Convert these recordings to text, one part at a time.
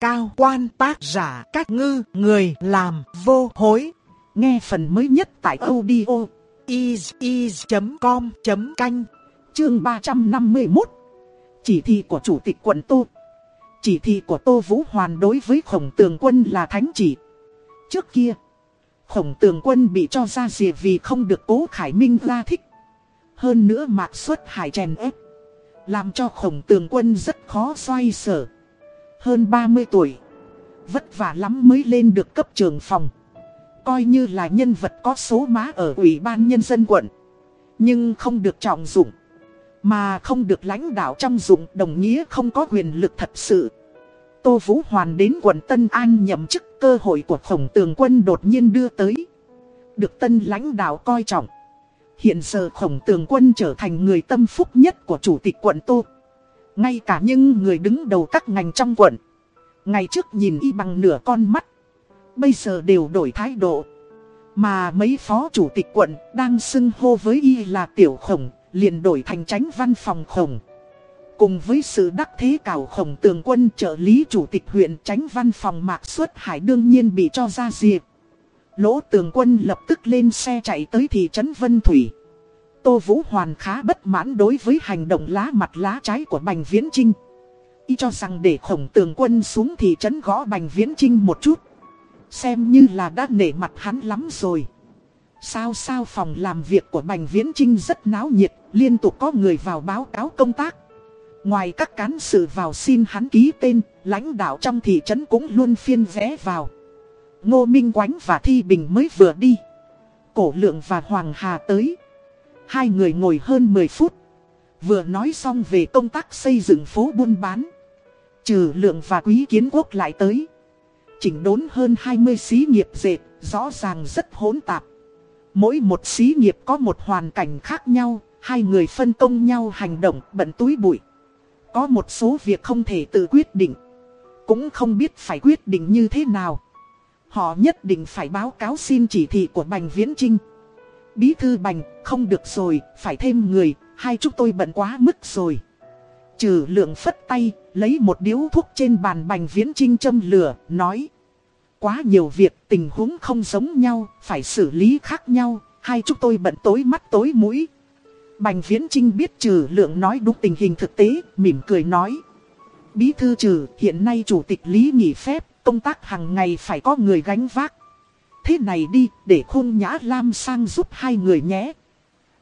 cao quan tác giả các ngư người làm vô hối. Nghe phần mới nhất tại audio is.com.canh chương 351 Chỉ thị của Chủ tịch quận Tô Chỉ thị của Tô Vũ Hoàn đối với khổng tường quân là thánh chỉ. Trước kia, khổng tường quân bị cho ra rìa vì không được cố Khải Minh ra thích. Hơn nữa mạc xuất hải chèn ép. Làm cho khổng tường quân rất khó xoay sở. Hơn 30 tuổi. Vất vả lắm mới lên được cấp trường phòng. Coi như là nhân vật có số má ở Ủy ban Nhân dân quận. Nhưng không được trọng dụng. Mà không được lãnh đạo trong dụng đồng nghĩa không có quyền lực thật sự. Tô Vũ Hoàn đến quận Tân An nhậm chức cơ hội của khổng tường quân đột nhiên đưa tới. Được tân lãnh đạo coi trọng. Hiện giờ khổng tường quân trở thành người tâm phúc nhất của chủ tịch quận Tô. Ngay cả những người đứng đầu các ngành trong quận. Ngày trước nhìn y bằng nửa con mắt. Bây giờ đều đổi thái độ. Mà mấy phó chủ tịch quận đang xưng hô với y là tiểu khổng, liền đổi thành tránh văn phòng khổng. Cùng với sự đắc thế cảo khổng tường quân trợ lý chủ tịch huyện tránh văn phòng Mạc Xuất Hải đương nhiên bị cho ra diệt. Lỗ tường quân lập tức lên xe chạy tới thị trấn Vân Thủy. Tô Vũ Hoàn khá bất mãn đối với hành động lá mặt lá trái của Bành Viễn Trinh. Y cho rằng để khổng tường quân xuống thị trấn gõ Bành Viễn Trinh một chút. Xem như là đã nể mặt hắn lắm rồi. Sao sao phòng làm việc của Bành Viễn Trinh rất náo nhiệt, liên tục có người vào báo cáo công tác. Ngoài các cán sự vào xin hắn ký tên, lãnh đạo trong thị trấn cũng luôn phiên vẽ vào. Ngô Minh Quánh và Thi Bình mới vừa đi. Cổ Lượng và Hoàng Hà tới. Hai người ngồi hơn 10 phút. Vừa nói xong về công tác xây dựng phố buôn bán. Trừ Lượng và Quý Kiến Quốc lại tới. Chỉnh đốn hơn 20 xí nghiệp dệt, rõ ràng rất hỗn tạp. Mỗi một xí nghiệp có một hoàn cảnh khác nhau, hai người phân công nhau hành động bận túi bụi. Có một số việc không thể tự quyết định. Cũng không biết phải quyết định như thế nào. Họ nhất định phải báo cáo xin chỉ thị của Bành Viễn Trinh. Bí thư Bành, không được rồi, phải thêm người, hai chúng tôi bận quá mức rồi. Trừ lượng phất tay, lấy một điếu thuốc trên bàn Bành Viễn Trinh châm lửa, nói. Quá nhiều việc, tình huống không giống nhau, phải xử lý khác nhau, hai chúng tôi bận tối mắt tối mũi. Bành Viễn Trinh biết trừ lượng nói đúng tình hình thực tế, mỉm cười nói. Bí thư trừ, hiện nay chủ tịch Lý nghỉ phép, công tác hàng ngày phải có người gánh vác. Thế này đi, để khôn nhã Lam sang giúp hai người nhé.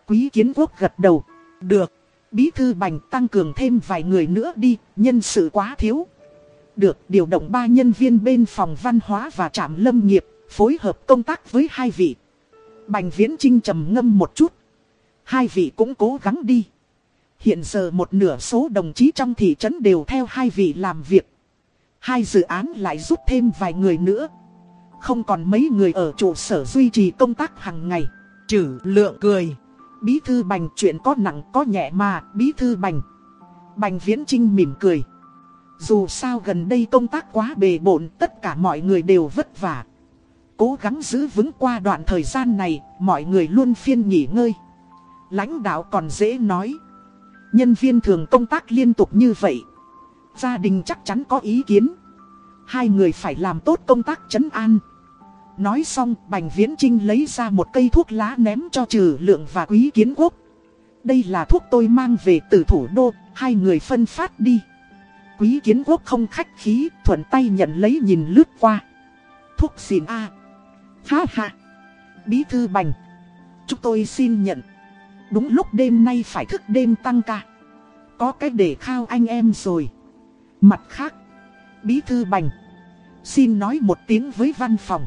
Quý kiến quốc gật đầu. Được, bí thư bành tăng cường thêm vài người nữa đi, nhân sự quá thiếu. Được điều động ba nhân viên bên phòng văn hóa và trạm lâm nghiệp, phối hợp công tác với hai vị. Bành viễn trinh trầm ngâm một chút. Hai vị cũng cố gắng đi. Hiện giờ một nửa số đồng chí trong thị trấn đều theo hai vị làm việc. Hai dự án lại rút thêm vài người nữa. Không còn mấy người ở trụ sở duy trì công tác hàng ngày. Trừ lượng cười. Bí thư bành chuyện có nặng có nhẹ mà, bí thư bành. Bành viễn trinh mỉm cười. Dù sao gần đây công tác quá bề bộn, tất cả mọi người đều vất vả. Cố gắng giữ vững qua đoạn thời gian này, mọi người luôn phiên nghỉ ngơi. Lãnh đạo còn dễ nói. Nhân viên thường công tác liên tục như vậy. Gia đình chắc chắn có ý kiến. Hai người phải làm tốt công tác chấn an. Nói xong, Bành Viễn Trinh lấy ra một cây thuốc lá ném cho trừ lượng và quý kiến quốc. Đây là thuốc tôi mang về từ thủ đô, hai người phân phát đi. Quý kiến quốc không khách khí, thuận tay nhận lấy nhìn lướt qua. Thuốc xịn A. Ha ha. Bí thư Bành. Chúng tôi xin nhận. Đúng lúc đêm nay phải thức đêm tăng ca. Có cái để khao anh em rồi. Mặt khác, Bí Thư Bành, xin nói một tiếng với văn phòng.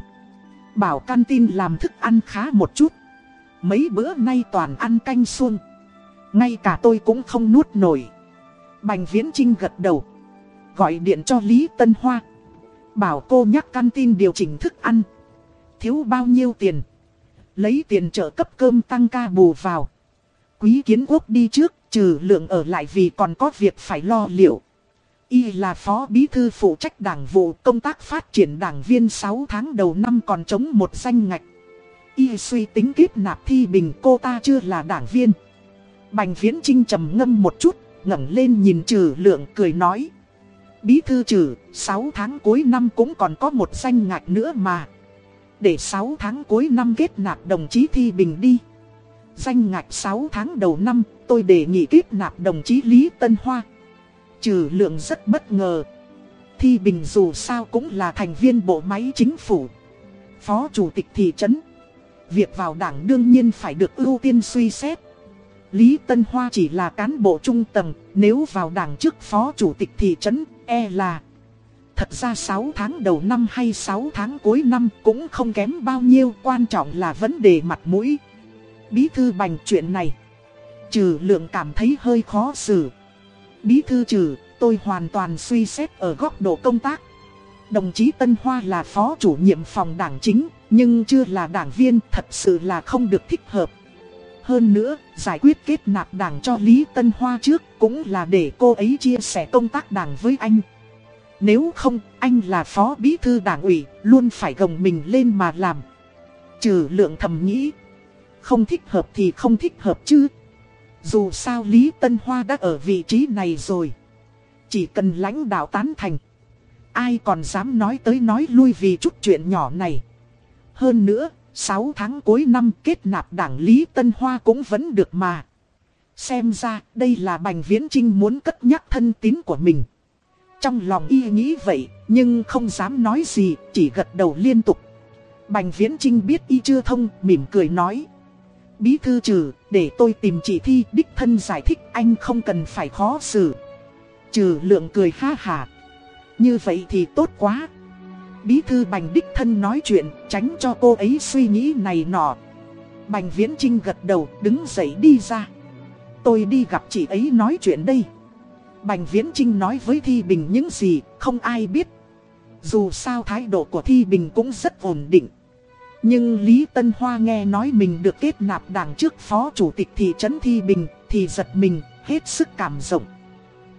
Bảo căn tin làm thức ăn khá một chút. Mấy bữa nay toàn ăn canh xuông. Ngay cả tôi cũng không nuốt nổi. Bành Viễn Trinh gật đầu. Gọi điện cho Lý Tân Hoa. Bảo cô nhắc căn tin điều chỉnh thức ăn. Thiếu bao nhiêu tiền. Lấy tiền trợ cấp cơm tăng ca bù vào. Quý kiến quốc đi trước, trừ lượng ở lại vì còn có việc phải lo liệu. Y là phó bí thư phụ trách đảng vụ công tác phát triển đảng viên 6 tháng đầu năm còn chống một danh ngạch. Y suy tính kiếp nạp thi bình cô ta chưa là đảng viên. Bành viễn trinh trầm ngâm một chút, ngẩng lên nhìn trừ lượng cười nói. Bí thư trừ, 6 tháng cuối năm cũng còn có một danh ngạch nữa mà. Để 6 tháng cuối năm kết nạp đồng chí Thi Bình đi. Danh ngạch 6 tháng đầu năm, tôi đề nghị kết nạp đồng chí Lý Tân Hoa. Trừ lượng rất bất ngờ. Thi Bình dù sao cũng là thành viên bộ máy chính phủ. Phó chủ tịch thị trấn. Việc vào đảng đương nhiên phải được ưu tiên suy xét. Lý Tân Hoa chỉ là cán bộ trung tầng, nếu vào đảng trước phó chủ tịch thị trấn, e là... Thật ra 6 tháng đầu năm hay 6 tháng cuối năm cũng không kém bao nhiêu, quan trọng là vấn đề mặt mũi. Bí thư bành chuyện này. Trừ lượng cảm thấy hơi khó xử. Bí thư trừ, tôi hoàn toàn suy xét ở góc độ công tác. Đồng chí Tân Hoa là phó chủ nhiệm phòng đảng chính, nhưng chưa là đảng viên thật sự là không được thích hợp. Hơn nữa, giải quyết kết nạp đảng cho Lý Tân Hoa trước cũng là để cô ấy chia sẻ công tác đảng với anh. Nếu không, anh là phó bí thư đảng ủy, luôn phải gồng mình lên mà làm. Trừ lượng thầm nghĩ. Không thích hợp thì không thích hợp chứ. Dù sao Lý Tân Hoa đã ở vị trí này rồi. Chỉ cần lãnh đạo tán thành. Ai còn dám nói tới nói lui vì chút chuyện nhỏ này. Hơn nữa, 6 tháng cuối năm kết nạp đảng Lý Tân Hoa cũng vẫn được mà. Xem ra đây là Bành Viễn Trinh muốn cất nhắc thân tín của mình. Trong lòng y nghĩ vậy, nhưng không dám nói gì, chỉ gật đầu liên tục. Bành Viễn Trinh biết y chưa thông, mỉm cười nói. Bí thư trừ, để tôi tìm chị Thi đích thân giải thích anh không cần phải khó xử. Trừ lượng cười ha hà. Như vậy thì tốt quá. Bí thư Bành đích thân nói chuyện, tránh cho cô ấy suy nghĩ này nọ. Bành Viễn Trinh gật đầu, đứng dậy đi ra. Tôi đi gặp chị ấy nói chuyện đây. Bành Viễn Trinh nói với Thi Bình những gì, không ai biết. Dù sao thái độ của Thi Bình cũng rất ổn định. Nhưng Lý Tân Hoa nghe nói mình được kết nạp đảng trước phó chủ tịch thị trấn Thi Bình, thì giật mình, hết sức cảm rộng.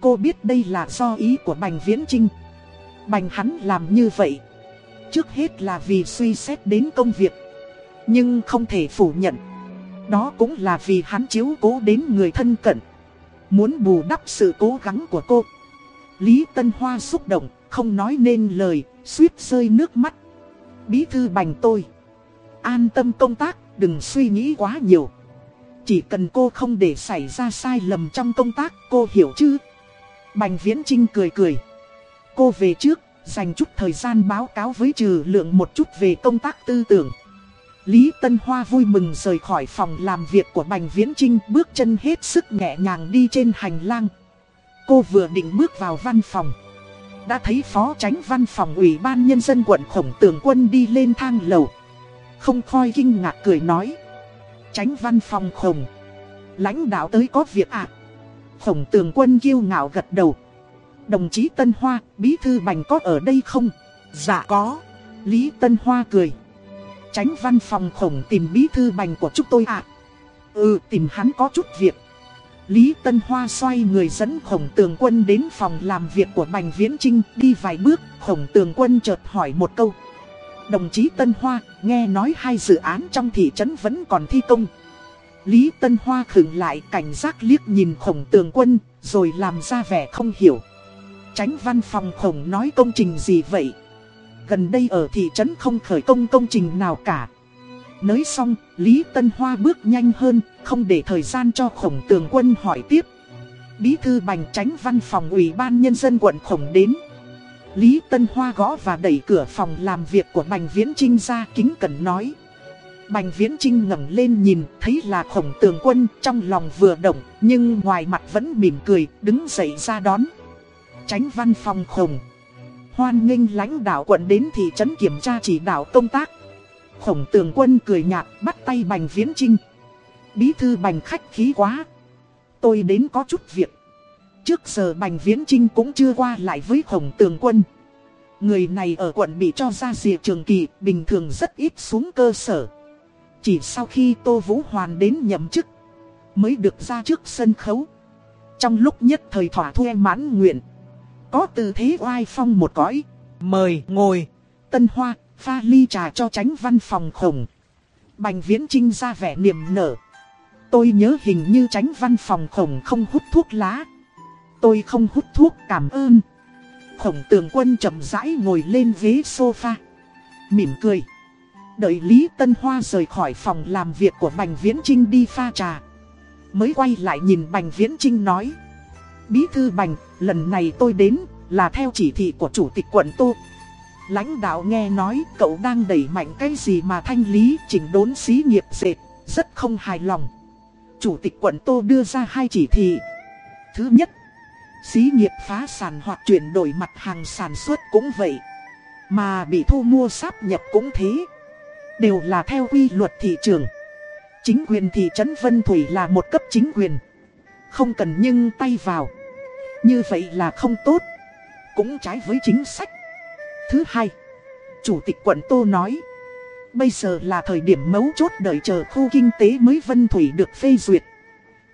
Cô biết đây là do ý của Bành Viễn Trinh. Bành hắn làm như vậy. Trước hết là vì suy xét đến công việc. Nhưng không thể phủ nhận. Đó cũng là vì hắn chiếu cố đến người thân cận. Muốn bù đắp sự cố gắng của cô Lý Tân Hoa xúc động Không nói nên lời Suýt rơi nước mắt Bí thư bành tôi An tâm công tác, Đừng suy nghĩ quá nhiều Chỉ cần cô không để xảy ra sai lầm trong công tác, Cô hiểu chứ Bành Viễn Trinh cười cười Cô về trước, Dành chút thời gian báo cáo với trừ lượng một chút về công tác tư tưởng Lý Tân Hoa vui mừng rời khỏi phòng làm việc của Bành Viễn Trinh bước chân hết sức nhẹ nhàng đi trên hành lang. Cô vừa định bước vào văn phòng. Đã thấy phó tránh văn phòng ủy ban nhân dân quận khổng tường quân đi lên thang lầu. Không khoi kinh ngạc cười nói. Tránh văn phòng khổng. Lãnh đạo tới có việc ạ. À? Khổng tường quân kiêu ngạo gật đầu. Đồng chí Tân Hoa, bí thư bành có ở đây không? Dạ có. Lý Tân Hoa cười. Tránh văn phòng khổng tìm bí thư bành của chúng tôi à Ừ tìm hắn có chút việc Lý Tân Hoa xoay người dẫn khổng tường quân đến phòng làm việc của Bành Viễn Trinh Đi vài bước khổng tường quân chợt hỏi một câu Đồng chí Tân Hoa nghe nói hai dự án trong thị trấn vẫn còn thi công Lý Tân Hoa khửng lại cảnh giác liếc nhìn khổng tường quân Rồi làm ra vẻ không hiểu Tránh văn phòng khổng nói công trình gì vậy gần đây ở thị trấn không khởi công công trình nào cả. Nới xong, Lý Tân Hoa bước nhanh hơn, không để thời gian cho khổng tường quân hỏi tiếp. Bí thư bành tránh văn phòng ủy ban nhân dân quận khổng đến. Lý Tân Hoa gõ và đẩy cửa phòng làm việc của Bành Viễn Trinh ra kính cẩn nói. Bành Viễn Trinh ngẩng lên nhìn, thấy là khổng tường quân trong lòng vừa động, nhưng ngoài mặt vẫn mỉm cười, đứng dậy ra đón. Tránh văn phòng khổng hoan nghênh lãnh đạo quận đến thị trấn kiểm tra chỉ đạo công tác. Khổng tường quân cười nhạt bắt tay bành viễn trinh. Bí thư bành khách khí quá. Tôi đến có chút việc. Trước giờ bành viễn trinh cũng chưa qua lại với khổng tường quân. Người này ở quận bị cho ra dìa trường kỳ, bình thường rất ít xuống cơ sở. Chỉ sau khi Tô Vũ Hoàn đến nhậm chức, mới được ra trước sân khấu. Trong lúc nhất thời thỏa thuê mãn nguyện, có tư thế oai phong một cõi. Mời ngồi. Tân Hoa, pha ly trà cho tránh văn phòng khổng. Bành Viễn Trinh ra vẻ niềm nở. Tôi nhớ hình như tránh văn phòng khổng không hút thuốc lá. Tôi không hút thuốc cảm ơn. Khổng tường quân chậm rãi ngồi lên ghế sofa. Mỉm cười. Đợi Lý Tân Hoa rời khỏi phòng làm việc của Bành Viễn Trinh đi pha trà. Mới quay lại nhìn Bành Viễn Trinh nói. Bí thư Bành, lần này tôi đến là theo chỉ thị của chủ tịch quận Tô. Lãnh đạo nghe nói cậu đang đẩy mạnh cái gì mà thanh lý chỉnh đốn xí nghiệp dệt, rất không hài lòng. Chủ tịch quận Tô đưa ra hai chỉ thị. Thứ nhất, xí nghiệp phá sản hoặc chuyển đổi mặt hàng sản xuất cũng vậy. Mà bị thu mua sáp nhập cũng thế. Đều là theo quy luật thị trường. Chính quyền thị trấn Vân Thủy là một cấp chính quyền. Không cần nhưng tay vào. Như vậy là không tốt. Cũng trái với chính sách. Thứ hai, Chủ tịch quận Tô nói. Bây giờ là thời điểm mấu chốt đợi chờ khu kinh tế mới Vân Thủy được phê duyệt.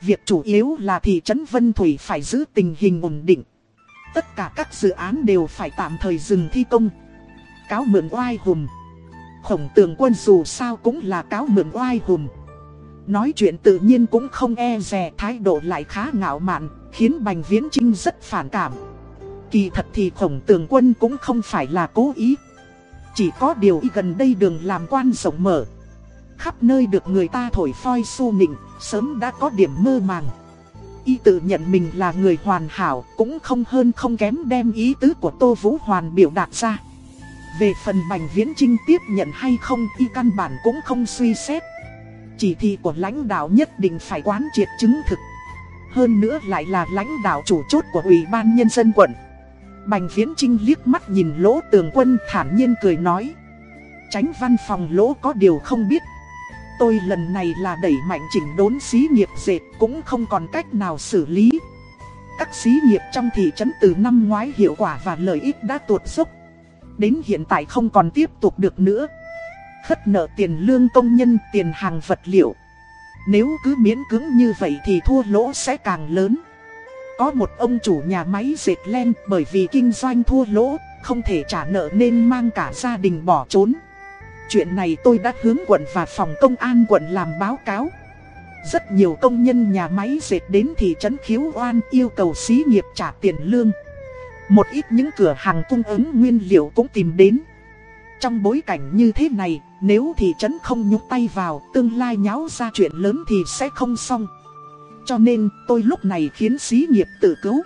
Việc chủ yếu là thị trấn Vân Thủy phải giữ tình hình ổn định. Tất cả các dự án đều phải tạm thời dừng thi công. Cáo mượn oai hùm. Khổng tường quân dù sao cũng là cáo mượn oai hùm. Nói chuyện tự nhiên cũng không e rè thái độ lại khá ngạo mạn, khiến Bành Viễn Trinh rất phản cảm. Kỳ thật thì khổng tường quân cũng không phải là cố ý. Chỉ có điều gần đây đường làm quan rộng mở. Khắp nơi được người ta thổi phoi su nịnh, sớm đã có điểm mơ màng. Y tự nhận mình là người hoàn hảo, cũng không hơn không kém đem ý tứ của Tô Vũ Hoàn biểu đạt ra. Về phần Bành Viễn Trinh tiếp nhận hay không y căn bản cũng không suy xét. Chỉ thị của lãnh đạo nhất định phải quán triệt chứng thực. Hơn nữa lại là lãnh đạo chủ chốt của Ủy ban Nhân dân quận. Bành Viễn Trinh liếc mắt nhìn lỗ tường quân thản nhiên cười nói. Tránh văn phòng lỗ có điều không biết. Tôi lần này là đẩy mạnh chỉnh đốn xí nghiệp dệt cũng không còn cách nào xử lý. Các xí nghiệp trong thị trấn từ năm ngoái hiệu quả và lợi ích đã tuột dốc. Đến hiện tại không còn tiếp tục được nữa. Khất nợ tiền lương công nhân, tiền hàng vật liệu. Nếu cứ miễn cứng như vậy thì thua lỗ sẽ càng lớn. Có một ông chủ nhà máy dệt len bởi vì kinh doanh thua lỗ, không thể trả nợ nên mang cả gia đình bỏ trốn. Chuyện này tôi đã hướng quận và phòng công an quận làm báo cáo. Rất nhiều công nhân nhà máy dệt đến thị trấn khiếu oan yêu cầu xí nghiệp trả tiền lương. Một ít những cửa hàng cung ứng nguyên liệu cũng tìm đến. Trong bối cảnh như thế này, nếu thị trấn không nhúc tay vào, tương lai nháo ra chuyện lớn thì sẽ không xong. Cho nên tôi lúc này khiến xí nghiệp tự cứu.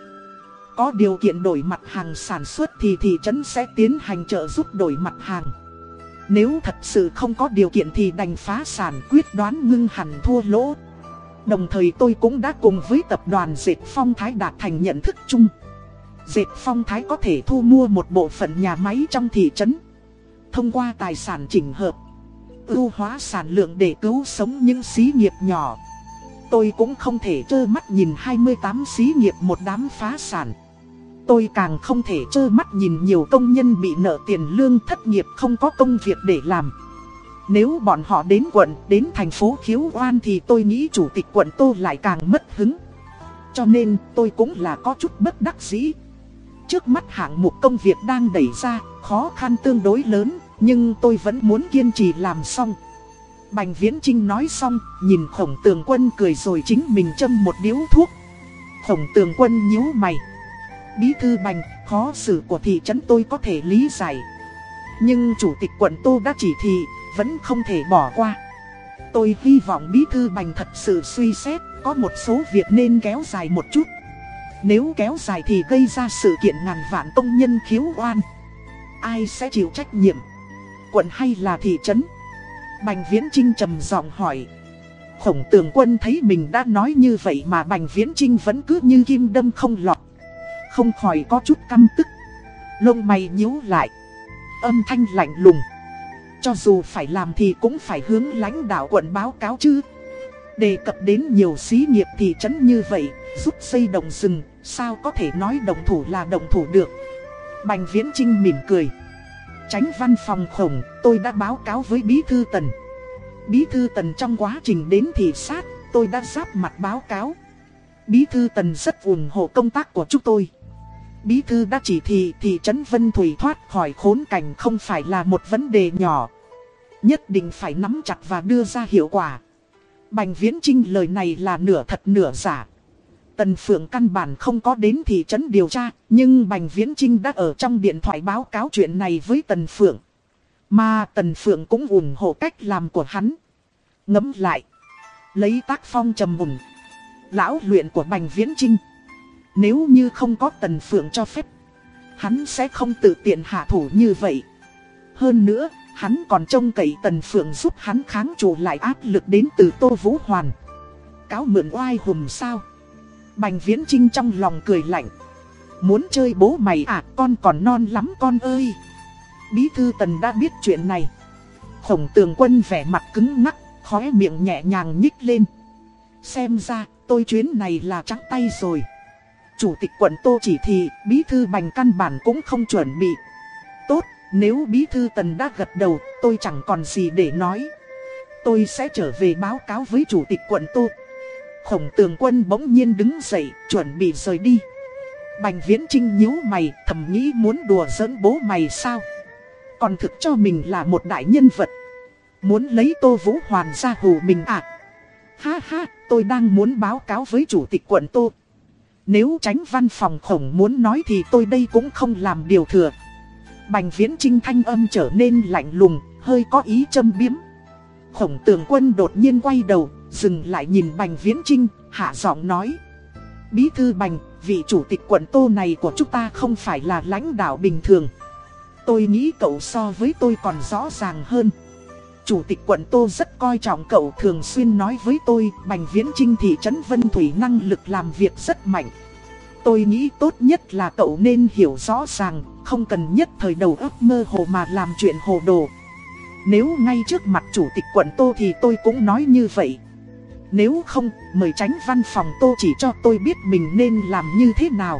Có điều kiện đổi mặt hàng sản xuất thì thị trấn sẽ tiến hành trợ giúp đổi mặt hàng. Nếu thật sự không có điều kiện thì đành phá sản quyết đoán ngưng hẳn thua lỗ. Đồng thời tôi cũng đã cùng với tập đoàn Dệt Phong Thái đạt thành nhận thức chung. Dệt Phong Thái có thể thu mua một bộ phận nhà máy trong thị trấn. Thông qua tài sản chỉnh hợp, ưu hóa sản lượng để cứu sống những xí nghiệp nhỏ. Tôi cũng không thể trơ mắt nhìn 28 xí nghiệp một đám phá sản. Tôi càng không thể trơ mắt nhìn nhiều công nhân bị nợ tiền lương thất nghiệp không có công việc để làm. Nếu bọn họ đến quận, đến thành phố khiếu oan thì tôi nghĩ chủ tịch quận Tô lại càng mất hứng. Cho nên tôi cũng là có chút bất đắc dĩ. Trước mắt hạng mục công việc đang đẩy ra, khó khăn tương đối lớn, nhưng tôi vẫn muốn kiên trì làm xong. Bành Viễn Trinh nói xong, nhìn khổng tường quân cười rồi chính mình châm một điếu thuốc. Khổng tường quân nhíu mày. Bí thư bành, khó xử của thị trấn tôi có thể lý giải. Nhưng chủ tịch quận Tô đã chỉ thị, vẫn không thể bỏ qua. Tôi hy vọng bí thư bành thật sự suy xét, có một số việc nên kéo dài một chút. Nếu kéo dài thì gây ra sự kiện ngàn vạn công nhân khiếu oan. Ai sẽ chịu trách nhiệm? Quận hay là thị trấn? Bành Viễn Trinh trầm giọng hỏi. Khổng tường quân thấy mình đã nói như vậy mà Bành Viễn Trinh vẫn cứ như kim đâm không lọt. Không khỏi có chút căm tức. Lông mày nhíu lại. Âm thanh lạnh lùng. Cho dù phải làm thì cũng phải hướng lãnh đạo quận báo cáo chứ. Đề cập đến nhiều xí nghiệp thị trấn như vậy, giúp xây đồng rừng, sao có thể nói đồng thủ là đồng thủ được. Bành Viễn Trinh mỉm cười. Tránh văn phòng khổng, tôi đã báo cáo với Bí Thư Tần. Bí Thư Tần trong quá trình đến thị sát, tôi đã giáp mặt báo cáo. Bí Thư Tần rất ủng hộ công tác của chúng tôi. Bí Thư đã chỉ thị thị trấn Vân Thủy thoát khỏi khốn cảnh không phải là một vấn đề nhỏ. Nhất định phải nắm chặt và đưa ra hiệu quả. Bành Viễn Trinh lời này là nửa thật nửa giả. Tần Phượng căn bản không có đến thị trấn điều tra, nhưng Bành Viễn Trinh đã ở trong điện thoại báo cáo chuyện này với Tần Phượng. Mà Tần Phượng cũng ủng hộ cách làm của hắn. Ngấm lại. Lấy tác phong trầm mùng. Lão luyện của Bành Viễn Trinh. Nếu như không có Tần Phượng cho phép. Hắn sẽ không tự tiện hạ thủ như vậy. Hơn nữa, hắn còn trông cậy Tần Phượng giúp hắn kháng chủ lại áp lực đến từ Tô Vũ Hoàn. Cáo mượn oai hùm sao? Bành Viễn Trinh trong lòng cười lạnh. Muốn chơi bố mày à con còn non lắm con ơi. Bí thư Tần đã biết chuyện này. Khổng tường quân vẻ mặt cứng ngắc, khóe miệng nhẹ nhàng nhích lên. Xem ra, tôi chuyến này là trắng tay rồi. Chủ tịch quận Tô chỉ thị, bí thư bành căn bản cũng không chuẩn bị. Tốt, nếu bí thư Tần đã gật đầu, tôi chẳng còn gì để nói. Tôi sẽ trở về báo cáo với chủ tịch quận Tô. Khổng tường quân bỗng nhiên đứng dậy, chuẩn bị rời đi. Bành viễn trinh nhíu mày, thầm nghĩ muốn đùa giỡn bố mày sao? Còn thực cho mình là một đại nhân vật. Muốn lấy Tô Vũ Hoàn ra hù mình à? Ha ha, tôi đang muốn báo cáo với chủ tịch quận Tô. Nếu tránh văn phòng khổng muốn nói thì tôi đây cũng không làm điều thừa. Bành viễn trinh thanh âm trở nên lạnh lùng, hơi có ý châm biếm. Khổng tường quân đột nhiên quay đầu, dừng lại nhìn Bành Viễn Trinh, hạ giọng nói. Bí thư Bành, vị chủ tịch quận tô này của chúng ta không phải là lãnh đạo bình thường. Tôi nghĩ cậu so với tôi còn rõ ràng hơn. Chủ tịch quận Tô rất coi trọng cậu thường xuyên nói với tôi Bành Viễn Trinh thị trấn Vân Thủy năng lực làm việc rất mạnh. Tôi nghĩ tốt nhất là cậu nên hiểu rõ ràng, không cần nhất thời đầu óc mơ hồ mà làm chuyện hồ đồ. Nếu ngay trước mặt chủ tịch quận Tô thì tôi cũng nói như vậy. Nếu không, mời tránh văn phòng tô chỉ cho tôi biết mình nên làm như thế nào.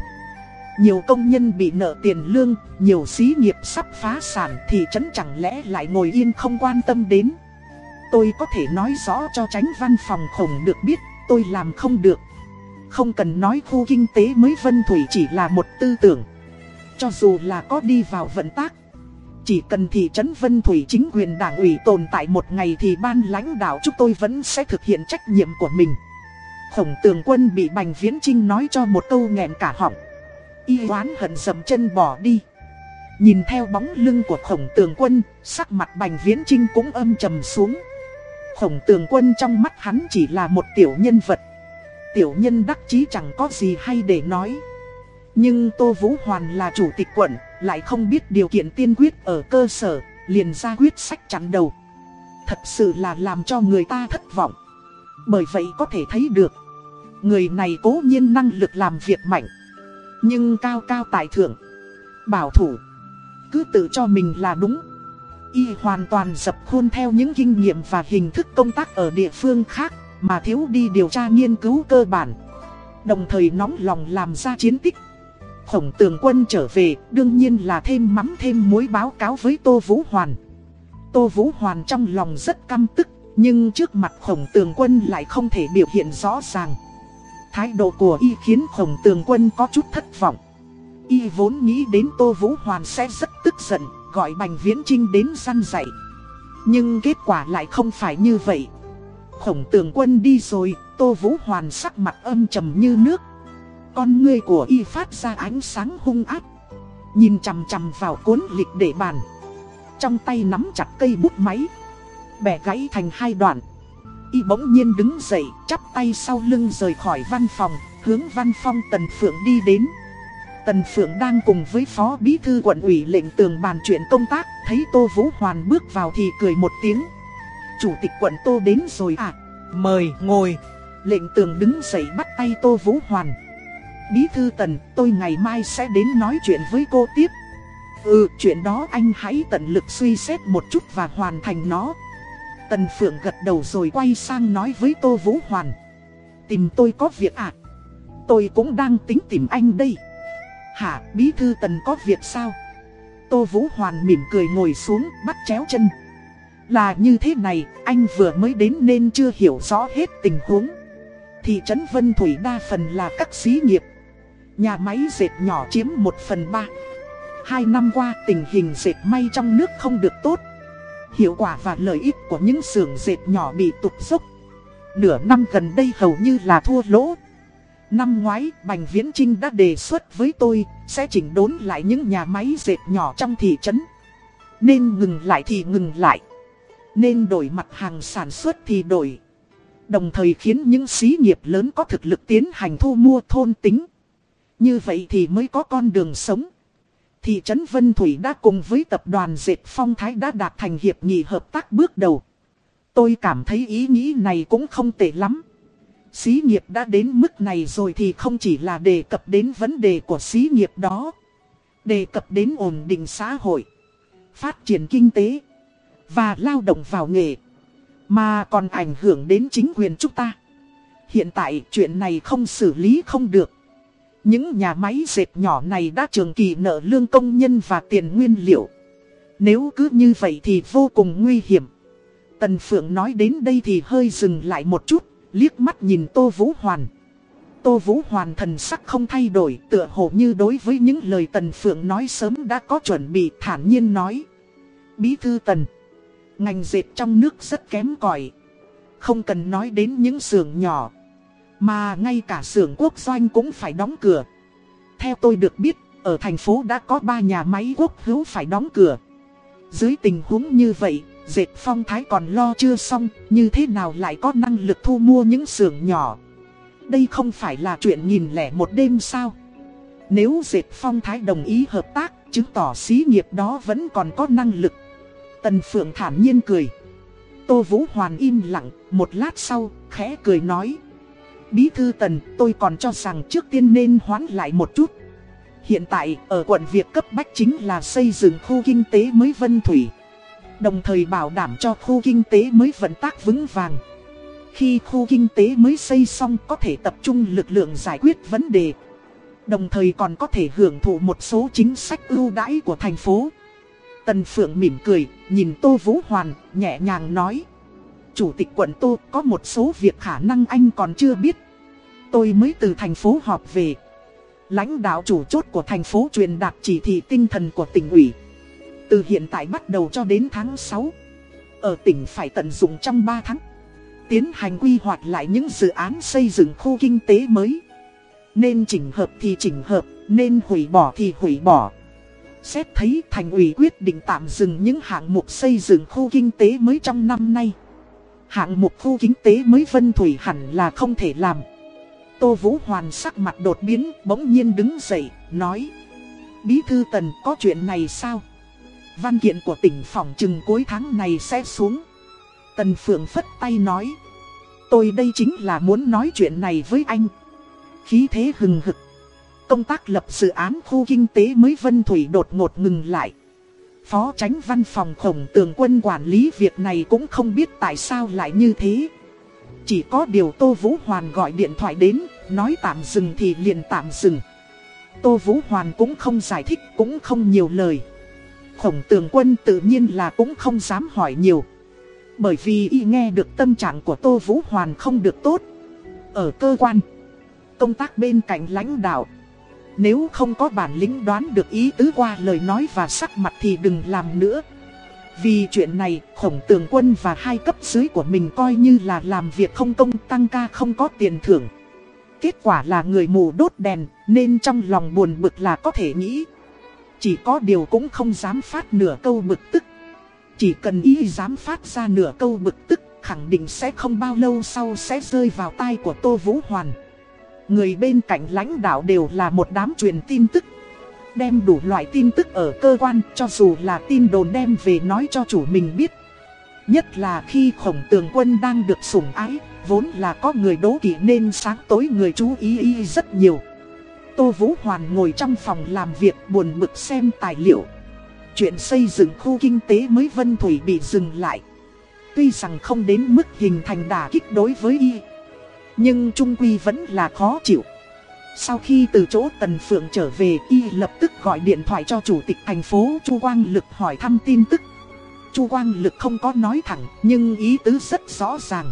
Nhiều công nhân bị nợ tiền lương, nhiều xí nghiệp sắp phá sản thì trấn chẳng lẽ lại ngồi yên không quan tâm đến. Tôi có thể nói rõ cho tránh văn phòng khổng được biết, tôi làm không được. Không cần nói khu kinh tế mới Vân Thủy chỉ là một tư tưởng. Cho dù là có đi vào vận tác, chỉ cần thị trấn Vân Thủy chính quyền đảng ủy tồn tại một ngày thì ban lãnh đạo chúng tôi vẫn sẽ thực hiện trách nhiệm của mình. Khổng tường quân bị Bành Viễn Trinh nói cho một câu nghẹn cả họng. Y oán hận dầm chân bỏ đi. Nhìn theo bóng lưng của khổng tường quân, sắc mặt Bành Viễn Trinh cũng âm trầm xuống. Khổng tường quân trong mắt hắn chỉ là một tiểu nhân vật. Tiểu nhân đắc chí chẳng có gì hay để nói. Nhưng Tô Vũ Hoàn là chủ tịch quận, lại không biết điều kiện tiên quyết ở cơ sở, liền ra quyết sách chặn đầu. Thật sự là làm cho người ta thất vọng. Bởi vậy có thể thấy được, người này cố nhiên năng lực làm việc mạnh, nhưng cao cao tại thượng, bảo thủ, cứ tự cho mình là đúng. Y hoàn toàn dập khuôn theo những kinh nghiệm và hình thức công tác ở địa phương khác, mà thiếu đi điều tra nghiên cứu cơ bản. Đồng thời nóng lòng làm ra chiến tích Khổng tường quân trở về, đương nhiên là thêm mắm thêm muối báo cáo với Tô Vũ Hoàn. Tô Vũ Hoàn trong lòng rất căm tức, nhưng trước mặt khổng tường quân lại không thể biểu hiện rõ ràng. Thái độ của y khiến khổng tường quân có chút thất vọng. Y vốn nghĩ đến Tô Vũ Hoàn sẽ rất tức giận, gọi Bành Viễn Trinh đến săn dạy. Nhưng kết quả lại không phải như vậy. Khổng tường quân đi rồi, Tô Vũ Hoàn sắc mặt âm trầm như nước, con ngươi của y phát ra ánh sáng hung ác Nhìn chằm chằm vào cuốn lịch để bàn Trong tay nắm chặt cây bút máy Bẻ gãy thành hai đoạn Y bỗng nhiên đứng dậy chắp tay sau lưng rời khỏi văn phòng Hướng văn phòng Tần Phượng đi đến. Tần Phượng đang cùng với phó bí thư quận ủy lệnh tường bàn chuyện công tác Thấy Tô Vũ Hoàn bước vào thì cười một tiếng. Chủ tịch quận Tô đến rồi à Mời ngồi. Lệnh tường đứng dậy bắt tay Tô Vũ Hoàn. Bí thư tần, tôi ngày mai sẽ đến nói chuyện với cô tiếp. Ừ, chuyện đó anh hãy tận lực suy xét một chút và hoàn thành nó. Tần Phượng gật đầu rồi quay sang nói với Tô Vũ Hoàn. Tìm tôi có việc à? Tôi cũng đang tính tìm anh đây. Hả, bí thư tần có việc sao? Tô Vũ Hoàn mỉm cười ngồi xuống, bắt chéo chân. Là như thế này, anh vừa mới đến nên chưa hiểu rõ hết tình huống. Thị trấn Vân Thủy đa phần là các xí nghiệp Nhà máy dệt nhỏ chiếm 1 phần 3 Hai năm qua tình hình dệt may trong nước không được tốt Hiệu quả và lợi ích của những xưởng dệt nhỏ bị tụt dốc Nửa năm gần đây hầu như là thua lỗ Năm ngoái, Bành Viễn Trinh đã đề xuất với tôi, sẽ chỉnh đốn lại những nhà máy dệt nhỏ trong thị trấn. Nên ngừng lại thì ngừng lại. Nên đổi mặt hàng sản xuất thì đổi. Đồng thời khiến những xí nghiệp lớn có thực lực tiến hành thu mua thôn tính. Như vậy thì mới có con đường sống. Thị trấn Vân Thủy đã cùng với tập đoàn Dệt Phong Thái đã đạt thành hiệp nghị hợp tác bước đầu. Tôi cảm thấy ý nghĩ này cũng không tệ lắm. Xí nghiệp đã đến mức này rồi thì không chỉ là đề cập đến vấn đề của xí nghiệp đó. Đề cập đến ổn định xã hội, phát triển kinh tế và lao động vào nghề. Mà còn ảnh hưởng đến chính quyền chúng ta. Hiện tại chuyện này không xử lý không được. Những nhà máy dệt nhỏ này đã trường kỳ nợ lương công nhân và tiền nguyên liệu. Nếu cứ như vậy thì vô cùng nguy hiểm. Tần Phượng nói đến đây thì hơi dừng lại một chút, liếc mắt nhìn Tô Vũ Hoàn. Tô Vũ Hoàn thần sắc không thay đổi, tựa hồ như đối với những lời Tần Phượng nói sớm đã có chuẩn bị thản nhiên nói. Bí thư Tần, ngành dệt trong nước rất kém cỏi Không cần nói đến những xưởng nhỏ, mà ngay cả xưởng quốc doanh cũng phải đóng cửa. Theo tôi được biết, ở thành phố đã có 3 nhà máy quốc hữu phải đóng cửa. Dưới tình huống như vậy, dệt phong thái còn lo chưa xong, như thế nào lại có năng lực thu mua những xưởng nhỏ. Đây không phải là chuyện nhìn lẻ một đêm sao. Nếu dệt phong thái đồng ý hợp tác, chứng tỏ xí nghiệp đó vẫn còn có năng lực. Tần Phượng thản nhiên cười. Tô Vũ Hoàn im lặng, một lát sau, khẽ cười nói. Bí thư Tần, tôi còn cho rằng trước tiên nên hoãn lại một chút. Hiện tại, ở quận việc cấp bách chính là xây dựng khu kinh tế mới Vân Thủy. Đồng thời bảo đảm cho khu kinh tế mới vận tác vững vàng. Khi khu kinh tế mới xây xong có thể tập trung lực lượng giải quyết vấn đề. Đồng thời còn có thể hưởng thụ một số chính sách ưu đãi của thành phố. Tần Phượng mỉm cười, nhìn Tô Vũ Hoàn, nhẹ nhàng nói. Chủ tịch quận Tô, có một số việc khả năng anh còn chưa biết. Tôi mới từ thành phố họp về. Lãnh đạo chủ chốt của thành phố truyền đạt chỉ thị tinh thần của tỉnh ủy. Từ hiện tại bắt đầu cho đến tháng 6 Ở tỉnh phải tận dụng trong 3 tháng, Tiến hành quy hoạch lại những dự án xây dựng khu kinh tế mới Nên chỉnh hợp thì chỉnh hợp, Nên hủy bỏ thì hủy bỏ Xét thấy thành ủy quyết định tạm dừng những hạng mục xây dựng khu kinh tế mới trong năm nay Hạng mục khu kinh tế mới Vân Thủy hẳn là không thể làm Tô Vũ Hoàn sắc mặt đột biến bỗng nhiên đứng dậy, nói Bí thư tần có chuyện này sao? Văn kiện của tỉnh phòng chừng cuối tháng này sẽ xuống. Tần Phượng phất tay nói. Tôi đây chính là muốn nói chuyện này với anh. Khí thế hừng hực. Công tác lập dự án khu kinh tế mới Vân Thủy đột ngột ngừng lại. Phó tránh văn phòng khổng tường quân quản lý việc này cũng không biết tại sao lại như thế. Chỉ có điều Tô Vũ Hoàn gọi điện thoại đến, nói tạm dừng thì liền tạm dừng. Tô Vũ Hoàn cũng không giải thích, cũng không nhiều lời. Khổng tường quân tự nhiên là cũng không dám hỏi nhiều. Bởi vì y nghe được tâm trạng của Tô Vũ Hoàn không được tốt. Ở cơ quan, công tác bên cạnh lãnh đạo. Nếu không có bản lĩnh đoán được ý tứ qua lời nói và sắc mặt thì đừng làm nữa. Vì chuyện này, khổng tường quân và hai cấp dưới của mình coi như là làm việc không công tăng ca không có tiền thưởng. Kết quả là người mù đốt đèn, nên trong lòng buồn bực là có thể nghĩ. Chỉ có điều cũng không dám phát nửa câu bực tức. Chỉ cần ý dám phát ra nửa câu bực tức, khẳng định sẽ không bao lâu sau sẽ rơi vào tai của Tô Vũ Hoàn. Người bên cạnh lãnh đạo đều là một đám truyền tin tức. Đem đủ loại tin tức ở cơ quan cho dù là tin đồn đem về nói cho chủ mình biết. Nhất là khi khổng tường quân đang được sủng ái, vốn là có người đố kỵ nên sáng tối người chú ý y rất nhiều. Tô Vũ Hoàn ngồi trong phòng làm việc buồn bực xem tài liệu. Chuyện xây dựng khu kinh tế mới Vân Thủy bị dừng lại. Tuy rằng không đến mức hình thành đả kích đối với y. Nhưng Trung Quy vẫn là khó chịu. Sau khi từ chỗ Tần Phượng trở về y lập tức gọi điện thoại cho Chủ tịch thành phố Chu Quang Lực hỏi thăm tin tức. Chu Quang Lực không có nói thẳng nhưng ý tứ rất rõ ràng.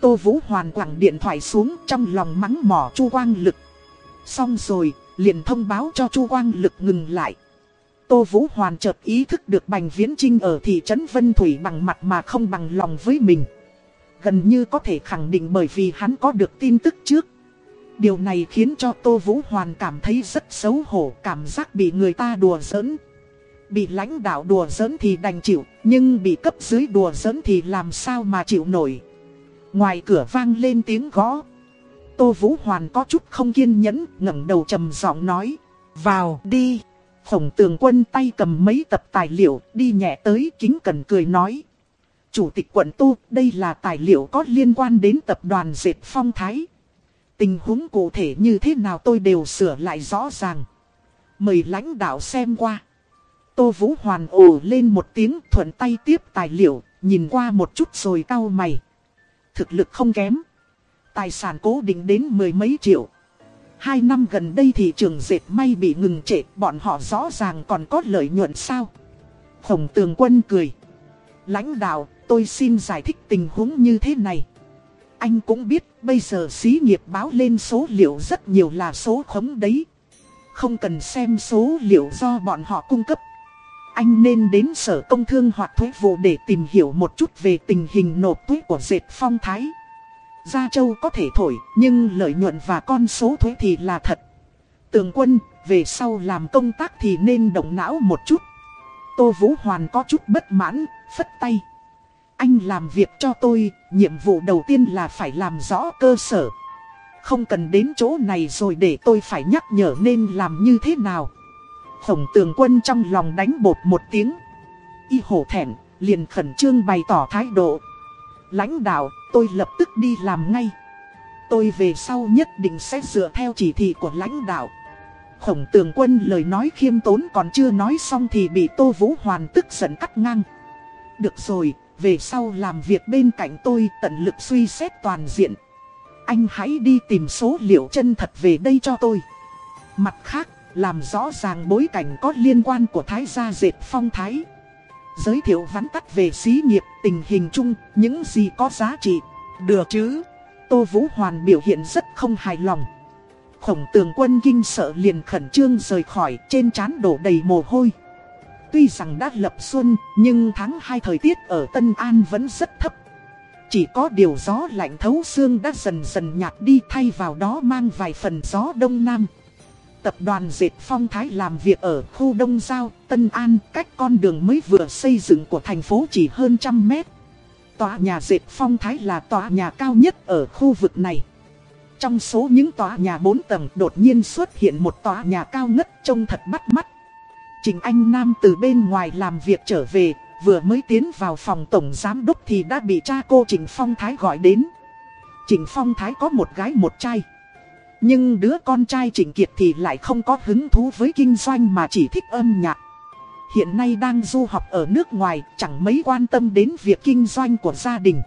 Tô Vũ Hoàn quẳng điện thoại xuống trong lòng mắng mỏ Chu Quang Lực Xong rồi, liền thông báo cho Chu Quang Lực ngừng lại. Tô Vũ Hoàn chợt ý thức được Bành Viễn Trinh ở thị trấn Vân Thủy bằng mặt mà không bằng lòng với mình. Gần như có thể khẳng định bởi vì hắn có được tin tức trước. Điều này khiến cho Tô Vũ Hoàn cảm thấy rất xấu hổ, cảm giác bị người ta đùa giỡn. Bị lãnh đạo đùa giỡn thì đành chịu, nhưng bị cấp dưới đùa giỡn thì làm sao mà chịu nổi. Ngoài cửa vang lên tiếng gõ. Tô Vũ Hoàn có chút không kiên nhẫn, ngẩng đầu trầm giọng nói. Vào đi. Khổng tường quân tay cầm mấy tập tài liệu, đi nhẹ tới kính cần cười nói. Chủ tịch quận Tu, đây là tài liệu có liên quan đến tập đoàn Dệt Phong Thái. Tình huống cụ thể như thế nào tôi đều sửa lại rõ ràng. Mời lãnh đạo xem qua. Tô Vũ Hoàn ồ lên một tiếng thuận tay tiếp tài liệu, nhìn qua một chút rồi cau mày. Thực lực không kém. Tài sản cố định đến mười mấy triệu. Hai năm gần đây thị trường dệt may bị ngừng trệ, bọn họ rõ ràng còn có lợi nhuận sao? Khổng tường quân cười. Lãnh đạo, tôi xin giải thích tình huống như thế này. Anh cũng biết bây giờ xí nghiệp báo lên số liệu rất nhiều là số khống đấy. Không cần xem số liệu do bọn họ cung cấp. Anh nên đến sở công thương hoặc thuế vụ để tìm hiểu một chút về tình hình nộp thuế của dệt phong thái. Gia Châu có thể thổi, nhưng lợi nhuận và con số thuế thì là thật. Tường quân, về sau làm công tác thì nên động não một chút. Tô Vũ Hoàn có chút bất mãn, phất tay. Anh làm việc cho tôi, nhiệm vụ đầu tiên là phải làm rõ cơ sở. Không cần đến chỗ này rồi để tôi phải nhắc nhở nên làm như thế nào. Khổng tường quân trong lòng đánh bột một tiếng. Y hổ thẹn, liền khẩn trương bày tỏ thái độ. Lãnh đạo, tôi lập tức đi làm ngay. Tôi về sau nhất định sẽ dựa theo chỉ thị của lãnh đạo. Khổng tường quân lời nói khiêm tốn còn chưa nói xong thì bị Tô Vũ Hoàn tức giận cắt ngang. Được rồi, về sau làm việc bên cạnh tôi tận lực suy xét toàn diện. Anh hãy đi tìm số liệu chân thật về đây cho tôi. Mặt khác, làm rõ ràng bối cảnh có liên quan của Thái gia dệt phong Thái. Giới thiệu vắn tắt về xí nghiệp, tình hình chung, những gì có giá trị. Được chứ? Tô Vũ Hoàn biểu hiện rất không hài lòng. Khổng tường quân kinh sợ liền khẩn trương rời khỏi trên trán đổ đầy mồ hôi. Tuy rằng đã lập xuân, nhưng tháng 2 thời tiết ở Tân An vẫn rất thấp. Chỉ có điều gió lạnh thấu xương đã dần dần nhạt đi thay vào đó mang vài phần gió đông nam. Tập đoàn Dệt Phong Thái làm việc ở khu Đông Giao, Tân An, cách con đường mới vừa xây dựng của thành phố chỉ hơn trăm mét. Tòa nhà Dệt Phong Thái là tòa nhà cao nhất ở khu vực này. Trong số những tòa nhà 4 tầng đột nhiên xuất hiện một tòa nhà cao ngất trông thật bắt mắt. Trình Anh Nam từ bên ngoài làm việc trở về, vừa mới tiến vào phòng tổng giám đốc thì đã bị cha cô Trình Phong Thái gọi đến. Trình Phong Thái có một gái một trai. Nhưng đứa con trai Trình Kiệt thì lại không có hứng thú với kinh doanh mà chỉ thích âm nhạc. Hiện nay đang du học ở nước ngoài, chẳng mấy quan tâm đến việc kinh doanh của gia đình.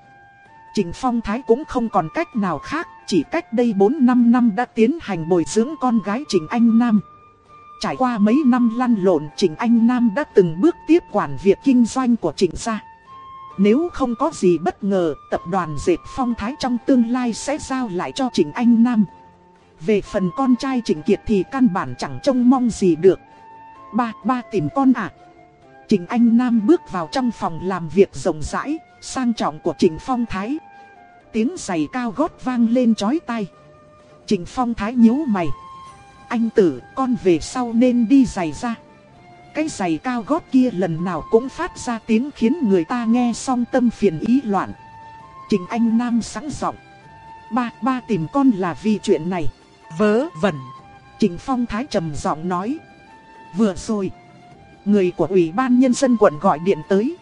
Trình Phong Thái cũng không còn cách nào khác, chỉ cách đây 4-5 năm đã tiến hành bồi dưỡng con gái Trình Anh Nam. Trải qua mấy năm lăn lộn Trịnh Anh Nam đã từng bước tiếp quản việc kinh doanh của Trịnh gia. Nếu không có gì bất ngờ, tập đoàn Dệt Phong Thái trong tương lai sẽ giao lại cho Trịnh Anh Nam. Về phần con trai Trịnh Kiệt thì căn bản chẳng trông mong gì được. Ba, ba tìm con à. Trịnh Anh Nam bước vào trong phòng làm việc rộng rãi, sang trọng của Trịnh Phong Thái. Tiếng giày cao gót vang lên chói tai. Trịnh Phong Thái nhíu mày. Anh tử, con về sau nên đi giày ra. Cái giày cao gót kia lần nào cũng phát ra tiếng khiến người ta nghe xong tâm phiền ý loạn. Trình Anh Nam sẵn giọng. Ba, ba tìm con là vì chuyện này. Vớ vẩn. Trình Phong Thái trầm giọng nói. Vừa rồi. Người của Ủy ban Nhân dân quận gọi điện tới.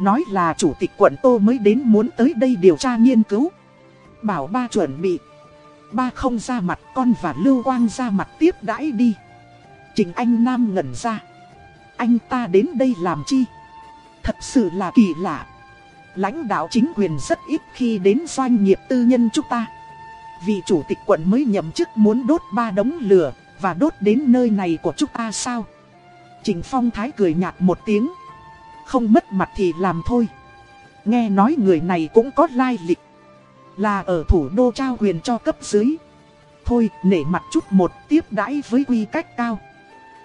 Nói là chủ tịch quận Tô mới đến muốn tới đây điều tra nghiên cứu. Bảo ba chuẩn bị. Ba không ra mặt, con và Lưu Quang ra mặt tiếp đãi đi. Trình Anh Nam ngẩn ra. Anh ta đến đây làm chi? Thật sự là kỳ lạ. Lãnh đạo chính quyền rất ít khi đến doanh nghiệp tư nhân chúng ta. Vị chủ tịch quận mới nhậm chức muốn đốt ba đống lửa và đốt đến nơi này của chúng ta sao? Trình Phong Thái cười nhạt một tiếng. Không mất mặt thì làm thôi. Nghe nói người này cũng có lai lịch. Là ở thủ đô trao quyền cho cấp dưới. Thôi, nể mặt chút một tiếp đãi với quy cách cao.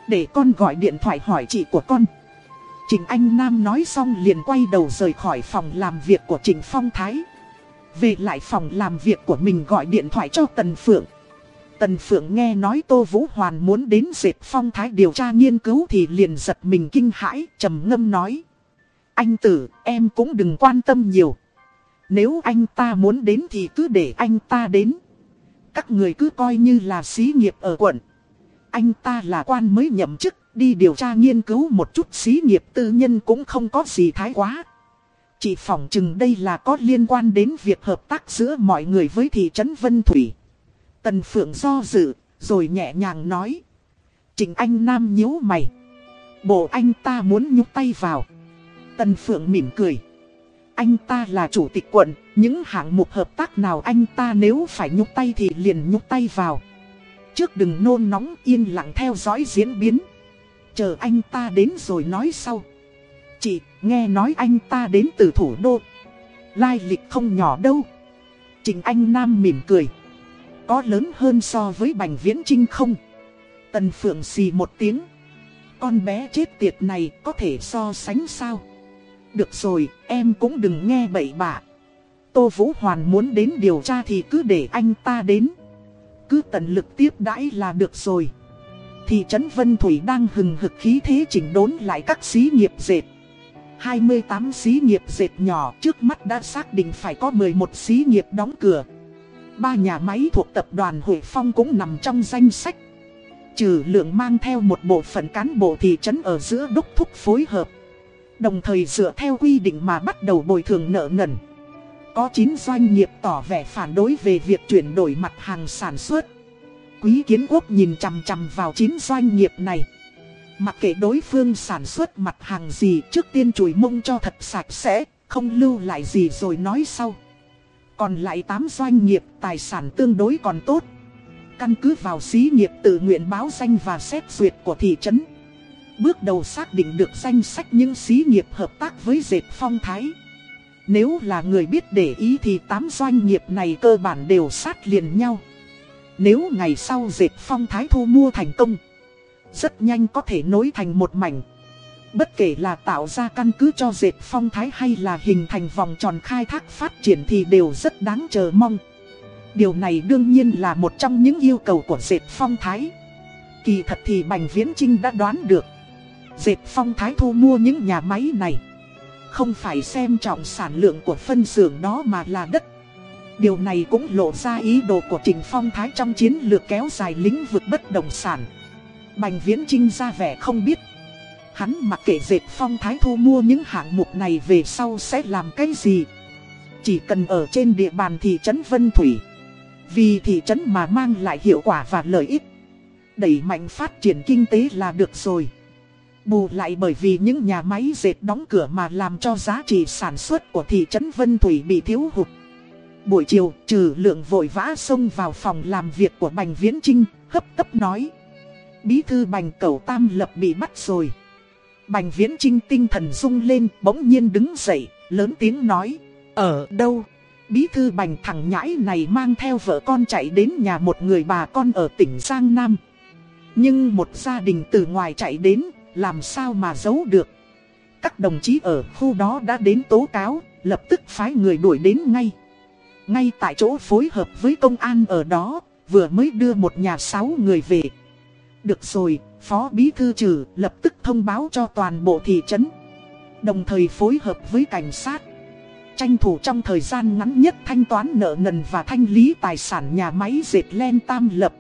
Để con gọi điện thoại hỏi chị của con. Trình Anh Nam nói xong liền quay đầu rời khỏi phòng làm việc của Trình Phong Thái. Về lại phòng làm việc của mình gọi điện thoại cho Tần Phượng. Tần Phượng nghe nói Tô Vũ Hoàn muốn đến dệt phong thái điều tra nghiên cứu thì liền giật mình kinh hãi, trầm ngâm nói. Anh tử, em cũng đừng quan tâm nhiều. Nếu anh ta muốn đến thì cứ để anh ta đến. Các người cứ coi như là xí nghiệp ở quận. Anh ta là quan mới nhậm chức, đi điều tra nghiên cứu một chút xí nghiệp tư nhân cũng không có gì thái quá. Chỉ phỏng chừng đây là có liên quan đến việc hợp tác giữa mọi người với thị trấn Vân Thủy. Tần Phượng do dự, rồi nhẹ nhàng nói. Trình Anh Nam nhíu mày. Bộ anh ta muốn nhúc tay vào. Tần Phượng mỉm cười. Anh ta là chủ tịch quận, những hạng mục hợp tác nào anh ta nếu phải nhúc tay thì liền nhúc tay vào. Trước đừng nôn nóng yên lặng theo dõi diễn biến. Chờ anh ta đến rồi nói sau. Chị, nghe nói anh ta đến từ thủ đô. Lai lịch không nhỏ đâu. Trình Anh Nam mỉm cười. Có lớn hơn so với Bành Viễn Trinh không? Tần Phượng xì một tiếng. Con bé chết tiệt này có thể so sánh sao? Được rồi, em cũng đừng nghe bậy bạ. Tô Vũ Hoàn muốn đến điều tra thì cứ để anh ta đến. Cứ tận lực tiếp đãi là được rồi. Thị trấn Vân Thủy đang hừng hực khí thế chỉnh đốn lại các xí nghiệp dệt. 28 xí nghiệp dệt nhỏ trước mắt đã xác định phải có 11 xí nghiệp đóng cửa. Ba nhà máy thuộc tập đoàn Hội Phong cũng nằm trong danh sách. Trừ lượng mang theo một bộ phận cán bộ thị trấn ở giữa đốc thúc phối hợp. Đồng thời dựa theo quy định mà bắt đầu bồi thường nợ nần. Có 9 doanh nghiệp tỏ vẻ phản đối về việc chuyển đổi mặt hàng sản xuất. Quý kiến quốc nhìn chằm chằm vào 9 doanh nghiệp này. Mặc kệ đối phương sản xuất mặt hàng gì trước tiên chùi mông cho thật sạch sẽ, không lưu lại gì rồi nói sau. Còn lại 8 doanh nghiệp tài sản tương đối còn tốt. Căn cứ vào xí nghiệp tự nguyện báo danh và xét duyệt của thị trấn. Bước đầu xác định được danh sách những xí nghiệp hợp tác với dệt phong thái. Nếu là người biết để ý thì 8 doanh nghiệp này cơ bản đều sát liền nhau. Nếu ngày sau dệt phong thái thu mua thành công, rất nhanh có thể nối thành một mảnh. Bất kể là tạo ra căn cứ cho dệt phong thái hay là hình thành vòng tròn khai thác phát triển thì đều rất đáng chờ mong. Điều này đương nhiên là một trong những yêu cầu của dệt phong thái. Kỳ thật thì Bành Viễn Trinh đã đoán được. Dệt phong thái thu mua những nhà máy này. Không phải xem trọng sản lượng của phân xưởng đó mà là đất. Điều này cũng lộ ra ý đồ của Trình Phong Thái trong chiến lược kéo dài lĩnh vực bất động sản. Bành Viễn Trinh ra vẻ không biết. Hắn mặc kệ dệt Phong Thái thu mua những hạng mục này về sau sẽ làm cái gì. Chỉ cần ở trên địa bàn thị trấn Vân Thủy. Vì thị trấn mà mang lại hiệu quả và lợi ích. Đẩy mạnh phát triển kinh tế là được rồi. Bù lại bởi vì những nhà máy dệt đóng cửa mà làm cho giá trị sản xuất của thị trấn Vân Thủy bị thiếu hụt. Buổi chiều, trừ lượng vội vã xông vào phòng làm việc của Bành Viễn Trinh, hấp tấp nói. Bí thư Bành Cẩu Tam Lập bị bắt rồi. Bành Viễn Trinh tinh thần rung lên, bỗng nhiên đứng dậy, lớn tiếng nói. Ở đâu? Bí thư Bành thằng nhãi này mang theo vợ con chạy đến nhà một người bà con ở tỉnh Giang Nam. Nhưng một gia đình từ ngoài chạy đến, làm sao mà giấu được. Các đồng chí ở khu đó đã đến tố cáo, lập tức phái người đuổi đến ngay. Ngay tại chỗ phối hợp với công an ở đó, vừa mới đưa một nhà sáu người về. Được rồi, Phó Bí Thư Trừ lập tức thông báo cho toàn bộ thị trấn. Đồng thời phối hợp với cảnh sát. Tranh thủ trong thời gian ngắn nhất thanh toán nợ nần và thanh lý tài sản nhà máy dệt len tam lập.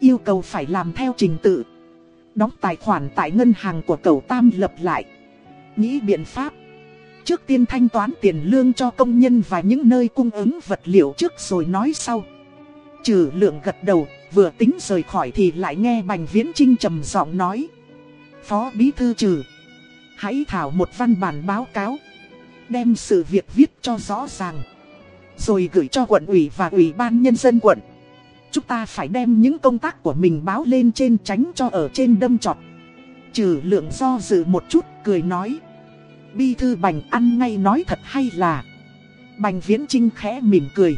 Yêu cầu phải làm theo trình tự. Đóng tài khoản tại ngân hàng của cậu tam lập lại. Nghĩ biện pháp. Trước tiên thanh toán tiền lương cho công nhân và những nơi cung ứng vật liệu trước rồi nói sau. Trừ lượng gật đầu, vừa tính rời khỏi thì lại nghe Bành Viễn Trinh trầm giọng nói. Phó Bí Thư Trừ, hãy thảo một văn bản báo cáo. Đem sự việc viết cho rõ ràng. Rồi gửi cho quận ủy và ủy ban nhân dân quận. Chúng ta phải đem những công tác của mình báo lên trên tránh cho ở trên đâm trọt. Trừ lượng do dự một chút, cười nói. Bi thư bành ăn ngay nói thật hay là? Bành viễn trinh khẽ mỉm cười.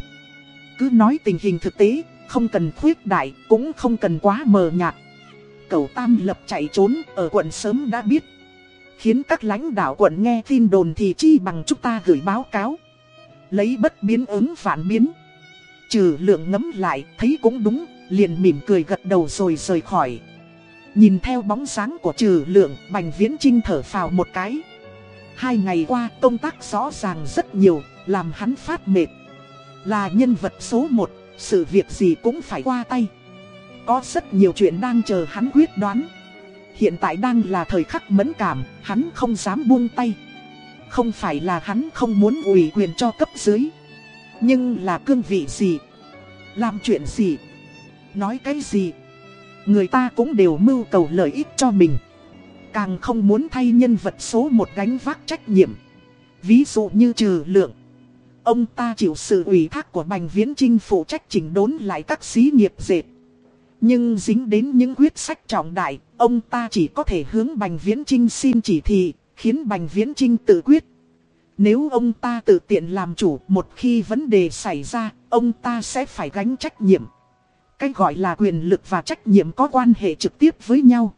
Cứ nói tình hình thực tế Không cần khuyết đại Cũng không cần quá mờ nhạt. Cầu Tam lập chạy trốn Ở quận sớm đã biết. Khiến các lãnh đạo quận nghe tin đồn thì chi bằng chúng ta gửi báo cáo. Lấy bất biến ứng phản biến. Trừ lượng ngấm lại thấy cũng đúng liền mỉm cười gật đầu rồi rời khỏi. Nhìn theo bóng sáng của trừ lượng, Bành Viễn Trinh thở phào một cái. Hai ngày qua công tác rõ ràng rất nhiều, làm hắn phát mệt. Là nhân vật số một, sự việc gì cũng phải qua tay. Có rất nhiều chuyện đang chờ hắn quyết đoán. Hiện tại đang là thời khắc mẫn cảm, hắn không dám buông tay. Không phải là hắn không muốn ủy quyền cho cấp dưới. Nhưng là cương vị gì? Làm chuyện gì? Nói cái gì? Người ta cũng đều mưu cầu lợi ích cho mình. Càng không muốn thay nhân vật số một gánh vác trách nhiệm. Ví dụ như trừ lượng. Ông ta chịu sự ủy thác của Bành Viễn Trinh phụ trách chỉnh đốn lại các xí nghiệp dệt. Nhưng dính đến những quyết sách trọng đại, ông ta chỉ có thể hướng Bành Viễn Trinh xin chỉ thị, khiến Bành Viễn Trinh tự quyết. Nếu ông ta tự tiện làm chủ một khi vấn đề xảy ra, ông ta sẽ phải gánh trách nhiệm. Cái gọi là quyền lực và trách nhiệm có quan hệ trực tiếp với nhau.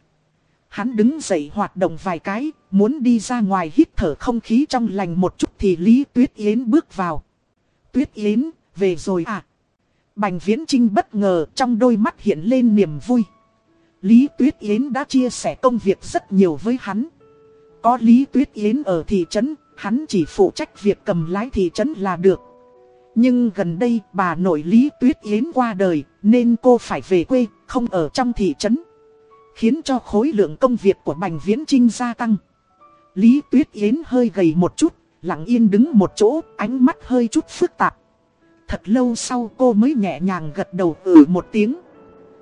Hắn đứng dậy hoạt động vài cái, muốn đi ra ngoài hít thở không khí trong lành một chút thì Lý Tuyết Yến bước vào. Tuyết Yến, về rồi à? Bành Viễn Trinh bất ngờ trong đôi mắt hiện lên niềm vui. Lý Tuyết Yến đã chia sẻ công việc rất nhiều với hắn. Có Lý Tuyết Yến ở thị trấn, hắn chỉ phụ trách việc cầm lái thị trấn là được. Nhưng gần đây bà nội Lý Tuyết Yến qua đời nên cô phải về quê, không ở trong thị trấn. Khiến cho khối lượng công việc của Bành Viễn Trinh gia tăng. Lý Tuyết Yến hơi gầy một chút, lặng yên đứng một chỗ, ánh mắt hơi chút phức tạp. Thật lâu sau cô mới nhẹ nhàng gật đầu ừ một tiếng.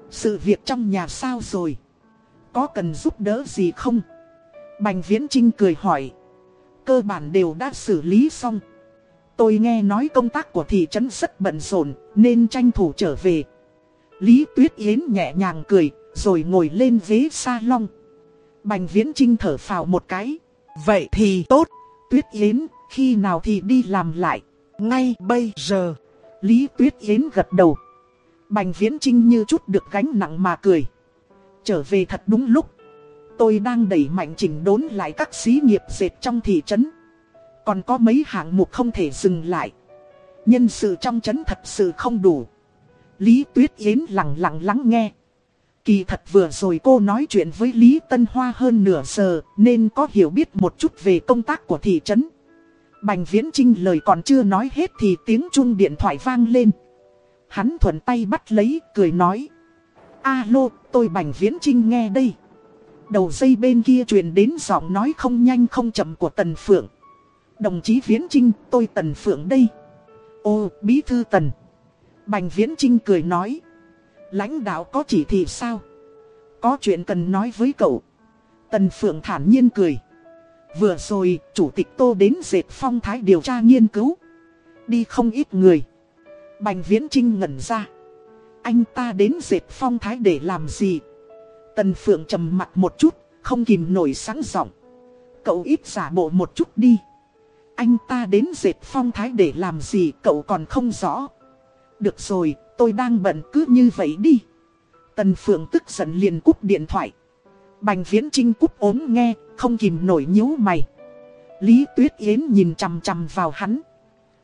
Sự việc trong nhà sao rồi? Có cần giúp đỡ gì không? Bành Viễn Trinh cười hỏi. Cơ bản đều đã xử lý xong. Tôi nghe nói công tác của thị trấn rất bận rộn nên tranh thủ trở về. Lý Tuyết Yến nhẹ nhàng cười rồi ngồi lên ghế salon. Bành Viễn Trinh thở phào một cái. Vậy thì tốt. Tuyết Yến, khi nào thì đi làm lại? Ngay bây giờ. Lý Tuyết Yến gật đầu. Bành Viễn Trinh như chút được gánh nặng mà cười. Trở về thật đúng lúc. Tôi đang đẩy mạnh chỉnh đốn lại các xí nghiệp dệt trong thị trấn. Còn có mấy hạng mục không thể dừng lại. Nhân sự trong trấn thật sự không đủ. Lý Tuyết Yến lặng lặng lắng nghe. Kỳ thật vừa rồi cô nói chuyện với Lý Tân Hoa hơn nửa giờ nên có hiểu biết một chút về công tác của thị trấn. Bành Viễn Trinh lời còn chưa nói hết thì tiếng chuông điện thoại vang lên. Hắn thuận tay bắt lấy, cười nói. Alo, tôi Bành Viễn Trinh nghe đây. Đầu dây bên kia truyền đến giọng nói không nhanh không chậm của Tần Phượng. Đồng chí Viễn Trinh, tôi Tần Phượng đây. Ô, Bí Thư Tần. Bành Viễn Trinh cười nói. Lãnh đạo có chỉ thị sao? Có chuyện cần nói với cậu. Tần Phượng thản nhiên cười. Vừa rồi, Chủ tịch Tô đến dệt phong thái điều tra nghiên cứu. Đi không ít người. Bành Viễn Trinh ngẩn ra. Anh ta đến dệt phong thái để làm gì? Tần Phượng trầm mặt một chút, không kìm nổi sáng giọng. Cậu ít giả bộ một chút đi. Anh ta đến dệt phong thái để làm gì cậu còn không rõ. Được rồi, tôi đang bận cứ như vậy đi. Tần Phượng tức giận liền cúp điện thoại. Bành Viễn Trinh cúp ốm nghe, không kìm nổi nhíu mày. Lý Tuyết Yến nhìn chằm chằm vào hắn.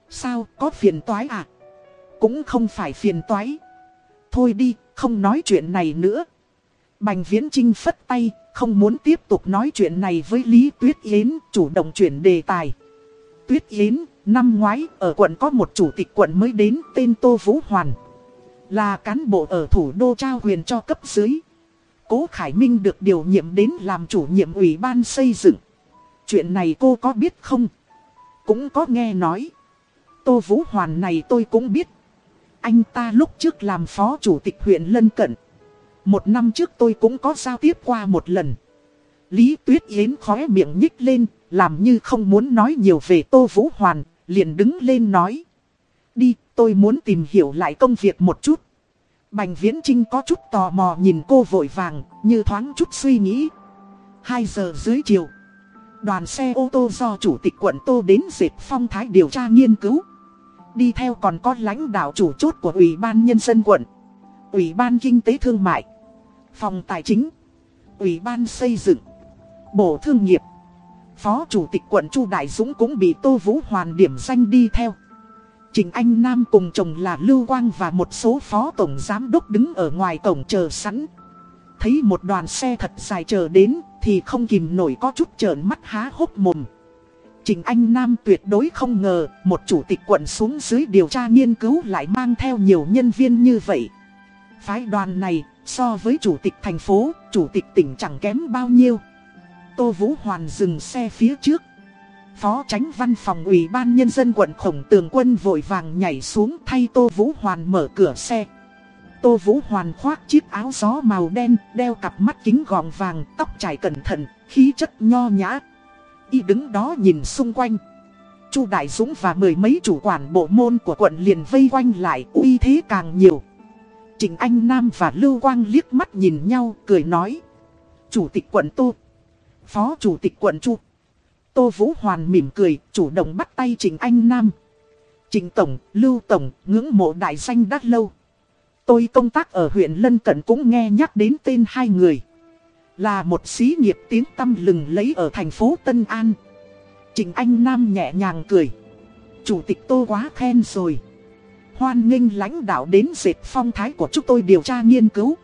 Sao, có phiền toái à? Cũng không phải phiền toái. Thôi đi, không nói chuyện này nữa. Bành Viễn Trinh phất tay, không muốn tiếp tục nói chuyện này với Lý Tuyết Yến, chủ động chuyển đề tài. Tuyết Yến, năm ngoái, ở quận có một chủ tịch quận mới đến tên Tô Vũ Hoàn. Là cán bộ ở thủ đô trao quyền cho cấp dưới. Cố Khải Minh được điều nhiệm đến làm chủ nhiệm ủy ban xây dựng. Chuyện này cô có biết không? Cũng có nghe nói. Tô Vũ Hoàn này tôi cũng biết. Anh ta lúc trước làm phó chủ tịch huyện Lân Cận. Một năm trước tôi cũng có giao tiếp qua một lần. Lý Tuyết Yến khóe miệng nhích lên, làm như không muốn nói nhiều về Tô Vũ Hoàn, liền đứng lên nói. Đi, tôi muốn tìm hiểu lại công việc một chút. Bành Viễn Trinh có chút tò mò nhìn cô vội vàng, như thoáng chút suy nghĩ. 2 giờ dưới chiều, đoàn xe ô tô do chủ tịch quận Tô đến dệt phong thái điều tra nghiên cứu. Đi theo còn có lãnh đạo chủ chốt của Ủy ban Nhân dân quận, Ủy ban Kinh tế Thương mại, Phòng Tài chính, Ủy ban Xây dựng, Bộ Thương nghiệp. Phó Chủ tịch quận Chu Đại Dũng cũng bị Tô Vũ Hoàn điểm danh đi theo. Trình Anh Nam cùng chồng là Lưu Quang và một số phó tổng giám đốc đứng ở ngoài cổng chờ sẵn. Thấy một đoàn xe thật dài chờ đến thì không kìm nổi có chút trợn mắt há hốc mồm. Trình Anh Nam tuyệt đối không ngờ một chủ tịch quận xuống dưới điều tra nghiên cứu lại mang theo nhiều nhân viên như vậy. Phái đoàn này so với chủ tịch thành phố, chủ tịch tỉnh chẳng kém bao nhiêu. Tô Vũ Hoàn dừng xe phía trước. Phó tránh văn phòng ủy ban nhân dân quận khổng tường quân vội vàng nhảy xuống thay Tô Vũ Hoàn mở cửa xe. Tô Vũ Hoàn khoác chiếc áo gió màu đen, đeo cặp mắt kính gọng vàng, tóc trải cẩn thận, khí chất nho nhã. Y đứng đó nhìn xung quanh. Chu Đại Dũng và mười mấy chủ quản bộ môn của quận liền vây quanh lại, uy thế càng nhiều. Trình Anh Nam và Lưu Quang liếc mắt nhìn nhau, cười nói. Chủ tịch quận Tô. Phó chủ tịch quận Chu. Tô Vũ Hoàn mỉm cười, chủ động bắt tay Trình Anh Nam. Trình Tổng, Lưu Tổng, ngưỡng mộ đại danh đắt lâu. Tôi công tác ở huyện Lân Cận cũng nghe nhắc đến tên hai người. Là một xí nghiệp tiếng tâm lừng lấy ở thành phố Tân An. Trình Anh Nam nhẹ nhàng cười. Chủ tịch Tô quá khen rồi. Hoan nghênh lãnh đạo đến dệt phong thái của chúng tôi điều tra nghiên cứu.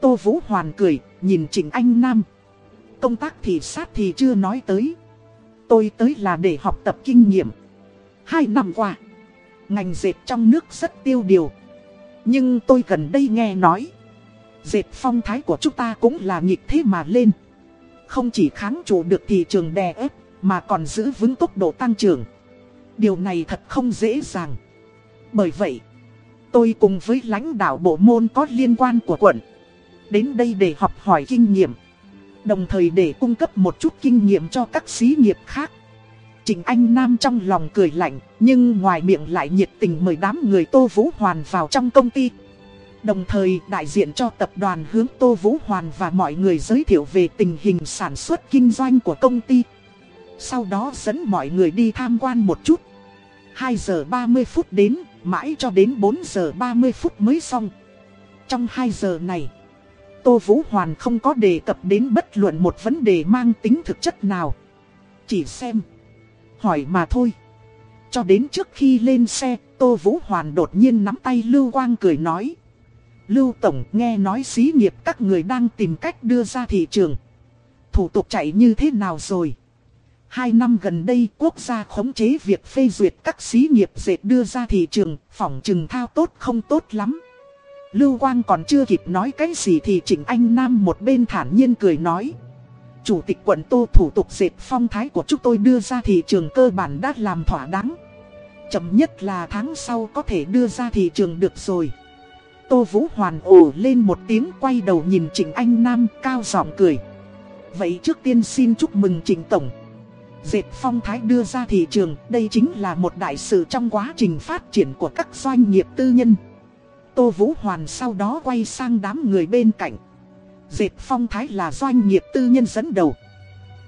Tô Vũ Hoàn cười, nhìn Trịnh Anh Nam. Công tác thì sát thì chưa nói tới. Tôi tới là để học tập kinh nghiệm. Hai năm qua, ngành dệt trong nước rất tiêu điều. Nhưng tôi gần đây nghe nói, dệt phong thái của chúng ta cũng là nghịch thế mà lên. Không chỉ kháng trụ được thị trường đè ép, mà còn giữ vững tốc độ tăng trưởng. Điều này thật không dễ dàng. Bởi vậy, tôi cùng với lãnh đạo bộ môn có liên quan của quận, đến đây để học hỏi kinh nghiệm. Đồng thời để cung cấp một chút kinh nghiệm cho các xí nghiệp khác. Trình Anh Nam trong lòng cười lạnh, nhưng ngoài miệng lại nhiệt tình mời đám người Tô Vũ Hoàn vào trong công ty. Đồng thời đại diện cho tập đoàn hướng Tô Vũ Hoàn và mọi người giới thiệu về tình hình sản xuất kinh doanh của công ty. Sau đó dẫn mọi người đi tham quan một chút. 2 giờ 30 phút đến, mãi cho đến 4 giờ 30 phút mới xong. Trong 2 giờ này, Tô Vũ Hoàn không có đề cập đến bất luận một vấn đề mang tính thực chất nào. Chỉ xem, hỏi mà thôi. Cho đến trước khi lên xe, Tô Vũ Hoàn đột nhiên nắm tay Lưu Quang cười nói. Lưu Tổng nghe nói xí nghiệp các người đang tìm cách đưa ra thị trường. Thủ tục chạy như thế nào rồi? Hai năm gần đây quốc gia khống chế việc phê duyệt các xí nghiệp dệt đưa ra thị trường, phỏng trừng thao tốt không tốt lắm. Lưu Quang còn chưa kịp nói cái gì thì Trịnh Anh Nam một bên thản nhiên cười nói. Chủ tịch quận Tô thủ tục dệt phong thái của chúng tôi đưa ra thị trường cơ bản đã làm thỏa đáng. Chậm nhất là tháng sau có thể đưa ra thị trường được rồi. Tô Vũ Hoàn ồ lên một tiếng quay đầu nhìn Trịnh Anh Nam cao giọng cười. Vậy trước tiên xin chúc mừng Trịnh Tổng. Dệt phong thái đưa ra thị trường, đây chính là một đại sự trong quá trình phát triển của các doanh nghiệp tư nhân. Tô Vũ Hoàn sau đó quay sang đám người bên cạnh. Dệt phong thái là doanh nghiệp tư nhân dẫn đầu.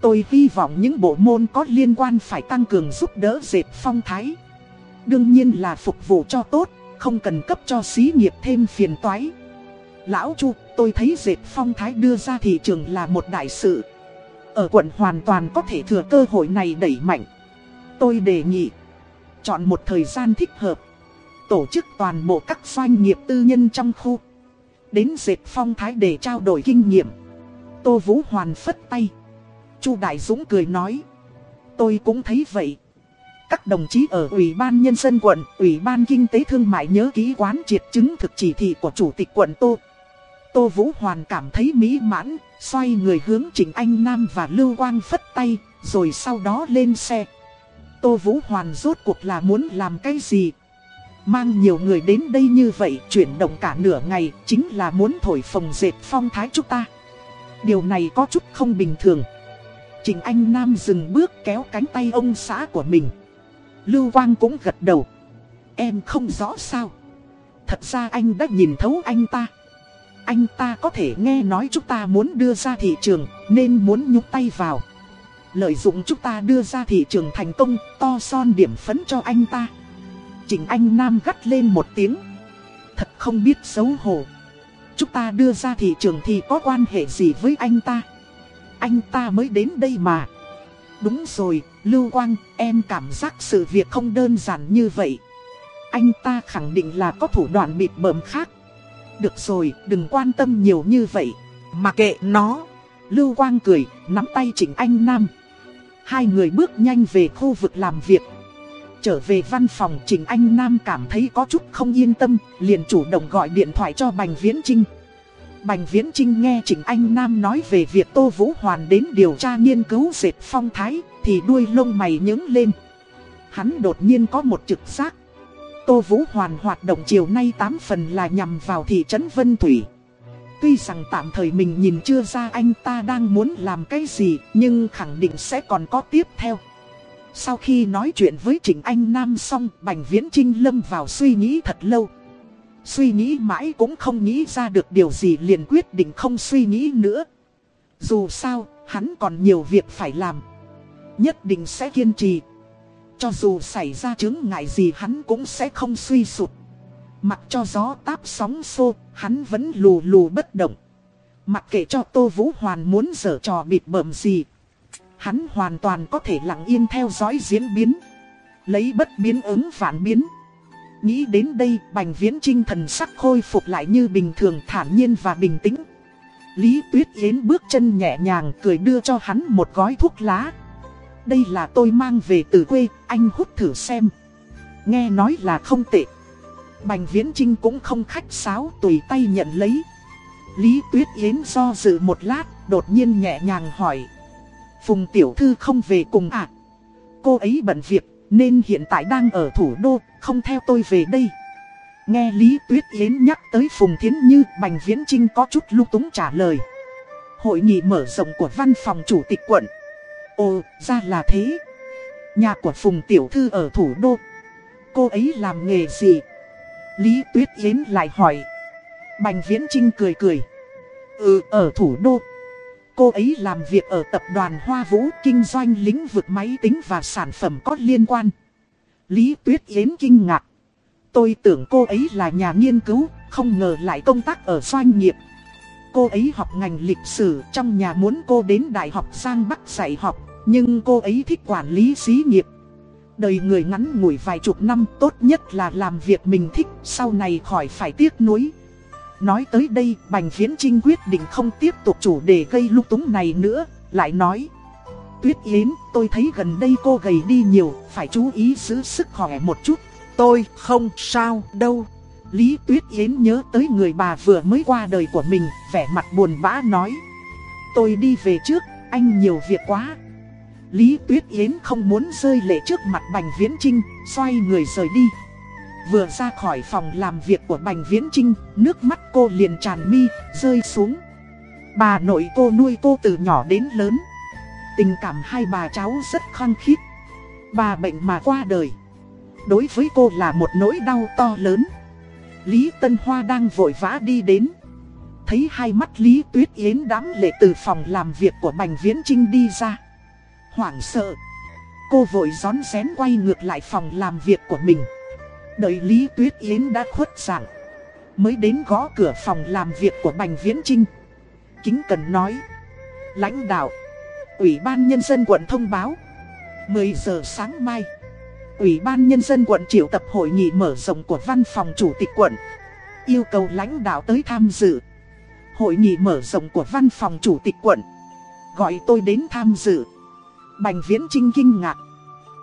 Tôi hy vọng những bộ môn có liên quan phải tăng cường giúp đỡ dệt phong thái. Đương nhiên là phục vụ cho tốt, không cần cấp cho xí nghiệp thêm phiền toái. Lão Chu, tôi thấy dệt phong thái đưa ra thị trường là một đại sự. Ở quận hoàn toàn có thể thừa cơ hội này đẩy mạnh. Tôi đề nghị, chọn một thời gian thích hợp. Tổ chức toàn bộ các doanh nghiệp tư nhân trong khu. Đến dệt phong thái để trao đổi kinh nghiệm. Tô Vũ Hoàn phất tay. Chu Đại Dũng cười nói. Tôi cũng thấy vậy. Các đồng chí ở Ủy ban Nhân dân quận, Ủy ban Kinh tế Thương mại nhớ ký quán triệt chứng thực chỉ thị của Chủ tịch quận Tô. Tô Vũ Hoàn cảm thấy mỹ mãn, xoay người hướng Trịnh Anh Nam và Lưu Quang phất tay, rồi sau đó lên xe. Tô Vũ Hoàn rốt cuộc là muốn làm cái gì? Mang nhiều người đến đây như vậy, chuyển động cả nửa ngày, chính là muốn thổi phồng dệt phong thái chúng ta. Điều này có chút không bình thường. Trịnh Anh Nam dừng bước kéo cánh tay ông xã của mình. Lưu Quang cũng gật đầu. Em không rõ sao. Thật ra anh đã nhìn thấu anh ta. Anh ta có thể nghe nói chúng ta muốn đưa ra thị trường, nên muốn nhúc tay vào. Lợi dụng chúng ta đưa ra thị trường thành công, to son điểm phấn cho anh ta. Trình Anh Nam gắt lên một tiếng. Thật không biết xấu hổ. Chúng ta đưa ra thị trường thì có quan hệ gì với anh ta? Anh ta mới đến đây mà. Đúng rồi, Lưu Quang, em cảm giác sự việc không đơn giản như vậy. anh ta khẳng định là có thủ đoạn bịt bợm khác. Được rồi, đừng quan tâm nhiều như vậy. Mà kệ nó. Lưu Quang cười, nắm tay Trịnh Anh Nam. Hai người bước nhanh về khu vực làm việc. Trở về văn phòng Trịnh Anh Nam cảm thấy có chút không yên tâm, liền chủ động gọi điện thoại cho Bành Viễn Trinh. Bành Viễn Trinh nghe Trịnh Anh Nam nói về việc Tô Vũ Hoàn đến điều tra nghiên cứu dệt phong thái, thì đuôi lông mày nhướng lên. Hắn đột nhiên có một trực giác. Tô Vũ Hoàn hoạt động chiều nay 8 phần là nhằm vào thị trấn Vân Thủy. Tuy rằng tạm thời mình nhìn chưa ra anh ta đang muốn làm cái gì, nhưng khẳng định sẽ còn có tiếp theo. Sau khi nói chuyện với Trịnh Anh Nam xong, Bành Viễn Trinh lâm vào suy nghĩ thật lâu. Suy nghĩ mãi cũng không nghĩ ra được điều gì liền quyết định không suy nghĩ nữa. Dù sao, hắn còn nhiều việc phải làm. Nhất định sẽ kiên trì. Cho dù xảy ra chứng ngại gì hắn cũng sẽ không suy sụp. Mặc cho gió táp sóng xô, hắn vẫn lù lù bất động. Mặc kệ cho Tô Vũ Hoàn muốn dở trò bịt bợm gì. Hắn hoàn toàn có thể lặng yên theo dõi diễn biến. Lấy bất biến ứng phản biến. Nghĩ đến đây, Bành Viễn Trinh thần sắc khôi phục lại như bình thường thản nhiên và bình tĩnh. Lý Tuyết Yến bước chân nhẹ nhàng cười đưa cho hắn một gói thuốc lá. Đây là tôi mang về từ quê, anh hút thử xem. Nghe nói là không tệ. Bành Viễn Trinh cũng không khách sáo tùy tay nhận lấy. Lý Tuyết Yến do dự một lát, đột nhiên nhẹ nhàng hỏi. Phùng Tiểu Thư không về cùng à? Cô ấy bận việc, nên hiện tại đang ở thủ đô, không theo tôi về đây. Nghe Lý Tuyết Yến nhắc tới Phùng Thiến Như, Bành Viễn Trinh có chút lúc túng trả lời. Hội nghị mở rộng của văn phòng chủ tịch quận. Ồ, ra là thế. Nhà của Phùng Tiểu Thư ở thủ đô. Cô ấy làm nghề gì? Lý Tuyết Yến lại hỏi. Bành Viễn Trinh cười cười. Ừ, ở thủ đô. Cô ấy làm việc ở tập đoàn Hoa Vũ kinh doanh lĩnh vực máy tính và sản phẩm có liên quan. Lý Tuyết Yến kinh ngạc. Tôi tưởng cô ấy là nhà nghiên cứu, không ngờ lại công tác ở doanh nghiệp. Cô ấy học ngành lịch sử, trong nhà muốn cô đến Đại học Giang Bắc dạy học, nhưng cô ấy thích quản lý xí nghiệp. Đời người ngắn ngủi vài chục năm tốt nhất là làm việc mình thích, sau này khỏi phải tiếc nuối. Nói tới đây, Bành Viễn Trinh quyết định không tiếp tục chủ đề gây lúc túng này nữa, lại nói. Tuyết Yến, tôi thấy gần đây cô gầy đi nhiều, phải chú ý giữ sức khỏe một chút. Tôi không sao đâu. Lý Tuyết Yến nhớ tới người bà vừa mới qua đời của mình, vẻ mặt buồn bã nói. Tôi đi về trước, anh nhiều việc quá. Lý Tuyết Yến không muốn rơi lệ trước mặt Bành Viễn Trinh, xoay người rời đi. Vừa ra khỏi phòng làm việc của Bành Viễn Trinh, nước mắt cô liền tràn mi, rơi xuống. Bà nội cô nuôi cô từ nhỏ đến lớn. Tình cảm hai bà cháu rất khăng khít. Bà bệnh mà qua đời. Đối với cô là một nỗi đau to lớn. Lý Tân Hoa đang vội vã đi đến. Thấy hai mắt Lý Tuyết Yến đám lệ từ phòng làm việc của Bành Viễn Trinh đi ra. Hoảng sợ. Cô vội gión rén quay ngược lại phòng làm việc của mình. Đợi Lý Tuyết Yến đã khuất giảng Mới đến gõ cửa phòng làm việc của Bành Viễn Trinh Kính cần nói, Lãnh đạo, Ủy ban Nhân dân quận thông báo 10 giờ sáng mai Ủy ban Nhân dân quận triệu tập hội nghị mở rộng của văn phòng chủ tịch quận, Yêu cầu lãnh đạo tới tham dự Hội nghị mở rộng của văn phòng chủ tịch quận, Gọi tôi đến tham dự Bành Viễn Trinh kinh ngạc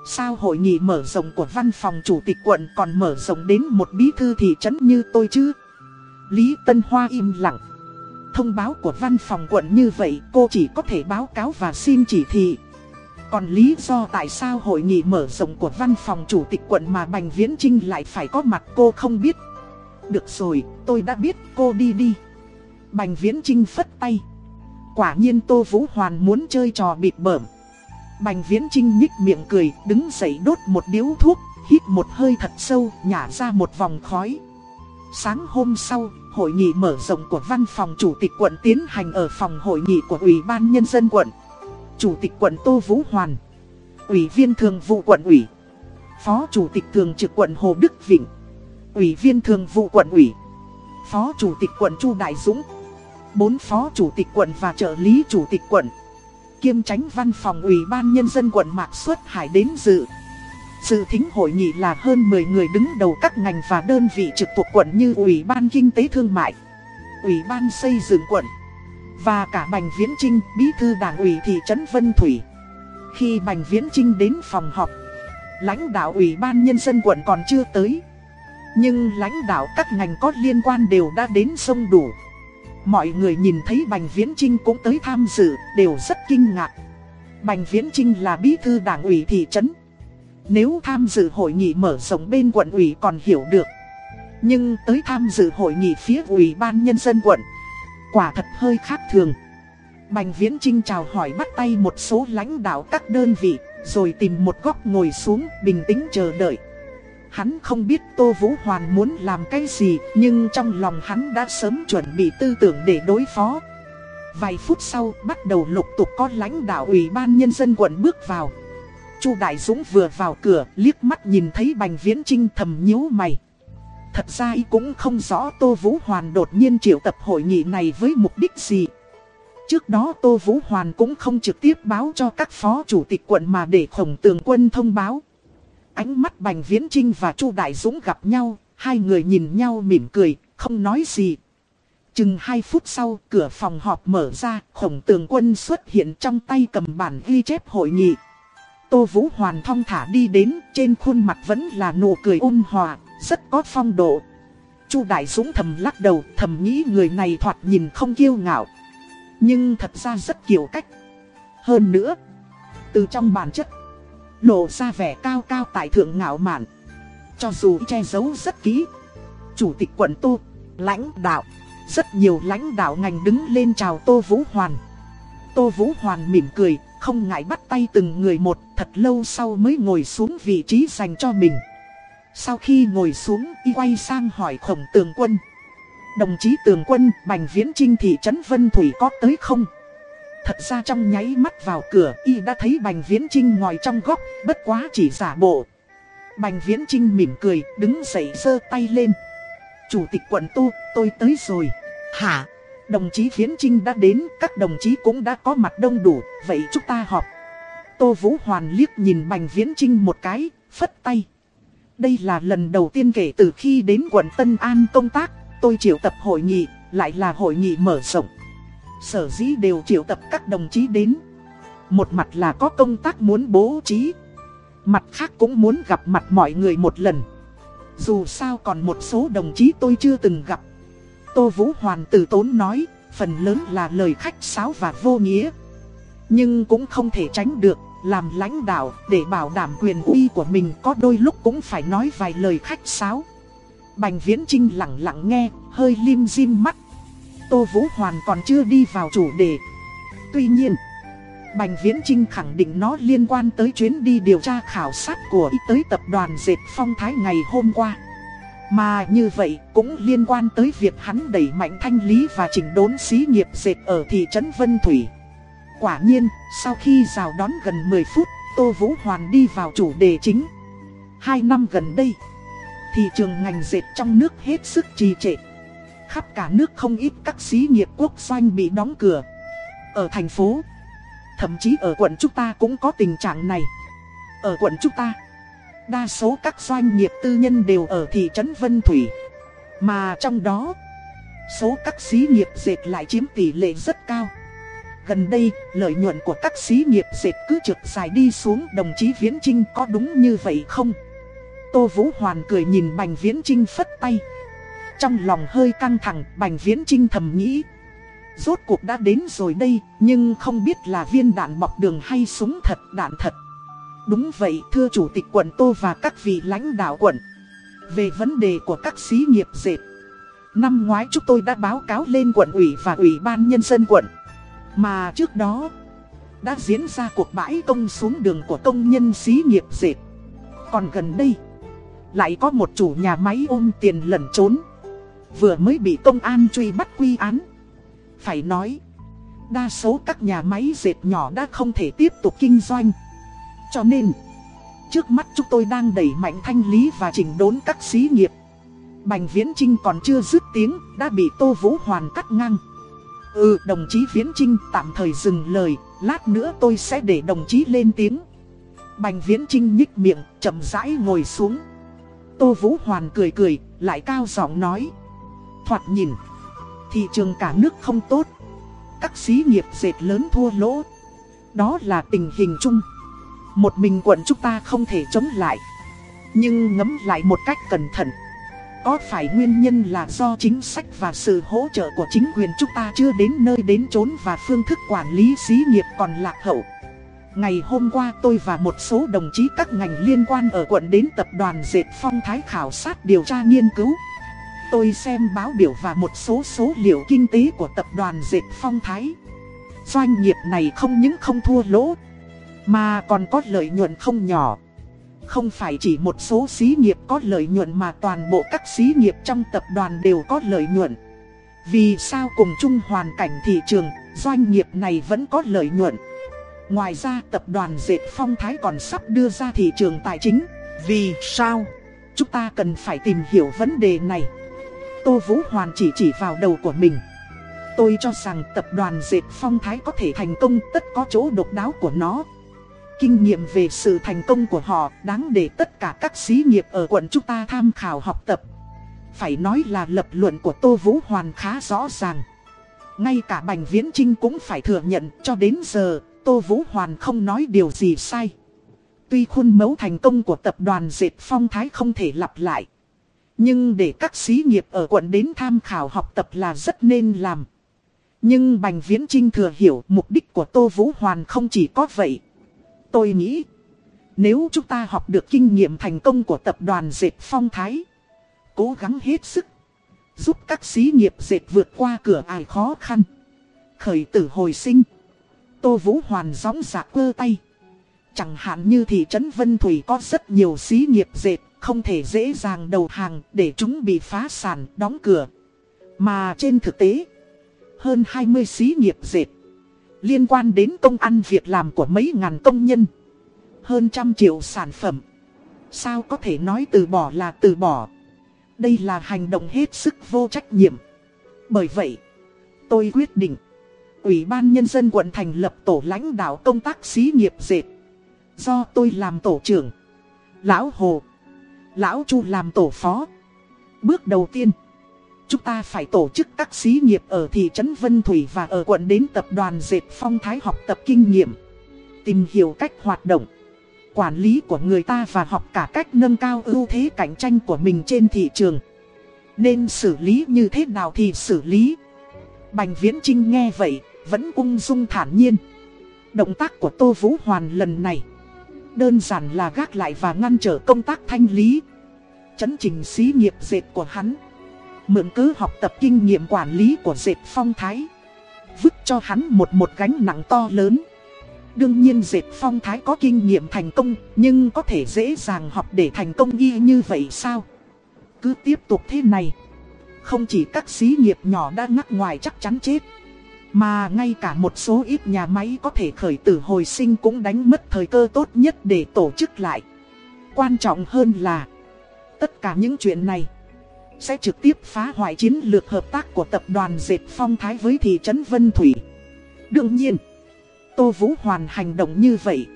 Sao hội nghị mở rộng của văn phòng chủ tịch quận còn mở rộng đến một bí thư thị trấn như tôi chứ? Lý Tân Hoa im lặng. Thông báo của văn phòng quận như vậy, cô chỉ có thể báo cáo và xin chỉ thị. Còn lý do tại sao hội nghị mở rộng của văn phòng chủ tịch quận mà Bành Viễn Trinh lại phải có mặt cô không biết. Được rồi, tôi đã biết cô đi đi. Bành Viễn Trinh phất tay. Quả nhiên Tô Vũ Hoàn muốn chơi trò bịt bởm. Bành Viễn Trinh nhích miệng cười, đứng dậy đốt một điếu thuốc, hít một hơi thật sâu, nhả ra một vòng khói. Sáng hôm sau, hội nghị mở rộng của văn phòng chủ tịch quận tiến hành ở phòng hội nghị của Ủy ban Nhân dân quận. Chủ tịch quận Tô Vũ Hoàn, Ủy viên thường vụ quận ủy, Phó Chủ tịch thường trực quận Hồ Đức Vịnh, Ủy viên thường vụ quận ủy, Phó Chủ tịch quận Chu Đại Dũng, bốn Phó Chủ tịch quận và trợ lý Chủ tịch quận. Kiêm tránh văn phòng ủy ban nhân dân quận Mạc Xuất Hải đến dự. Dự thính hội nghị là hơn 10 người đứng đầu các ngành và đơn vị trực thuộc quận như Ủy ban Kinh tế Thương mại, Ủy ban Xây dựng quận và cả Bành Viễn Trinh, bí thư đảng ủy thị trấn Vân Thủy. Khi Bành Viễn Trinh đến phòng họp, lãnh đạo Ủy ban Nhân dân quận còn chưa tới. Nhưng lãnh đạo các ngành có liên quan đều đã đến sông đủ. Mọi người nhìn thấy Bành Viễn Trinh cũng tới tham dự, đều rất kinh ngạc. Bành Viễn Trinh là bí thư đảng ủy thị trấn. Nếu tham dự hội nghị mở rộng bên quận ủy còn hiểu được. Nhưng tới tham dự hội nghị phía ủy ban nhân dân quận. Quả thật hơi khác thường. Bành Viễn Trinh chào hỏi bắt tay một số lãnh đạo các đơn vị, rồi tìm một góc ngồi xuống bình tĩnh chờ đợi. Hắn không biết Tô Vũ Hoàn muốn làm cái gì, nhưng trong lòng hắn đã sớm chuẩn bị tư tưởng để đối phó. Vài phút sau, bắt đầu lục tục có lãnh đạo ủy ban nhân dân quận bước vào. Chu Đại Dũng vừa vào cửa, liếc mắt nhìn thấy Bành Viễn Trinh thầm nhíu mày. Thật ra ý cũng không rõ Tô Vũ Hoàn đột nhiên triệu tập hội nghị này với mục đích gì. Trước đó Tô Vũ Hoàn cũng không trực tiếp báo cho các phó chủ tịch quận mà để khổng tường quân thông báo. Ánh mắt Bành Viễn Trinh và Chu Đại Dũng gặp nhau, hai người nhìn nhau mỉm cười, không nói gì. Chừng 2 phút sau, cửa phòng họp mở ra, khổng tường quân xuất hiện trong tay cầm bản ghi chép hội nghị. Tô Vũ Hoàn thong thả đi đến, trên khuôn mặt vẫn là nụ cười ôn hòa, rất có phong độ. Chu Đại Dũng thầm lắc đầu, thầm nghĩ người này thoạt nhìn không kiêu ngạo. Nhưng thật ra rất kiểu cách. Hơn nữa, từ trong bản chất, lộ ra vẻ cao cao tại thượng ngạo mạn. Cho dù che giấu rất kỹ. Chủ tịch quận Tô, lãnh đạo, rất nhiều lãnh đạo ngành đứng lên chào Tô Vũ Hoàn. Tô Vũ Hoàn mỉm cười, không ngại bắt tay từng người một, thật lâu sau mới ngồi xuống vị trí dành cho mình. Sau khi ngồi xuống, y quay sang hỏi khổng tường quân. Đồng chí tường quân, Bành Viễn Trinh thị trấn Vân Thủy có tới không? Thật ra trong nháy mắt vào cửa, y đã thấy Bành Viễn Trinh ngồi trong góc, bất quá chỉ giả bộ. Bành Viễn Trinh mỉm cười, đứng dậy giơ tay lên. Chủ tịch quận tu, tôi tới rồi. Hả? Đồng chí Viễn Trinh đã đến, các đồng chí cũng đã có mặt đông đủ, vậy chúng ta họp. Tô Vũ Hoàn liếc nhìn Bành Viễn Trinh một cái, phất tay. Đây là lần đầu tiên kể từ khi đến quận Tân An công tác, tôi triệu tập hội nghị, lại là hội nghị mở rộng. Sở dĩ đều triệu tập các đồng chí đến. Một mặt là có công tác muốn bố trí, mặt khác cũng muốn gặp mặt mọi người một lần. Dù sao còn một số đồng chí tôi chưa từng gặp. Tô Vũ Hoàn từ tốn nói, phần lớn là lời khách sáo và vô nghĩa. Nhưng cũng không thể tránh được, làm lãnh đạo để bảo đảm quyền uy của mình có đôi lúc cũng phải nói vài lời khách sáo. Bành Viễn Trinh lặng lặng nghe, hơi lim dim mắt. Tô Vũ Hoàn còn chưa đi vào chủ đề. Tuy nhiên, Bành Viễn Trinh khẳng định nó liên quan tới chuyến đi điều tra khảo sát của y tới tập đoàn dệt phong thái ngày hôm qua. Mà như vậy cũng liên quan tới việc hắn đẩy mạnh thanh lý và chỉnh đốn xí nghiệp dệt ở thị trấn Vân Thủy. Quả nhiên, sau khi rào đón gần 10 phút, Tô Vũ Hoàn đi vào chủ đề chính. Hai năm gần đây, thị trường ngành dệt trong nước hết sức trì trệ. Khắp cả nước không ít các xí nghiệp quốc doanh bị đóng cửa. Ở thành phố, thậm chí ở quận chúng ta cũng có tình trạng này. Ở quận chúng ta, đa số các doanh nghiệp tư nhân đều ở thị trấn Vân Thủy. Mà trong đó, số các xí nghiệp dệt lại chiếm tỷ lệ rất cao. Gần đây, lợi nhuận của các xí nghiệp dệt cứ trượt dài đi xuống đồng chí Viễn Trinh có đúng như vậy không? Tô Vũ Hoàn cười nhìn Bành Viễn Trinh phất tay. Trong lòng hơi căng thẳng, Bành Viễn Trinh thầm nghĩ. Rốt cuộc đã đến rồi đây, nhưng không biết là viên đạn bọc đường hay súng thật, đạn thật. Đúng vậy, thưa Chủ tịch quận Tô và các vị lãnh đạo quận. Về vấn đề của các xí nghiệp dệt. Năm ngoái chúng tôi đã báo cáo lên quận ủy và ủy ban nhân dân quận. Mà trước đó, đã diễn ra cuộc bãi công xuống đường của công nhân xí nghiệp dệt. Còn gần đây, lại có một chủ nhà máy ôm tiền lẩn trốn. Vừa mới bị công an truy bắt quy án. Phải nói, đa số các nhà máy dệt nhỏ đã không thể tiếp tục kinh doanh. Cho nên, trước mắt chúng tôi đang đẩy mạnh thanh lý và chỉnh đốn các xí nghiệp. Bành Viễn Trinh còn chưa dứt tiếng, đã bị Tô Vũ Hoàn cắt ngang. Ừ, đồng chí Viễn Trinh tạm thời dừng lời, lát nữa tôi sẽ để đồng chí lên tiếng. Bành Viễn Trinh nhích miệng, chậm rãi ngồi xuống. Tô Vũ Hoàn cười cười, lại cao giọng nói. Thoạt nhìn, thị trường cả nước không tốt. Các xí nghiệp dệt lớn thua lỗ. Đó là tình hình chung. Một mình quận chúng ta không thể chống lại. Nhưng ngẫm lại một cách cẩn thận. Có phải nguyên nhân là do chính sách và sự hỗ trợ của chính quyền chúng ta chưa đến nơi đến chốn và phương thức quản lý xí nghiệp còn lạc hậu? Ngày hôm qua tôi và một số đồng chí các ngành liên quan ở quận đến tập đoàn dệt phong thái khảo sát điều tra nghiên cứu. Tôi xem báo biểu và một số số liệu kinh tế của tập đoàn dệt phong thái. Doanh nghiệp này không những không thua lỗ, mà còn có lợi nhuận không nhỏ. Không phải chỉ một số xí nghiệp có lợi nhuận mà toàn bộ các xí nghiệp trong tập đoàn đều có lợi nhuận. Vì sao cùng chung hoàn cảnh thị trường, doanh nghiệp này vẫn có lợi nhuận. Ngoài ra tập đoàn Dệt Phong Thái còn sắp đưa ra thị trường tài chính. Vì sao? Chúng ta cần phải tìm hiểu vấn đề này. Tô Vũ Hoàn chỉ chỉ vào đầu của mình. Tôi cho rằng tập đoàn Dệt Phong Thái có thể thành công tất có chỗ độc đáo của nó. Kinh nghiệm về sự thành công của họ, đáng để tất cả các xí nghiệp ở quận chúng ta tham khảo học tập. Phải nói là lập luận của Tô Vũ Hoàn khá rõ ràng. Ngay cả Bành Viễn Trinh cũng phải thừa nhận, cho đến giờ, Tô Vũ Hoàn không nói điều gì sai. Tuy khuôn mẫu thành công của tập đoàn Dệt Phong Thái không thể lặp lại. Nhưng để các xí nghiệp ở quận đến tham khảo học tập là rất nên làm. Nhưng Bành Viễn Trinh thừa hiểu mục đích của Tô Vũ Hoàn không chỉ có vậy. Tôi nghĩ, nếu chúng ta học được kinh nghiệm thành công của tập đoàn Dệt Phong Thái, cố gắng hết sức, giúp các xí nghiệp dệt vượt qua cửa ải khó khăn, khởi tử hồi sinh. Tô Vũ Hoàn gióng giạc cơ tay. Chẳng hạn như thị trấn Vân Thủy có rất nhiều xí nghiệp dệt, không thể dễ dàng đầu hàng để chúng bị phá sản, đóng cửa. Mà trên thực tế, hơn 20 xí nghiệp dệt, liên quan đến công ăn việc làm của mấy ngàn công nhân. Hơn trăm triệu sản phẩm. Sao có thể nói từ bỏ là từ bỏ? Đây là hành động hết sức vô trách nhiệm. Bởi vậy, tôi quyết định Ủy ban Nhân dân quận thành lập tổ lãnh đạo công tác xí nghiệp dệt. Do tôi làm tổ trưởng. Lão Hồ. Lão Chu làm tổ phó. Bước đầu tiên. Chúng ta phải tổ chức các xí nghiệp ở thị trấn Vân Thủy và ở quận đến tập đoàn dệt phong thái học tập kinh nghiệm. Tìm hiểu cách hoạt động. Quản lý của người ta và học cả cách nâng cao ưu thế cạnh tranh của mình trên thị trường. Nên xử lý như thế nào thì xử lý. Bành Viễn Trinh nghe vậy, vẫn ung dung thản nhiên. Động tác của Tô Vũ Hoàn lần này đơn giản là gác lại và ngăn trở công tác thanh lý. Chấn trình xí nghiệp dệt của hắn. Mượn cứ học tập kinh nghiệm quản lý của dệt phong thái. Vứt cho hắn một một gánh nặng to lớn. Đương nhiên dệt phong thái có kinh nghiệm thành công, nhưng có thể dễ dàng học để thành công y như vậy sao? Cứ tiếp tục thế này. Không chỉ các xí nghiệp nhỏ đang ngắc ngoài chắc chắn chết. Mà ngay cả một số ít nhà máy có thể khởi tử hồi sinh cũng đánh mất thời cơ tốt nhất để tổ chức lại. Quan trọng hơn là, tất cả những chuyện này sẽ trực tiếp phá hoại chiến lược hợp tác của tập đoàn Dệt Phong Thái với thị trấn Vân Thủy. Đương nhiên, Tô Vũ Hoàn hành động như vậy.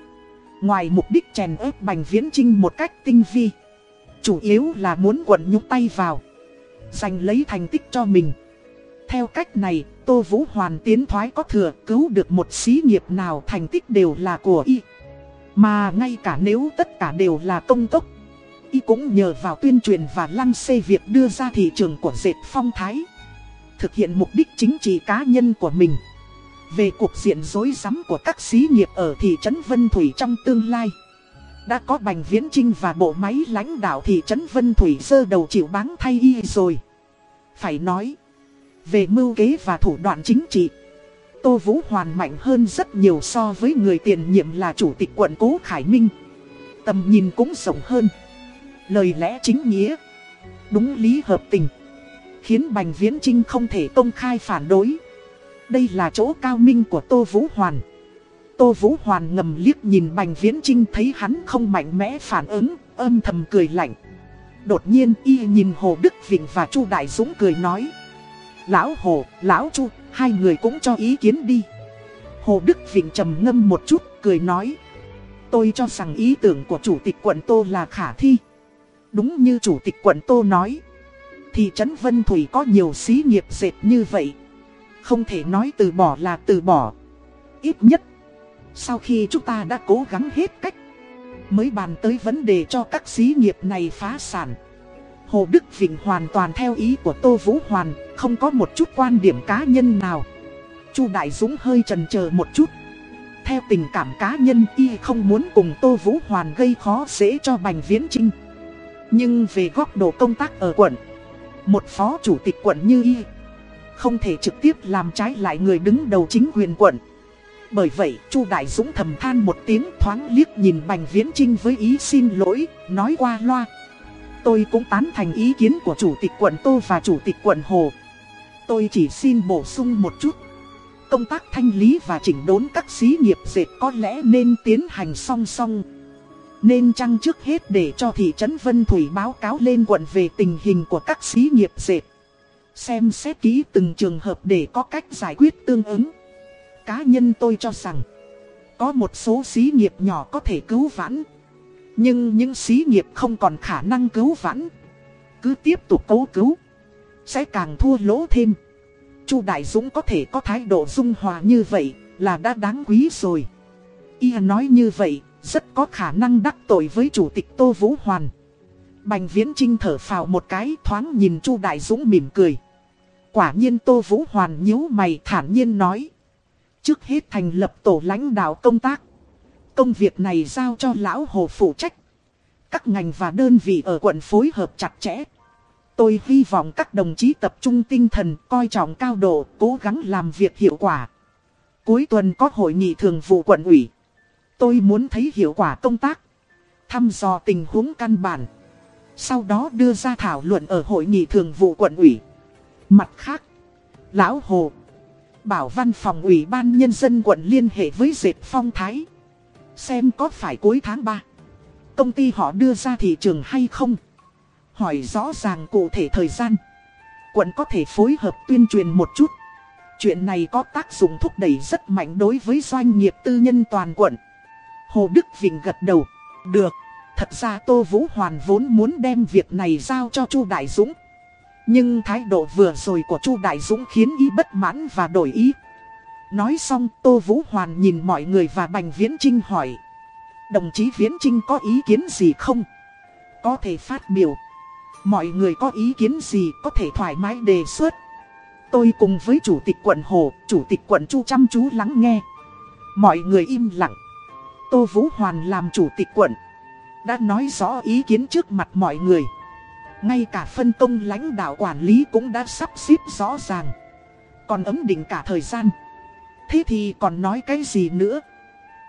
Ngoài mục đích chèn ép Bành Viễn Trinh một cách tinh vi, chủ yếu là muốn quẩn nhúc tay vào, giành lấy thành tích cho mình. Theo cách này, Tô Vũ Hoàn tiến thoái có thừa cứu được một xí nghiệp nào thành tích đều là của y. Mà ngay cả nếu tất cả đều là công tốc, y cũng nhờ vào tuyên truyền và lăng xê việc đưa ra thị trường của dệt phong thái. Thực hiện mục đích chính trị cá nhân của mình. Về cuộc diện dối rắm của các xí nghiệp ở thị trấn Vân Thủy trong tương lai. Đã có Bành Viễn Trinh và bộ máy lãnh đạo thị trấn Vân Thủy sơ đầu chịu báng thay y rồi. Phải nói, về mưu kế và thủ đoạn chính trị, Tô Vũ Hoàn mạnh hơn rất nhiều so với người tiền nhiệm là chủ tịch quận Cố Khải Minh Tầm nhìn cũng rộng hơn Lời lẽ chính nghĩa Đúng lý hợp tình Khiến Bành Viễn Trinh không thể công khai phản đối Đây là chỗ cao minh của Tô Vũ Hoàn Tô Vũ Hoàn ngầm liếc nhìn Bành Viễn Trinh thấy hắn không mạnh mẽ phản ứng Âm thầm cười lạnh Đột nhiên y nhìn Hồ Đức Vịnh và Chu Đại Dũng cười nói Lão Hồ, Lão Chu, hai người cũng cho ý kiến đi. Hồ Đức Vịnh trầm ngâm một chút, cười nói. Tôi cho rằng ý tưởng của chủ tịch quận Tô là khả thi. Đúng như chủ tịch quận Tô nói. Thị trấn Vân Thủy có nhiều xí nghiệp dệt như vậy. Không thể nói từ bỏ là từ bỏ. Ít nhất, sau khi chúng ta đã cố gắng hết cách, mới bàn tới vấn đề cho các xí nghiệp này phá sản. Hồ Đức Vịnh hoàn toàn theo ý của Tô Vũ Hoàn, không có một chút quan điểm cá nhân nào. Chu Đại Dũng hơi chần chờ một chút. Theo tình cảm cá nhân y không muốn cùng Tô Vũ Hoàn gây khó dễ cho Bành Viễn Trinh. Nhưng về góc độ công tác ở quận, một phó chủ tịch quận như y, không thể trực tiếp làm trái lại người đứng đầu chính quyền quận. Bởi vậy, Chu Đại Dũng thầm than một tiếng thoáng liếc nhìn Bành Viễn Trinh với ý xin lỗi, nói qua loa. Tôi cũng tán thành ý kiến của Chủ tịch quận Tô và Chủ tịch quận Hồ. Tôi chỉ xin bổ sung một chút. Công tác thanh lý và chỉnh đốn các xí nghiệp dệt có lẽ nên tiến hành song song. Nên chăng trước hết để cho thị trấn Vân Thủy báo cáo lên quận về tình hình của các xí nghiệp dệt. Xem xét kỹ từng trường hợp để có cách giải quyết tương ứng. Cá nhân tôi cho rằng, có một số xí nghiệp nhỏ có thể cứu vãn. Nhưng những xí nghiệp không còn khả năng cứu vãn. Cứ tiếp tục cố cứu, sẽ càng thua lỗ thêm. Chu Đại Dũng có thể có thái độ dung hòa như vậy là đã đáng quý rồi. Y nói như vậy, rất có khả năng đắc tội với Chủ tịch Tô Vũ Hoàn. Bành Viễn Trinh thở phào một cái thoáng nhìn Chu Đại Dũng mỉm cười. Quả nhiên Tô Vũ Hoàn nhíu mày thản nhiên nói. Trước hết thành lập tổ lãnh đạo công tác. Công việc này giao cho Lão Hồ phụ trách. Các ngành và đơn vị ở quận phối hợp chặt chẽ. Tôi hy vọng các đồng chí tập trung tinh thần, coi trọng cao độ, cố gắng làm việc hiệu quả. Cuối tuần có hội nghị thường vụ quận ủy. Tôi muốn thấy hiệu quả công tác. Thăm dò tình huống căn bản. Sau đó đưa ra thảo luận ở hội nghị thường vụ quận ủy. Mặt khác, Lão Hồ, bảo văn phòng ủy ban nhân dân quận liên hệ với dệt phong thái. Xem có phải cuối tháng 3, công ty họ đưa ra thị trường hay không. Hỏi rõ ràng cụ thể thời gian. Quận có thể phối hợp tuyên truyền một chút. Chuyện này có tác dụng thúc đẩy rất mạnh đối với doanh nghiệp tư nhân toàn quận. Hồ Đức Vịnh gật đầu. Được, thật ra Tô Vũ Hoàn vốn muốn đem việc này giao cho Chu Đại Dũng. Nhưng thái độ vừa rồi của Chu Đại Dũng khiến y bất mãn và đổi ý. Nói xong Tô Vũ Hoàn nhìn mọi người và Bành Viễn Trinh hỏi. Đồng chí Viễn Trinh có ý kiến gì không? Có thể phát biểu. Mọi người có ý kiến gì có thể thoải mái đề xuất. Tôi cùng với Chủ tịch quận Hồ, Chủ tịch quận Chu chăm chú lắng nghe. Mọi người im lặng. Tô Vũ Hoàn làm Chủ tịch quận. Đã nói rõ ý kiến trước mặt mọi người. Ngay cả phân công lãnh đạo quản lý cũng đã sắp xếp rõ ràng. Còn ấm định cả thời gian. Thế thì còn nói cái gì nữa?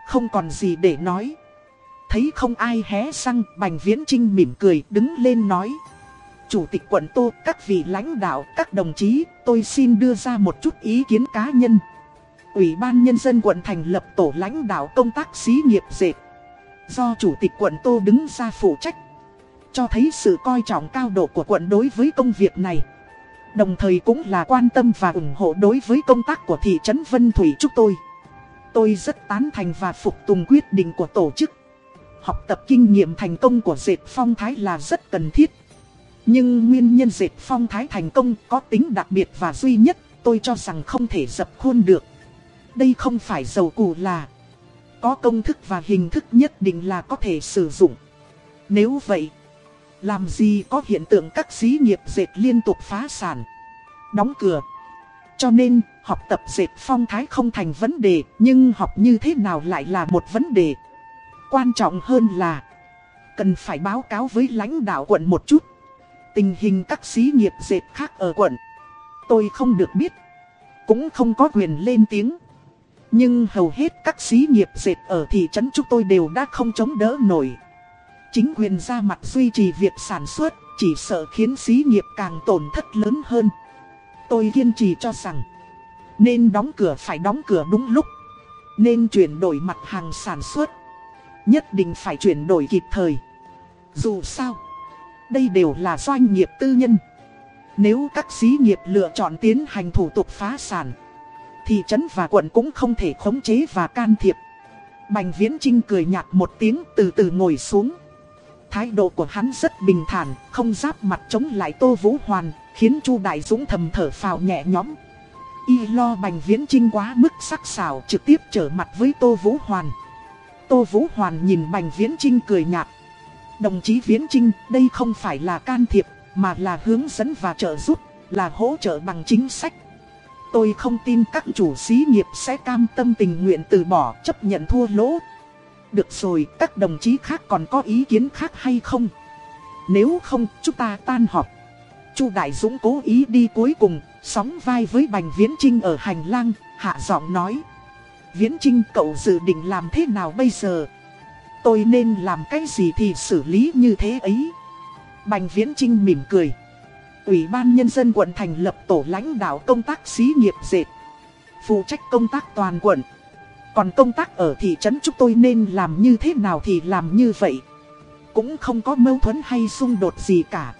Không còn gì để nói. Thấy không ai hé răng, Bành Viễn Trinh mỉm cười đứng lên nói. Chủ tịch quận Tô, các vị lãnh đạo, các đồng chí, tôi xin đưa ra một chút ý kiến cá nhân. Ủy ban Nhân dân quận thành lập tổ lãnh đạo công tác xí nghiệp dệt. Do Chủ tịch quận Tô đứng ra phụ trách cho thấy sự coi trọng cao độ của quận đối với công việc này. Đồng thời cũng là quan tâm và ủng hộ đối với công tác của thị trấn Vân Thủy chúng tôi. Tôi rất tán thành và phục tùng quyết định của tổ chức. Học tập kinh nghiệm thành công của dệt phong thái là rất cần thiết. Nhưng nguyên nhân dệt phong thái thành công có tính đặc biệt và duy nhất, tôi cho rằng không thể dập khuôn được. Đây không phải dầu củ là có công thức và hình thức nhất định là có thể sử dụng. Nếu vậy, làm gì có hiện tượng các xí nghiệp dệt liên tục phá sản, đóng cửa. Cho nên, học tập dệt phong thái không thành vấn đề, nhưng học như thế nào lại là một vấn đề. Quan trọng hơn là, cần phải báo cáo với lãnh đạo quận một chút. Tình hình các xí nghiệp dệt khác ở quận, tôi không được biết, cũng không có quyền lên tiếng. Nhưng hầu hết các xí nghiệp dệt ở thị trấn chúng tôi đều đã không chống đỡ nổi. Chính quyền ra mặt duy trì việc sản xuất, chỉ sợ khiến xí nghiệp càng tổn thất lớn hơn. Tôi kiên trì cho rằng, nên đóng cửa phải đóng cửa đúng lúc, nên chuyển đổi mặt hàng sản xuất, nhất định phải chuyển đổi kịp thời. Dù sao, đây đều là doanh nghiệp tư nhân. Nếu các xí nghiệp lựa chọn tiến hành thủ tục phá sản, thị trấn và quận cũng không thể khống chế và can thiệp. Bành Viễn Trinh cười nhạt một tiếng từ từ ngồi xuống. Thái độ của hắn rất bình thản, không giáp mặt chống lại Tô Vũ Hoàn, khiến Chu Đại Dũng thầm thở phào nhẹ nhõm. Y lo Bành Viễn Trinh quá mức sắc sảo trực tiếp trở mặt với Tô Vũ Hoàn. Tô Vũ Hoàn nhìn Bành Viễn Trinh cười nhạt. Đồng chí Viễn Trinh, đây không phải là can thiệp, mà là hướng dẫn và trợ giúp, là hỗ trợ bằng chính sách. Tôi không tin các chủ xí nghiệp sẽ cam tâm tình nguyện từ bỏ chấp nhận thua lỗ. Được rồi, các đồng chí khác còn có ý kiến khác hay không? Nếu không, chúng ta tan họp. Chu Đại Dũng cố ý đi cuối cùng, sóng vai với Bành Viễn Trinh ở hành lang, hạ giọng nói. Viễn Trinh cậu dự định làm thế nào bây giờ? Tôi nên làm cái gì thì xử lý như thế ấy? Bành Viễn Trinh mỉm cười. Ủy ban Nhân dân quận thành lập tổ lãnh đạo công tác xí nghiệp dệt. Phụ trách công tác toàn quận. Còn công tác ở thị trấn chúng tôi nên làm như thế nào thì làm như vậy. Cũng không có mâu thuẫn hay xung đột gì cả.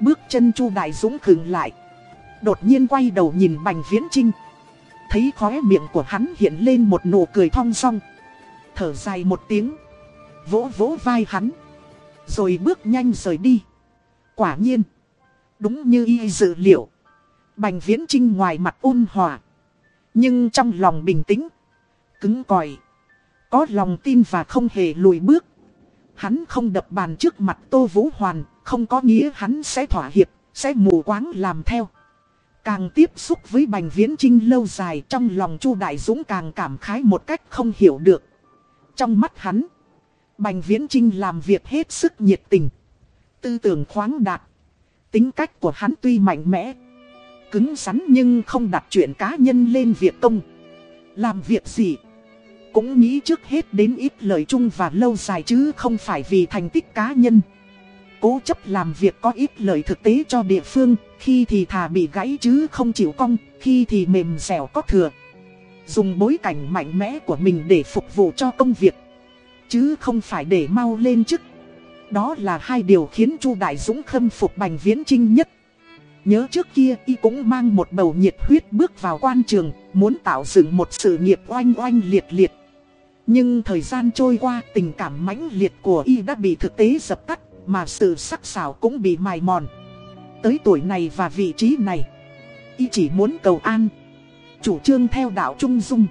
Bước chân Chu Đại Dũng khựng lại. Đột nhiên quay đầu nhìn Bành Viễn Trinh. Thấy khóe miệng của hắn hiện lên một nụ cười thong song. Thở dài một tiếng. Vỗ vỗ vai hắn. Rồi bước nhanh rời đi. Quả nhiên. Đúng như y dự liệu. Bành Viễn Trinh ngoài mặt ôn hòa. Nhưng trong lòng bình tĩnh. Cứng còi. Có lòng tin và không hề lùi bước. Hắn không đập bàn trước mặt Tô Vũ Hoàn. Không có nghĩa hắn sẽ thỏa hiệp. Sẽ mù quáng làm theo. Càng tiếp xúc với Bành Viễn Trinh lâu dài trong lòng Chu Đại Dũng càng cảm khái một cách không hiểu được. Trong mắt hắn, Bành Viễn Trinh làm việc hết sức nhiệt tình. Tư tưởng khoáng đạt. Tính cách của hắn tuy mạnh mẽ, cứng rắn nhưng không đặt chuyện cá nhân lên việc công. Làm việc gì? Cũng nghĩ trước hết đến ít lời chung và lâu dài chứ không phải vì thành tích cá nhân. Cố chấp làm việc có ít lời thực tế cho địa phương, khi thì thà bị gãy chứ không chịu cong, khi thì mềm dẻo có thừa. Dùng bối cảnh mạnh mẽ của mình để phục vụ cho công việc, chứ không phải để mau lên chức. Đó là hai điều khiến Chu Đại Dũng khâm phục Bành Viễn Trinh nhất. Nhớ trước kia y cũng mang một bầu nhiệt huyết bước vào quan trường, muốn tạo dựng một sự nghiệp oanh oanh liệt liệt. Nhưng thời gian trôi qua tình cảm mãnh liệt của y đã bị thực tế dập tắt, mà sự sắc sảo cũng bị mài mòn. Tới tuổi này và vị trí này, y chỉ muốn cầu an, chủ trương theo đạo Trung Dung.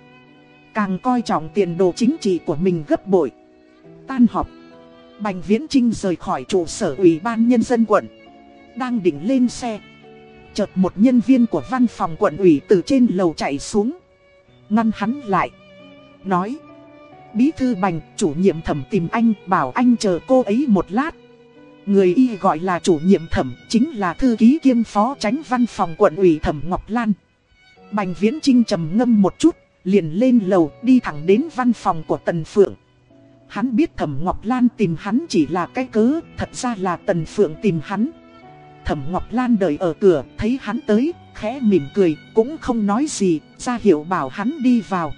Càng coi trọng tiền đồ chính trị của mình gấp bội. Tan họp. Bành Viễn Trinh rời khỏi trụ sở ủy ban nhân dân quận. Đang định lên xe. Chợt một nhân viên của văn phòng quận ủy từ trên lầu chạy xuống. Ngăn hắn lại. Nói. Bí thư bành, chủ nhiệm thẩm tìm anh, bảo anh chờ cô ấy một lát. Người y gọi là chủ nhiệm thẩm, chính là thư ký kiêm phó tránh văn phòng quận ủy thẩm Ngọc Lan. Bành Viễn Trinh trầm ngâm một chút, liền lên lầu đi thẳng đến văn phòng của Tần Phượng. Hắn biết Thẩm Ngọc Lan tìm hắn chỉ là cái cớ, thật ra là Tần Phượng tìm hắn. Thẩm Ngọc Lan đợi ở cửa, thấy hắn tới, khẽ mỉm cười, cũng không nói gì, ra hiệu bảo hắn đi vào.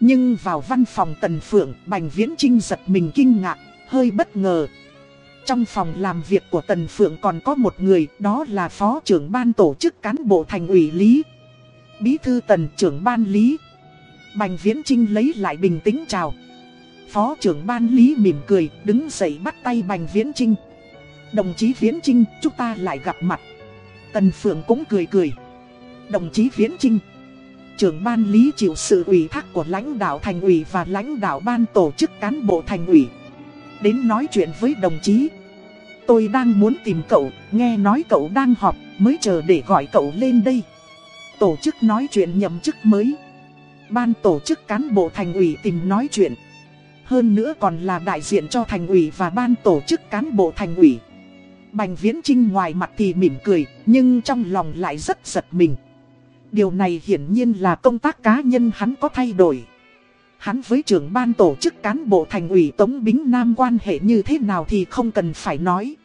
Nhưng vào văn phòng Tần Phượng, Bành Viễn Trinh giật mình kinh ngạc, hơi bất ngờ. Trong phòng làm việc của Tần Phượng còn có một người, đó là Phó trưởng ban tổ chức cán bộ thành ủy Lý. Bí thư Tần trưởng ban Lý. Bành Viễn Trinh lấy lại bình tĩnh chào. Phó trưởng ban Lý mỉm cười, đứng dậy bắt tay Bành Viễn Trinh. Đồng chí Viễn Trinh, chúng ta lại gặp mặt. Tần Phượng cũng cười cười. Đồng chí Viễn Trinh. Trưởng ban Lý chịu sự ủy thác của lãnh đạo thành ủy và lãnh đạo ban tổ chức cán bộ thành ủy. Đến nói chuyện với đồng chí. Tôi đang muốn tìm cậu, nghe nói cậu đang họp, mới chờ để gọi cậu lên đây. Tổ chức nói chuyện nhậm chức mới. Ban tổ chức cán bộ thành ủy tìm nói chuyện. Hơn nữa còn là đại diện cho thành ủy và ban tổ chức cán bộ thành ủy. Bành Viễn Trinh ngoài mặt thì mỉm cười, nhưng trong lòng lại rất giật mình. Điều này hiển nhiên là công tác cá nhân hắn có thay đổi. Hắn với trưởng ban tổ chức cán bộ thành ủy Tống Bính Nam quan hệ như thế nào thì không cần phải nói.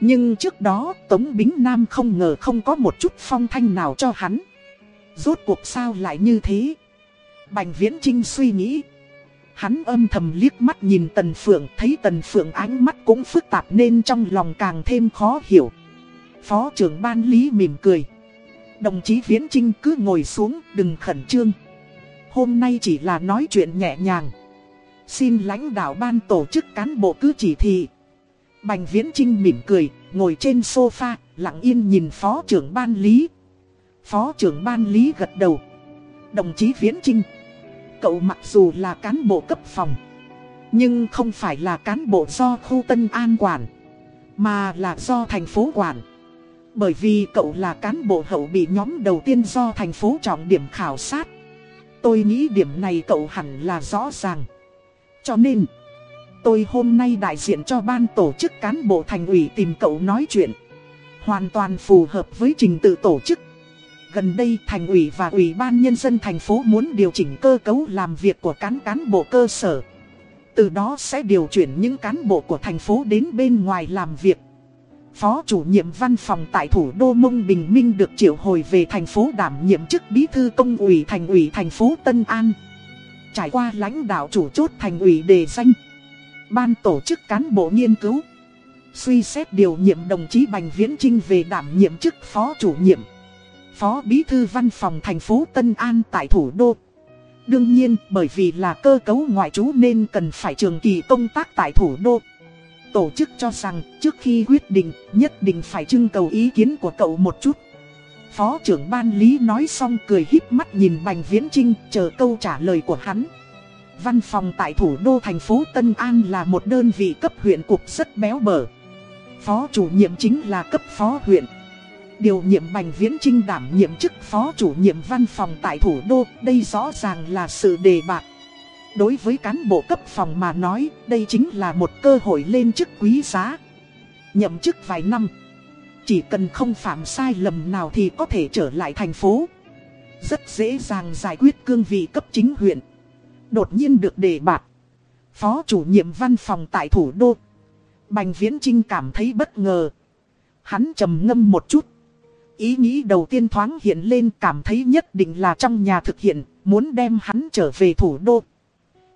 Nhưng trước đó Tống Bính Nam không ngờ không có một chút phong thanh nào cho hắn. Rốt cuộc sao lại như thế? Bành Viễn Trinh suy nghĩ. Hắn âm thầm liếc mắt nhìn Tần Phượng, thấy Tần Phượng ánh mắt cũng phức tạp nên trong lòng càng thêm khó hiểu. Phó trưởng ban lý mỉm cười. Đồng chí Viễn Trinh cứ ngồi xuống, đừng khẩn trương. Hôm nay chỉ là nói chuyện nhẹ nhàng. Xin lãnh đạo ban tổ chức cán bộ cứ chỉ thị. Bành Viễn Trinh mỉm cười, ngồi trên sofa, lặng yên nhìn phó trưởng ban lý. Phó trưởng ban lý gật đầu. Đồng chí Viễn Trinh, cậu mặc dù là cán bộ cấp phòng, nhưng không phải là cán bộ do khu Tân An quản, mà là do thành phố quản. Bởi vì cậu là cán bộ hậu bị nhóm đầu tiên do thành phố trọng điểm khảo sát. Tôi nghĩ điểm này cậu hẳn là rõ ràng. Cho nên, tôi hôm nay đại diện cho ban tổ chức cán bộ thành ủy tìm cậu nói chuyện. Hoàn toàn phù hợp với trình tự tổ chức. Gần đây thành ủy và ủy ban nhân dân thành phố muốn điều chỉnh cơ cấu làm việc của cán cán bộ cơ sở. Từ đó sẽ điều chuyển những cán bộ của thành phố đến bên ngoài làm việc. Phó chủ nhiệm văn phòng tại thủ đô Mông Bình Minh được triệu hồi về thành phố đảm nhiệm chức bí thư công ủy thành ủy thành phố Tân An. Trải qua lãnh đạo chủ chốt thành ủy đề danh. Ban tổ chức cán bộ nghiên cứu. Suy xét điều nhiệm đồng chí Bành Viễn Trinh về đảm nhiệm chức phó chủ nhiệm. Phó bí thư văn phòng thành phố Tân An tại thủ đô. Đương nhiên, bởi vì là cơ cấu ngoại trú nên cần phải trường kỳ công tác tại thủ đô. Tổ chức cho rằng, trước khi quyết định, nhất định phải trưng cầu ý kiến của cậu một chút. Phó trưởng ban lý nói xong cười híp mắt nhìn Bành Viễn Trinh chờ câu trả lời của hắn. Văn phòng tại thủ đô thành phố Tân An là một đơn vị cấp huyện cục rất béo bở. Phó chủ nhiệm chính là cấp phó huyện. Điều nhiệm Bành Viễn Trinh đảm nhiệm chức phó chủ nhiệm văn phòng tại thủ đô, đây rõ ràng là sự đề bạc. Đối với cán bộ cấp phòng mà nói, đây chính là một cơ hội lên chức quý giá. Nhậm chức vài năm, chỉ cần không phạm sai lầm nào thì có thể trở lại thành phố. Rất dễ dàng giải quyết cương vị cấp chính huyện. Đột nhiên được đề bạt. Phó chủ nhiệm văn phòng tại thủ đô. Bành Viễn Trinh cảm thấy bất ngờ. Hắn trầm ngâm một chút. Ý nghĩ đầu tiên thoáng hiện lên cảm thấy nhất định là trong nhà thực hiện, muốn đem hắn trở về thủ đô.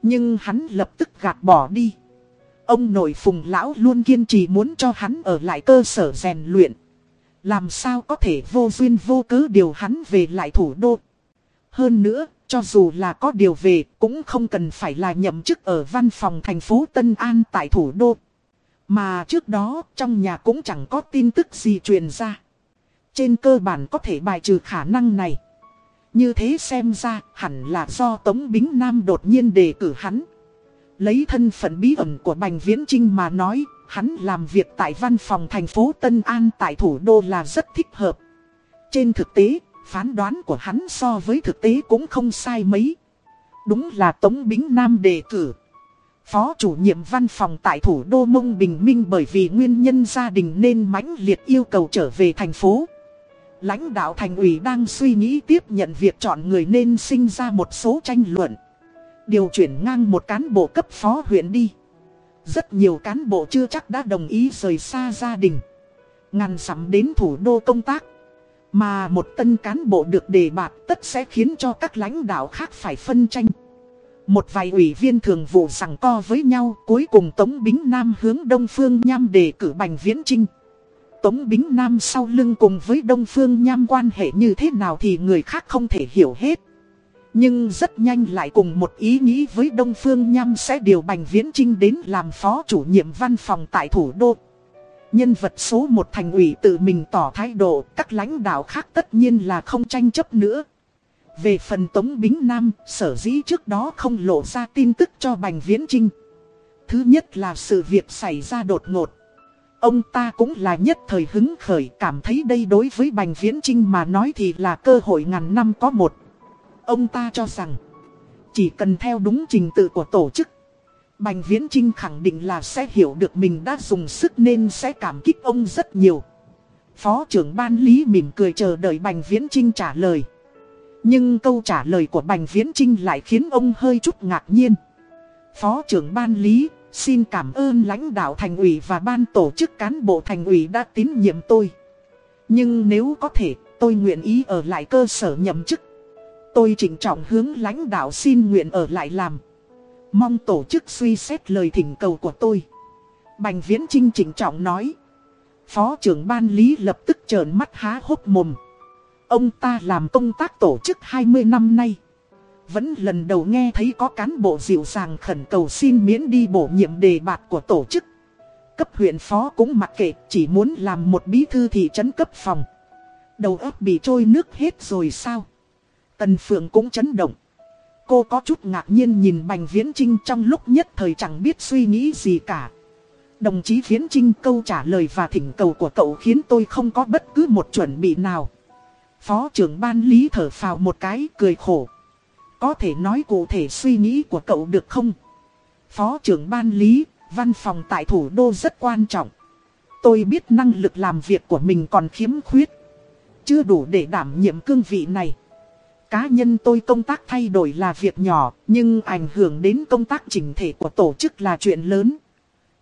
Nhưng hắn lập tức gạt bỏ đi. Ông nội phùng lão luôn kiên trì muốn cho hắn ở lại cơ sở rèn luyện. Làm sao có thể vô duyên vô cớ điều hắn về lại thủ đô. Hơn nữa, cho dù là có điều về, cũng không cần phải là nhậm chức ở văn phòng thành phố Tân An tại thủ đô. Mà trước đó, trong nhà cũng chẳng có tin tức gì truyền ra. Trên cơ bản có thể bài trừ khả năng này. Như thế xem ra hẳn là do Tống Bính Nam đột nhiên đề cử hắn. Lấy thân phận bí ẩn của Bành Viễn Trinh mà nói, hắn làm việc tại văn phòng thành phố Tân An tại thủ đô là rất thích hợp. Trên thực tế, phán đoán của hắn so với thực tế cũng không sai mấy. Đúng là Tống Bính Nam đề cử. Phó chủ nhiệm văn phòng tại thủ đô Mông Bình Minh bởi vì nguyên nhân gia đình nên mãnh liệt yêu cầu trở về thành phố. Lãnh đạo thành ủy đang suy nghĩ tiếp nhận việc chọn người nên sinh ra một số tranh luận. Điều chuyển ngang một cán bộ cấp phó huyện đi. Rất nhiều cán bộ chưa chắc đã đồng ý rời xa gia đình. ngăn sắm đến thủ đô công tác. Mà một tân cán bộ được đề bạt tất sẽ khiến cho các lãnh đạo khác phải phân tranh. Một vài ủy viên thường vụ rằng co với nhau, cuối cùng Tống Bính Nam hướng Đông Phương Nham đề cử Bành Viễn Trinh. Tống Bính Nam sau lưng cùng với Đông Phương Nham quan hệ như thế nào thì người khác không thể hiểu hết. Nhưng rất nhanh lại cùng một ý nghĩ với Đông Phương Nham sẽ điều Bành Viễn Trinh đến làm phó chủ nhiệm văn phòng tại thủ đô. Nhân vật số một thành ủy tự mình tỏ thái độ, các lãnh đạo khác tất nhiên là không tranh chấp nữa. Về phần Tống Bính Nam, sở dĩ trước đó không lộ ra tin tức cho Bành Viễn Trinh. Thứ nhất là sự việc xảy ra đột ngột. Ông ta cũng là nhất thời hứng khởi cảm thấy đây đối với Bành Viễn Trinh mà nói thì là cơ hội ngàn năm có một. Ông ta cho rằng, chỉ cần theo đúng trình tự của tổ chức, Bành Viễn Trinh khẳng định là sẽ hiểu được mình đã dùng sức nên sẽ cảm kích ông rất nhiều. Phó trưởng ban lý mỉm cười chờ đợi Bành Viễn Trinh trả lời. Nhưng câu trả lời của Bành Viễn Trinh lại khiến ông hơi chút ngạc nhiên. Phó trưởng ban lý, xin cảm ơn lãnh đạo thành ủy và ban tổ chức cán bộ thành ủy đã tín nhiệm tôi. Nhưng nếu có thể, tôi nguyện ý ở lại cơ sở nhậm chức. Tôi trịnh trọng hướng lãnh đạo xin nguyện ở lại làm. Mong tổ chức suy xét lời thỉnh cầu của tôi. Bành Viễn Trinh trịnh trọng nói. Phó trưởng ban lý lập tức trợn mắt há hốc mồm. Ông ta làm công tác tổ chức 20 năm nay. Vẫn lần đầu nghe thấy có cán bộ dịu dàng khẩn cầu xin miễn đi bổ nhiệm đề bạt của tổ chức. Cấp huyện phó cũng mặc kệ, chỉ muốn làm một bí thư thị trấn cấp phòng. Đầu óc bị trôi nước hết rồi sao? Tần Phượng cũng chấn động. Cô có chút ngạc nhiên nhìn Bành Viễn Trinh trong lúc nhất thời chẳng biết suy nghĩ gì cả. Đồng chí Viễn Trinh câu trả lời và thỉnh cầu của cậu khiến tôi không có bất cứ một chuẩn bị nào. Phó trưởng ban lý thở phào một cái cười khổ. Có thể nói cụ thể suy nghĩ của cậu được không? Phó trưởng ban lý, văn phòng tại thủ đô rất quan trọng. Tôi biết năng lực làm việc của mình còn khiếm khuyết. Chưa đủ để đảm nhiệm cương vị này. Cá nhân tôi công tác thay đổi là việc nhỏ, nhưng ảnh hưởng đến công tác chỉnh thể của tổ chức là chuyện lớn.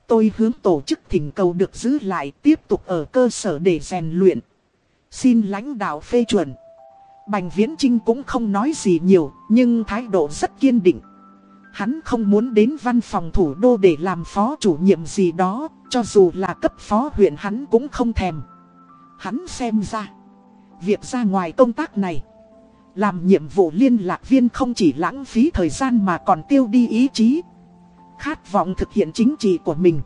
Tôi hướng tổ chức thỉnh cầu được giữ lại tiếp tục ở cơ sở để rèn luyện. Xin lãnh đạo phê chuẩn. Bành Viễn Trinh cũng không nói gì nhiều, nhưng thái độ rất kiên định. Hắn không muốn đến văn phòng thủ đô để làm phó chủ nhiệm gì đó, cho dù là cấp phó huyện hắn cũng không thèm. Hắn xem ra, việc ra ngoài công tác này, làm nhiệm vụ liên lạc viên không chỉ lãng phí thời gian mà còn tiêu đi ý chí. Khát vọng thực hiện chính trị của mình.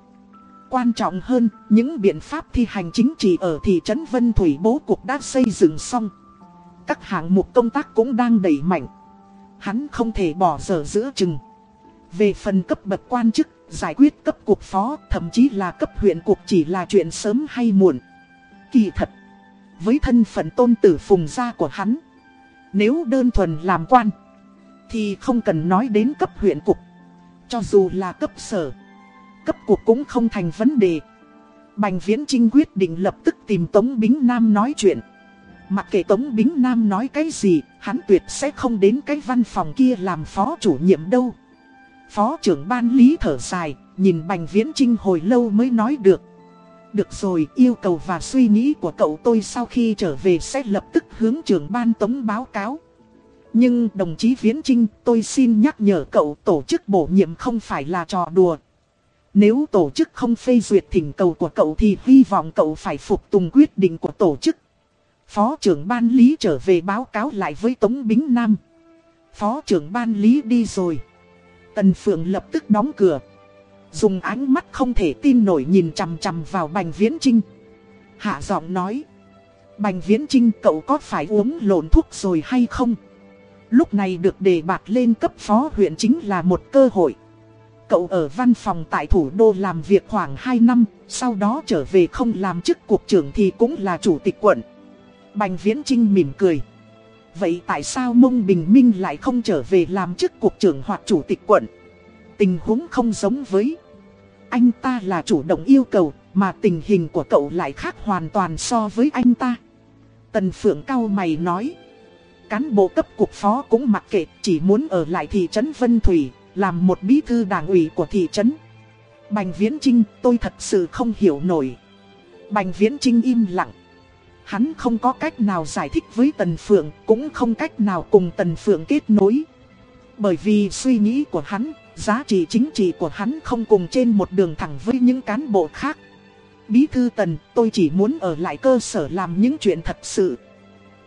Quan trọng hơn, những biện pháp thi hành chính trị ở thị trấn Vân Thủy bố cục đã xây dựng xong. Các hạng mục công tác cũng đang đẩy mạnh. Hắn không thể bỏ dở giữa chừng. Về phần cấp bậc quan chức, giải quyết cấp cục phó, thậm chí là cấp huyện cục chỉ là chuyện sớm hay muộn. Kỳ thật, với thân phận tôn tử phùng gia của hắn, nếu đơn thuần làm quan, thì không cần nói đến cấp huyện cục. Cho dù là cấp sở, cấp cục cũng không thành vấn đề. Bành Viễn Trinh quyết định lập tức tìm Tống Bính Nam nói chuyện. Mặc kệ Tống Bính Nam nói cái gì, hắn tuyệt sẽ không đến cái văn phòng kia làm phó chủ nhiệm đâu. Phó trưởng ban lý thở dài, nhìn Bành Viễn Trinh hồi lâu mới nói được. Được rồi, yêu cầu và suy nghĩ của cậu tôi sau khi trở về sẽ lập tức hướng trưởng ban tống báo cáo. Nhưng đồng chí Viễn Trinh, tôi xin nhắc nhở cậu tổ chức bổ nhiệm không phải là trò đùa. Nếu tổ chức không phê duyệt thỉnh cầu của cậu thì hy vọng cậu phải phục tùng quyết định của tổ chức. Phó trưởng ban lý trở về báo cáo lại với Tống Bính Nam. Phó trưởng ban lý đi rồi. Tần Phượng lập tức đóng cửa. Dùng ánh mắt không thể tin nổi nhìn chằm chằm vào Bành Viễn Trinh. Hạ giọng nói. Bành Viễn Trinh cậu có phải uống lộn thuốc rồi hay không? Lúc này được đề bạt lên cấp phó huyện chính là một cơ hội. Cậu ở văn phòng tại thủ đô làm việc khoảng 2 năm, sau đó trở về không làm chức cục trưởng thì cũng là chủ tịch quận. Bành Viễn Trinh mỉm cười. Vậy tại sao Mông Bình Minh lại không trở về làm chức cục trưởng hoặc chủ tịch quận? Tình huống không giống với Anh ta là chủ động yêu cầu, Mà tình hình của cậu lại khác hoàn toàn so với anh ta Tần Phượng cao mày nói, Cán bộ cấp cục phó cũng mặc kệ, Chỉ muốn ở lại thị trấn Vân Thủy, Làm một bí thư đảng ủy của thị trấn Bành Viễn Trinh tôi thật sự không hiểu nổi Bành Viễn Trinh im lặng Hắn không có cách nào giải thích với Tần Phượng Cũng không cách nào cùng Tần Phượng kết nối Bởi vì suy nghĩ của hắn Giá trị chính trị của hắn không cùng trên một đường thẳng với những cán bộ khác. Bí thư tần, tôi chỉ muốn ở lại cơ sở làm những chuyện thật sự.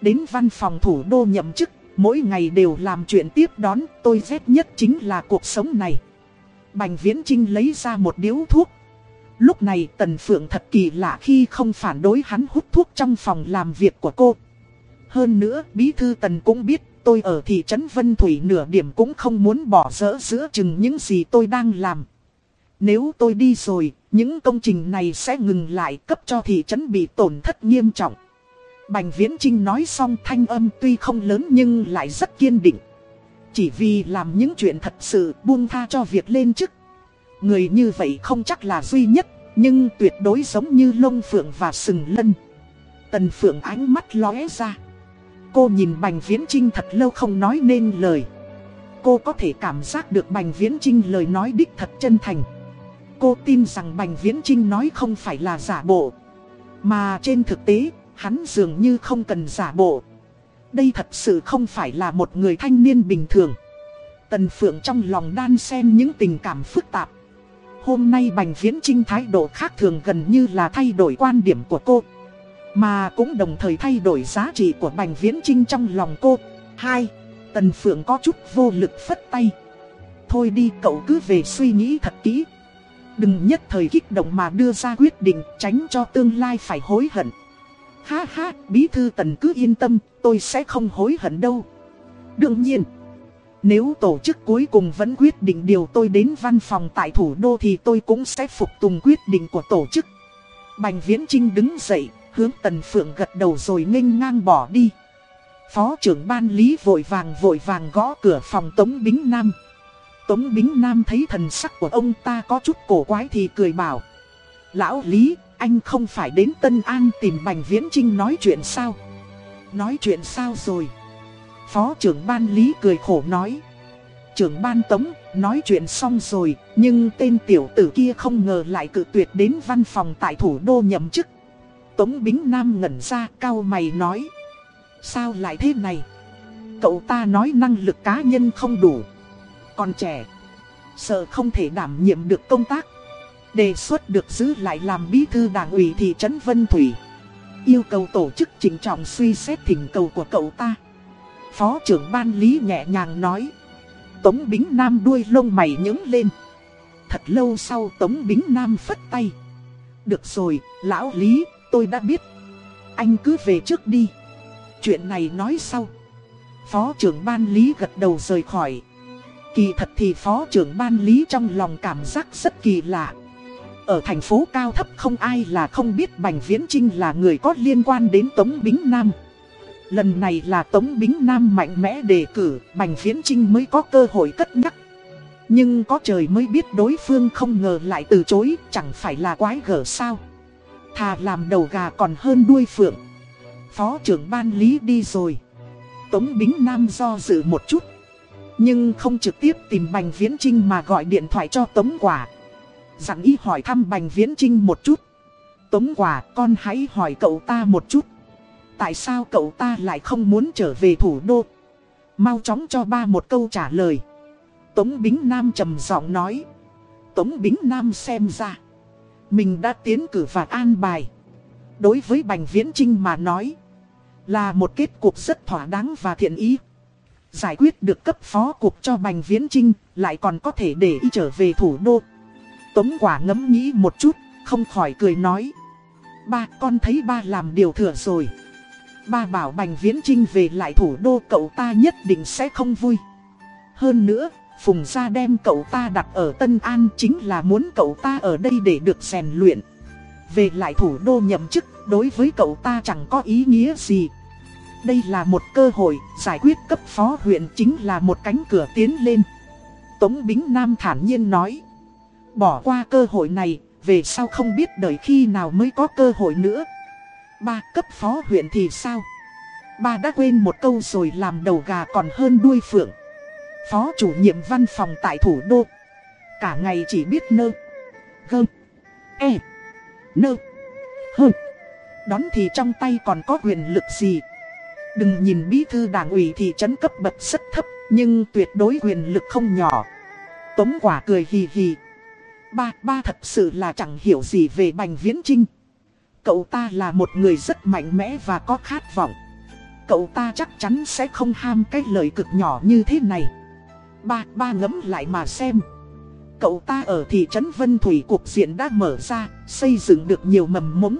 Đến văn phòng thủ đô nhậm chức, mỗi ngày đều làm chuyện tiếp đón, tôi ghét nhất chính là cuộc sống này. Bành Viễn Trinh lấy ra một điếu thuốc. Lúc này Tần Phượng thật kỳ lạ khi không phản đối hắn hút thuốc trong phòng làm việc của cô. Hơn nữa, Bí Thư Tần cũng biết tôi ở thị trấn Vân Thủy nửa điểm cũng không muốn bỏ dỡ giữa chừng những gì tôi đang làm. Nếu tôi đi rồi, những công trình này sẽ ngừng lại cấp cho thị trấn bị tổn thất nghiêm trọng. Bành Viễn Trinh nói xong thanh âm tuy không lớn nhưng lại rất kiên định. Chỉ vì làm những chuyện thật sự buông tha cho việc lên chức. Người như vậy không chắc là duy nhất, nhưng tuyệt đối giống như lông phượng và sừng lân. Tần phượng ánh mắt lóe ra. Cô nhìn Bành Viễn Trinh thật lâu không nói nên lời. Cô có thể cảm giác được Bành Viễn Trinh lời nói đích thật chân thành. Cô tin rằng Bành Viễn Trinh nói không phải là giả bộ. Mà trên thực tế, hắn dường như không cần giả bộ. Đây thật sự không phải là một người thanh niên bình thường. Tần Phượng trong lòng đan xen những tình cảm phức tạp. Hôm nay Bành Viễn Trinh thái độ khác thường gần như là thay đổi quan điểm của cô. Mà cũng đồng thời thay đổi giá trị của Bành Viễn Trinh trong lòng cô. 2. Tần Phượng có chút vô lực phất tay. Thôi đi cậu cứ về suy nghĩ thật kỹ. Đừng nhất thời kích động mà đưa ra quyết định tránh cho tương lai phải hối hận. Ha ha, bí thư tần cứ yên tâm, tôi sẽ không hối hận đâu. Đương nhiên, nếu tổ chức cuối cùng vẫn quyết định điều tôi đến văn phòng tại thủ đô thì tôi cũng sẽ phục tùng quyết định của tổ chức. Bành Viễn Trinh đứng dậy, hướng Tần Phượng gật đầu rồi nghênh ngang bỏ đi. Phó trưởng ban lý vội vàng vội vàng gõ cửa phòng Tống Bính Nam. Tống Bính Nam thấy thần sắc của ông ta có chút cổ quái thì cười bảo. Lão Lý, anh không phải đến Tân An tìm Bành Viễn Trinh nói chuyện sao? Nói chuyện sao rồi? Phó trưởng ban Lý cười khổ nói. Trưởng ban Tống, nói chuyện xong rồi, nhưng tên tiểu tử kia không ngờ lại cự tuyệt đến văn phòng tại thủ đô nhậm chức. Tống Bính Nam ngẩn ra cao mày nói. Sao lại thế này? Cậu ta nói năng lực cá nhân không đủ. Còn trẻ, sợ không thể đảm nhiệm được công tác. Đề xuất được giữ lại làm bí thư đảng ủy thị trấn Vân Thủy. Yêu cầu tổ chức chỉnh trọng suy xét thỉnh cầu của cậu ta. Phó trưởng ban lý nhẹ nhàng nói. Tống Bính Nam đuôi lông mày nhướng lên. Thật lâu sau Tống Bính Nam phất tay. Được rồi, lão Lý, tôi đã biết. Anh cứ về trước đi. Chuyện này nói sau. Phó trưởng ban Lý gật đầu rời khỏi. Kỳ thật thì phó trưởng ban Lý trong lòng cảm giác rất kỳ lạ. Ở thành phố cao thấp không ai là không biết Bành Viễn Trinh là người có liên quan đến Tống Bính Nam. Lần này là Tống Bính Nam mạnh mẽ đề cử, Bành Viễn Trinh mới có cơ hội cất nhắc. Nhưng có trời mới biết đối phương không ngờ lại từ chối, chẳng phải là quái gở sao. Thà làm đầu gà còn hơn đuôi phượng. Phó trưởng ban lý đi rồi. Tống Bính Nam do dự một chút. Nhưng không trực tiếp tìm Bành Viễn Trinh mà gọi điện thoại cho Tống Quả. Dặn ý hỏi thăm Bành Viễn Trinh một chút. Tống Quả con hãy hỏi cậu ta một chút. Tại sao cậu ta lại không muốn trở về thủ đô? Mau chóng cho ba một câu trả lời. Tống Bính Nam trầm giọng nói. Tống Bính Nam xem ra. Mình đã tiến cử và an bài. Đối với Bành Viễn Trinh mà nói. Là một kết cục rất thỏa đáng và thiện ý. Giải quyết được cấp phó cục cho Bành Viễn Trinh, lại còn có thể để y trở về thủ đô. Tống quả ngẫm nghĩ một chút, không khỏi cười nói. Ba, con thấy ba làm điều thừa rồi. Ba bảo Bành Viễn Trinh về lại thủ đô cậu ta nhất định sẽ không vui. Hơn nữa, Phùng Gia đem cậu ta đặt ở Tân An chính là muốn cậu ta ở đây để được rèn luyện. Về lại thủ đô nhậm chức, đối với cậu ta chẳng có ý nghĩa gì. Đây là một cơ hội, giải quyết cấp phó huyện chính là một cánh cửa tiến lên. Tống Bính Nam thản nhiên nói. Bỏ qua cơ hội này, về sau không biết đợi khi nào mới có cơ hội nữa. Ba cấp phó huyện thì sao? Ba đã quên một câu rồi làm đầu gà còn hơn đuôi phượng. Phó chủ nhiệm văn phòng tại thủ đô. Cả ngày chỉ biết nơ. Gơm. E. Nơ. Hơ. Đón thì trong tay còn có quyền lực gì. Đừng nhìn bí thư đảng ủy thị trấn cấp bậc rất thấp. Nhưng tuyệt đối quyền lực không nhỏ. Tống quả cười hì hì. Ba, ba thật sự là chẳng hiểu gì về Bành Viễn Trinh. Cậu ta là một người rất mạnh mẽ và có khát vọng. Cậu ta chắc chắn sẽ không ham cái lời cực nhỏ như thế này. Ba, ba ngẫm lại mà xem. Cậu ta ở thị trấn Vân Thủy cuộc diện đã mở ra, xây dựng được nhiều mầm mống.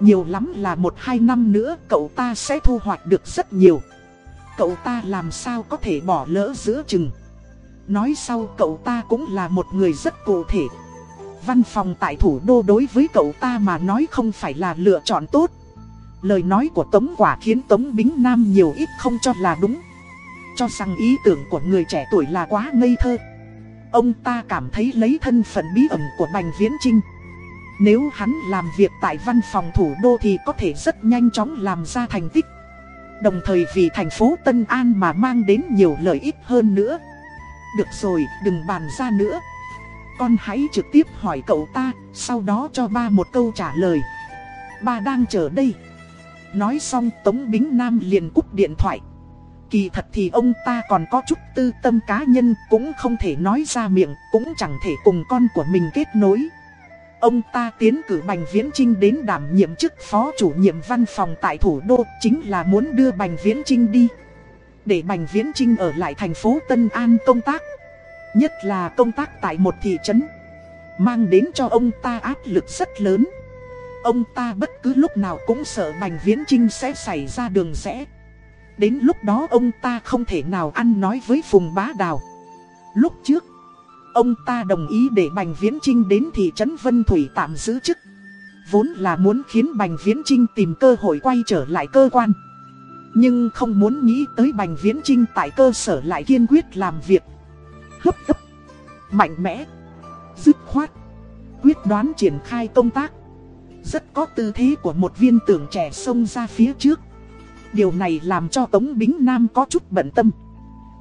Nhiều lắm là một hai năm nữa cậu ta sẽ thu hoạch được rất nhiều. Cậu ta làm sao có thể bỏ lỡ giữa chừng. Nói sau cậu ta cũng là một người rất cụ thể. Văn phòng tại thủ đô đối với cậu ta mà nói không phải là lựa chọn tốt. Lời nói của Tống Quả khiến Tống Bính Nam nhiều ít không cho là đúng. Cho rằng ý tưởng của người trẻ tuổi là quá ngây thơ. Ông ta cảm thấy lấy thân phận bí ẩn của Bành Viễn Trinh. Nếu hắn làm việc tại văn phòng thủ đô thì có thể rất nhanh chóng làm ra thành tích. Đồng thời vì thành phố Tân An mà mang đến nhiều lợi ích hơn nữa. Được rồi, đừng bàn ra nữa. Con hãy trực tiếp hỏi cậu ta, sau đó cho ba một câu trả lời. Ba đang chờ đây. Nói xong Tống Bính Nam liền cúp điện thoại. Kỳ thật thì ông ta còn có chút tư tâm cá nhân cũng không thể nói ra miệng, cũng chẳng thể cùng con của mình kết nối. Ông ta tiến cử Bành Viễn Trinh đến đảm nhiệm chức phó chủ nhiệm văn phòng tại thủ đô chính là muốn đưa Bành Viễn Trinh đi. Để Bành Viễn Trinh ở lại thành phố Tân An công tác Nhất là công tác tại một thị trấn, Mang đến cho ông ta áp lực rất lớn. Ông ta bất cứ lúc nào cũng sợ Bành Viễn Trinh sẽ xảy ra đường rẽ. Đến lúc đó ông ta không thể nào ăn nói với Phùng Bá Đào. Lúc trước, Ông ta đồng ý để Bành Viễn Trinh đến thị trấn Vân Thủy tạm giữ chức, Vốn là muốn khiến Bành Viễn Trinh tìm cơ hội quay trở lại cơ quan. Nhưng không muốn nghĩ tới Bành Viễn Trinh tại cơ sở lại kiên quyết làm việc Hấp tấp Mạnh mẽ Dứt khoát Quyết đoán triển khai công tác. Rất có tư thế của một viên tưởng trẻ xông ra phía trước. Điều này làm cho Tống Bính Nam có chút bận tâm.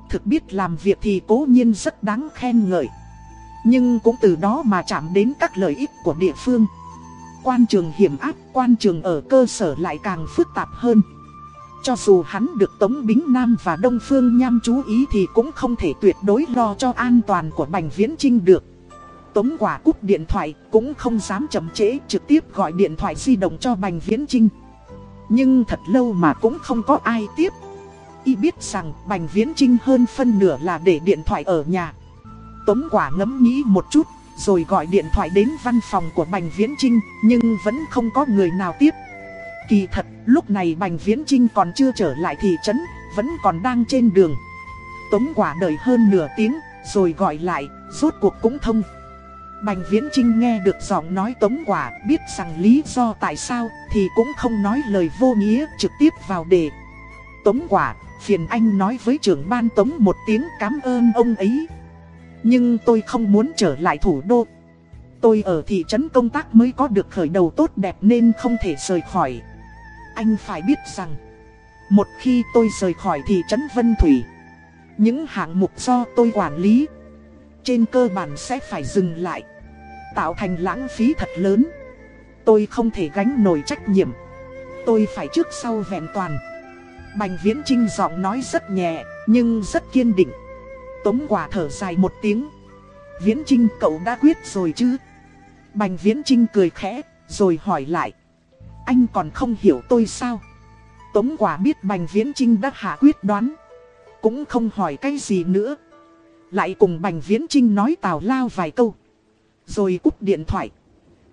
Thực biết làm việc thì cố nhiên rất đáng khen ngợi. Nhưng cũng từ đó mà chạm đến các lợi ích của địa phương. Quan trường hiểm áp, quan trường ở cơ sở lại càng phức tạp hơn. Cho dù hắn được Tống Bính Nam và Đông Phương Nham chú ý thì cũng không thể tuyệt đối lo cho an toàn của Bành Viễn Trinh được. Tống quả cúp điện thoại cũng không dám chậm trễ trực tiếp gọi điện thoại di động cho Bành Viễn Trinh Nhưng thật lâu mà cũng không có ai tiếp. Y biết rằng Bành Viễn Trinh hơn phân nửa là để điện thoại ở nhà. Tống quả ngẫm nghĩ một chút, Rồi gọi điện thoại đến văn phòng của Bành Viễn Trinh Nhưng vẫn không có người nào tiếp. Kỳ thật, lúc này Bành Viễn Trinh còn chưa trở lại thị trấn, Vẫn còn đang trên đường. Tống quả đợi hơn nửa tiếng, Rồi gọi lại, Rốt cuộc cũng thông. Bành Viễn Trinh nghe được giọng nói tống quả, Biết rằng lý do tại sao, Thì cũng không nói lời vô nghĩa, Trực tiếp vào đề. Tống quả, phiền anh nói với trưởng ban tống một tiếng cảm ơn ông ấy. Nhưng tôi không muốn trở lại thủ đô. Tôi ở thị trấn công tác mới có được khởi đầu tốt đẹp nên không thể rời khỏi. Anh phải biết rằng Một khi tôi rời khỏi thị trấn Vân Thủy Những hạng mục do tôi quản lý Trên cơ bản sẽ phải dừng lại Tạo thành lãng phí thật lớn Tôi không thể gánh nổi trách nhiệm Tôi phải trước sau vẹn toàn Bành Viễn Trinh giọng nói rất nhẹ, nhưng rất kiên định. Tống quả thở dài một tiếng. Viễn Trinh cậu đã quyết rồi chứ? Bành Viễn Trinh cười khẽ, rồi hỏi lại. Anh còn không hiểu tôi sao? Tống quả biết Bành Viễn Trinh đã hạ quyết đoán. Cũng không hỏi cái gì nữa. Lại cùng Bành Viễn Trinh nói tào lao vài câu. Rồi cúp điện thoại.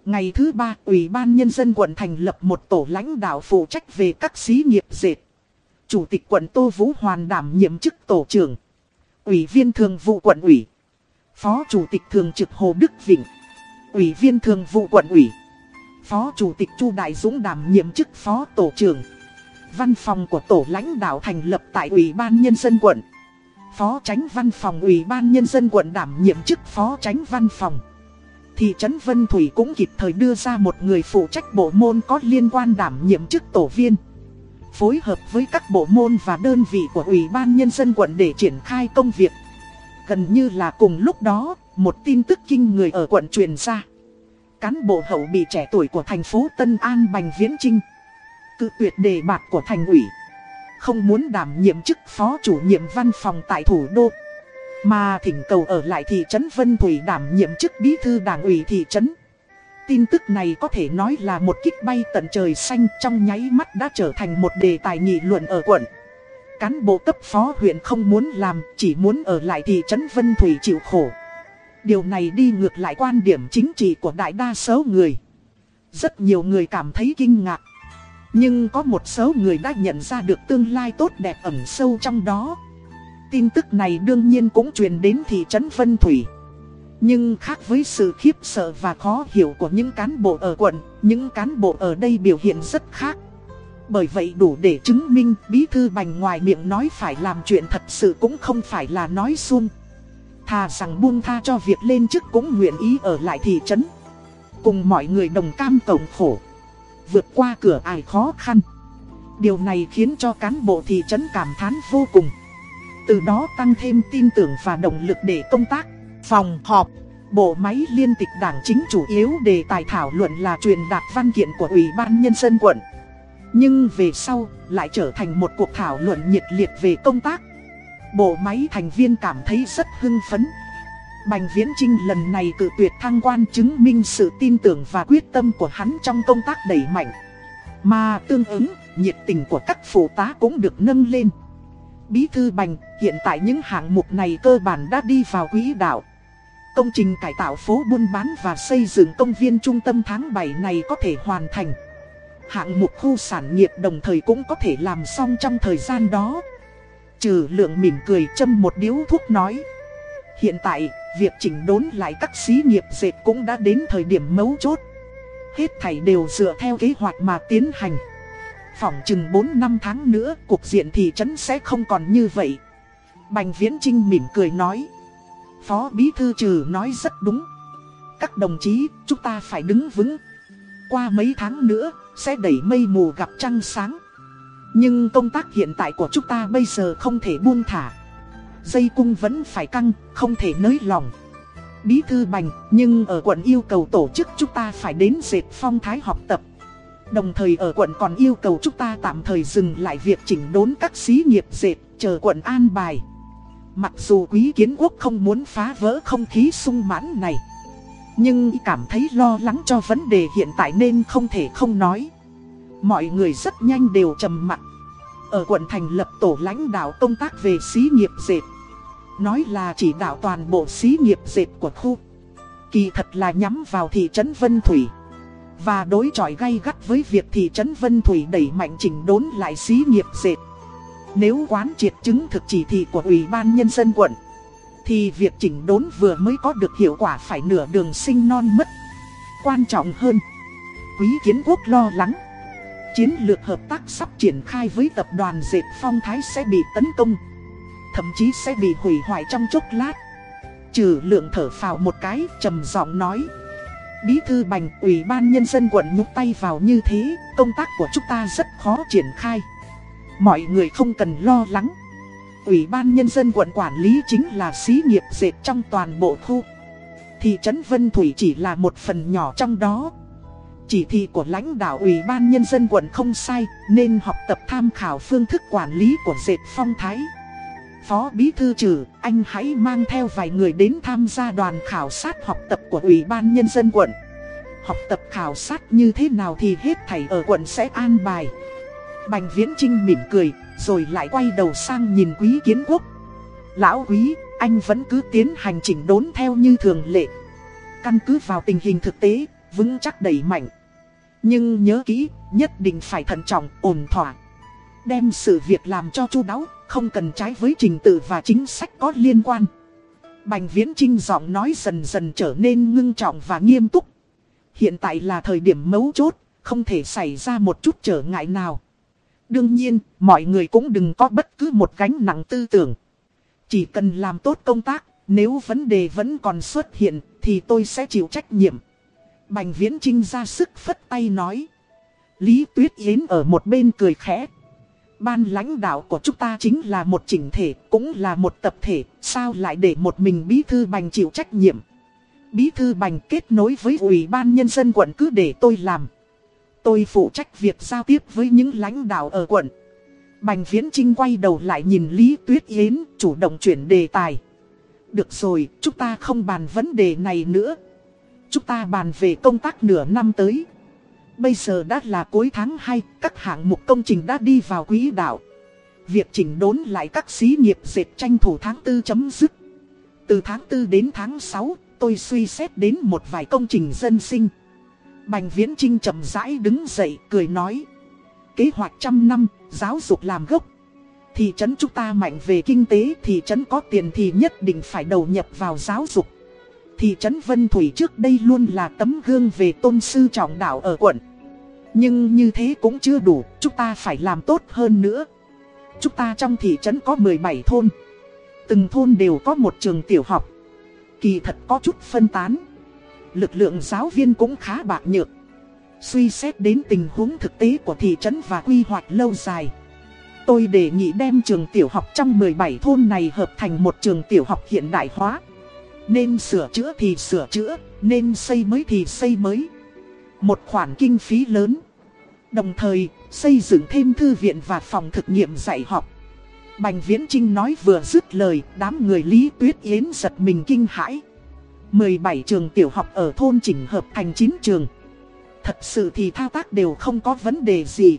Ngày thứ ba, Ủy ban Nhân dân quận thành lập một tổ lãnh đạo phụ trách về các xí nghiệp dệt. Chủ tịch quận Tô Vũ Hoàn đảm nhiệm chức tổ trưởng. Ủy viên thường vụ quận ủy. Phó Chủ tịch thường trực Hồ Đức Vịnh. Ủy viên thường vụ quận ủy. Phó Chủ tịch Chu Đại Dũng đảm nhiệm chức phó tổ trưởng. Văn phòng của tổ lãnh đạo thành lập tại Ủy ban Nhân dân quận. Phó tránh văn phòng Ủy ban Nhân dân quận đảm nhiệm chức phó tránh văn phòng. Thị trấn Vân Thủy cũng kịp thời đưa ra một người phụ trách bộ môn có liên quan đảm nhiệm chức tổ viên phối hợp với các bộ môn và đơn vị của Ủy ban Nhân dân quận để triển khai công việc. Gần như là cùng lúc đó, một tin tức kinh người ở quận truyền ra. Cán bộ hậu bị trẻ tuổi của thành phố Tân An Bành Viễn Trinh. Cự tuyệt đề bạt của thành ủy. Không muốn đảm nhiệm chức phó chủ nhiệm văn phòng tại thủ đô. Mà thỉnh cầu ở lại thị trấn Vân Thủy đảm nhiệm chức bí thư đảng ủy thị trấn. Tin tức này có thể nói là một kích bay tận trời xanh trong nháy mắt đã trở thành một đề tài nghị luận ở quận. Cán bộ cấp phó huyện không muốn làm, chỉ muốn ở lại thị trấn Vân Thủy chịu khổ. Điều này đi ngược lại quan điểm chính trị của đại đa số người. Rất nhiều người cảm thấy kinh ngạc. Nhưng có một số người đã nhận ra được tương lai tốt đẹp ẩn sâu trong đó. Tin tức này đương nhiên cũng truyền đến thị trấn Vân Thủy. Nhưng khác với sự khiếp sợ và khó hiểu của những cán bộ ở quận, những cán bộ ở đây biểu hiện rất khác. Bởi vậy đủ để chứng minh bí thư bành ngoài miệng nói phải làm chuyện thật sự cũng không phải là nói xuông. Thà rằng buông tha cho việc lên chức cũng nguyện ý ở lại thị trấn. Cùng mọi người đồng cam cộng khổ. Vượt qua cửa ải khó khăn. Điều này khiến cho cán bộ thị trấn cảm thán vô cùng. Từ đó tăng thêm tin tưởng và động lực để công tác. Phòng họp, bộ máy liên tịch đảng chính chủ yếu đề tài thảo luận là truyền đạt văn kiện của Ủy ban Nhân dân quận. Nhưng về sau, lại trở thành một cuộc thảo luận nhiệt liệt về công tác. Bộ máy thành viên cảm thấy rất hưng phấn. Bành Viễn Trinh lần này cự tuyệt thăng quan chứng minh sự tin tưởng và quyết tâm của hắn trong công tác đẩy mạnh. Mà tương ứng, nhiệt tình của các phụ tá cũng được nâng lên. Bí thư Bành, hiện tại những hạng mục này cơ bản đã đi vào quỹ đạo. Công trình cải tạo phố buôn bán và xây dựng công viên trung tâm tháng 7 này có thể hoàn thành. Hạng mục khu sản nghiệp đồng thời cũng có thể làm xong trong thời gian đó. Trừ lượng mỉm cười châm một điếu thuốc nói. Hiện tại, việc chỉnh đốn lại các xí nghiệp dệt cũng đã đến thời điểm mấu chốt. Hết thảy đều dựa theo kế hoạch mà tiến hành. Phỏng chừng 4 năm tháng nữa, cuộc diện thị trấn sẽ không còn như vậy. Bành Viễn Trinh mỉm cười nói. Phó Bí Thư Trừ nói rất đúng. Các đồng chí, chúng ta phải đứng vững. Qua mấy tháng nữa, sẽ đẩy mây mù gặp trăng sáng. Nhưng công tác hiện tại của chúng ta bây giờ không thể buông thả. Dây cung vẫn phải căng, không thể nới lòng. Bí thư bành, nhưng ở quận yêu cầu tổ chức chúng ta phải đến dệt phong thái học tập. Đồng thời ở quận còn yêu cầu chúng ta tạm thời dừng lại việc chỉnh đốn các xí nghiệp dệt, chờ quận an bài. Mặc dù quý kiến quốc không muốn phá vỡ không khí sung mãn này Nhưng cảm thấy lo lắng cho vấn đề hiện tại nên không thể không nói Mọi người rất nhanh đều trầm mặt ở quận thành lập tổ lãnh đạo công tác về xí nghiệp dệt. Nói là chỉ đạo toàn bộ xí nghiệp dệt của khu. Kỳ thật là nhắm vào thị trấn Vân Thủy. Và đối chọi gay gắt với việc thị trấn Vân Thủy đẩy mạnh chỉnh đốn lại xí nghiệp dệt. Nếu quán triệt chứng thực chỉ thị của Ủy ban Nhân dân quận, Thì việc chỉnh đốn vừa mới có được hiệu quả phải nửa đường sinh non mất. Quan trọng hơn, Quý kiến quốc lo lắng Chiến lược hợp tác sắp triển khai với tập đoàn dệt phong thái sẽ bị tấn công, Thậm chí sẽ bị hủy hoại trong chốc lát Trừ lượng thở phào một cái, trầm giọng nói, Bí thư bành, ủy ban nhân dân quận nhúc tay vào như thế, Công tác của chúng ta rất khó triển khai Mọi người không cần lo lắng. Ủy ban Nhân dân quận quản lý chính là xí nghiệp dệt trong toàn bộ khu. Thị trấn Vân Thủy chỉ là một phần nhỏ trong đó. Chỉ thị của lãnh đạo Ủy ban Nhân dân quận không sai nên học tập tham khảo phương thức quản lý của dệt phong thái. Phó Bí Thư Trừ, anh hãy mang theo vài người đến tham gia đoàn khảo sát học tập của Ủy ban Nhân dân quận. Học tập khảo sát như thế nào thì hết thảy ở quận sẽ an bài. Bành Viễn Trinh mỉm cười, rồi lại quay đầu sang nhìn quý kiến quốc. Lão quý, anh vẫn cứ tiến hành chỉnh đốn theo như thường lệ. Căn cứ vào tình hình thực tế, vững chắc đẩy mạnh. Nhưng nhớ kỹ, nhất định phải thận trọng, ổn thỏa. Đem sự việc làm cho chu đáo, không cần trái với trình tự và chính sách có liên quan. Bành Viễn Trinh giọng nói dần dần trở nên ngưng trọng và nghiêm túc. Hiện tại là thời điểm mấu chốt, không thể xảy ra một chút trở ngại nào. Đương nhiên, mọi người cũng đừng có bất cứ một gánh nặng tư tưởng. Chỉ cần làm tốt công tác, nếu vấn đề vẫn còn xuất hiện, thì tôi sẽ chịu trách nhiệm. Bành Viễn Trinh ra sức phất tay nói. Lý Tuyết Yến ở một bên cười khẽ. Ban lãnh đạo của chúng ta chính là một chỉnh thể, cũng là một tập thể, sao lại để một mình Bí Thư Bành chịu trách nhiệm. Bí Thư Bành kết nối với Ủy ban Nhân dân quận cứ để tôi làm. Tôi phụ trách việc giao tiếp với những lãnh đạo ở quận. Bành Viễn Trinh quay đầu lại nhìn Lý Tuyết Yến, chủ động chuyển đề tài. Được rồi, chúng ta không bàn vấn đề này nữa. Chúng ta bàn về công tác nửa năm tới. Bây giờ đã là cuối tháng 2, các hạng mục công trình đã đi vào quỹ đạo. Việc chỉnh đốn lại các xí nghiệp dệt tranh thủ tháng 4 chấm dứt. Từ tháng 4 đến tháng 6, tôi suy xét đến một vài công trình dân sinh. Bành Viễn Trinh chậm rãi đứng dậy cười nói. Kế hoạch trăm năm, giáo dục làm gốc. Thị trấn chúng ta mạnh về kinh tế, thị trấn có tiền thì nhất định phải đầu nhập vào giáo dục. Thị trấn Vân Thủy trước đây luôn là tấm gương về tôn sư trọng đạo ở quận. Nhưng như thế cũng chưa đủ, chúng ta phải làm tốt hơn nữa. Chúng ta trong thị trấn có 17 thôn. Từng thôn đều có một trường tiểu học. Kỳ thật có chút phân tán lực lượng giáo viên cũng khá bạc nhược. Suy xét đến tình huống thực tế của thị trấn và quy hoạch lâu dài. Tôi đề nghị đem trường tiểu học trong 17 thôn này hợp thành một trường tiểu học hiện đại hóa. Nên sửa chữa thì sửa chữa, nên xây mới thì xây mới. Một khoản kinh phí lớn. Đồng thời, xây dựng thêm thư viện và phòng thực nghiệm dạy học. Bành Viễn Trinh nói vừa dứt lời, đám người Lý Tuyết Yến giật mình kinh hãi. 17 trường tiểu học ở thôn chỉnh hợp thành 9 trường. Thật sự thì thao tác đều không có vấn đề gì.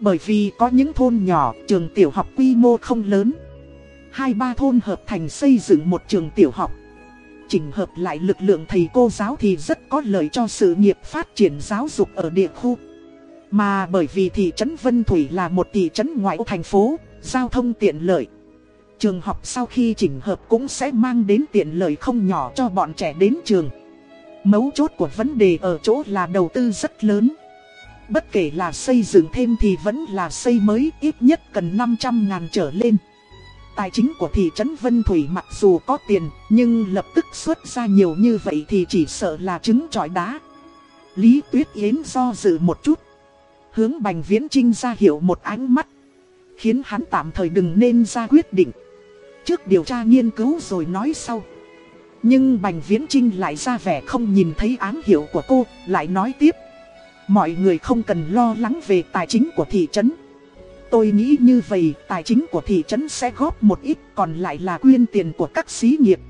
Bởi vì có những thôn nhỏ, trường tiểu học quy mô không lớn. Hai ba thôn hợp thành xây dựng một trường tiểu học. Chỉnh hợp lại lực lượng thầy cô giáo thì rất có lợi cho sự nghiệp phát triển giáo dục ở địa khu. Mà bởi vì thị trấn Vân Thủy là một thị trấn ngoại thành phố, giao thông tiện lợi. Trường học sau khi chỉnh hợp cũng sẽ mang đến tiện lợi không nhỏ cho bọn trẻ đến trường. Mấu chốt của vấn đề ở chỗ là đầu tư rất lớn. Bất kể là xây dựng thêm thì vẫn là xây mới ít nhất cần 500 ngàn trở lên. Tài chính của thị trấn Vân Thủy mặc dù có tiền nhưng lập tức xuất ra nhiều như vậy thì chỉ sợ là trứng trọi đá. Lý Tuyết Yến do dự một chút. Hướng Bành Viễn Trinh ra hiệu một ánh mắt. Khiến hắn tạm thời đừng nên ra quyết định. Trước điều tra nghiên cứu rồi nói sau. Nhưng Bành Viễn Trinh lại ra vẻ không nhìn thấy án hiệu của cô, lại nói tiếp. Mọi người không cần lo lắng về tài chính của thị trấn. Tôi nghĩ như vậy, tài chính của thị trấn sẽ góp một ít, còn lại là quyên tiền của các xí nghiệp.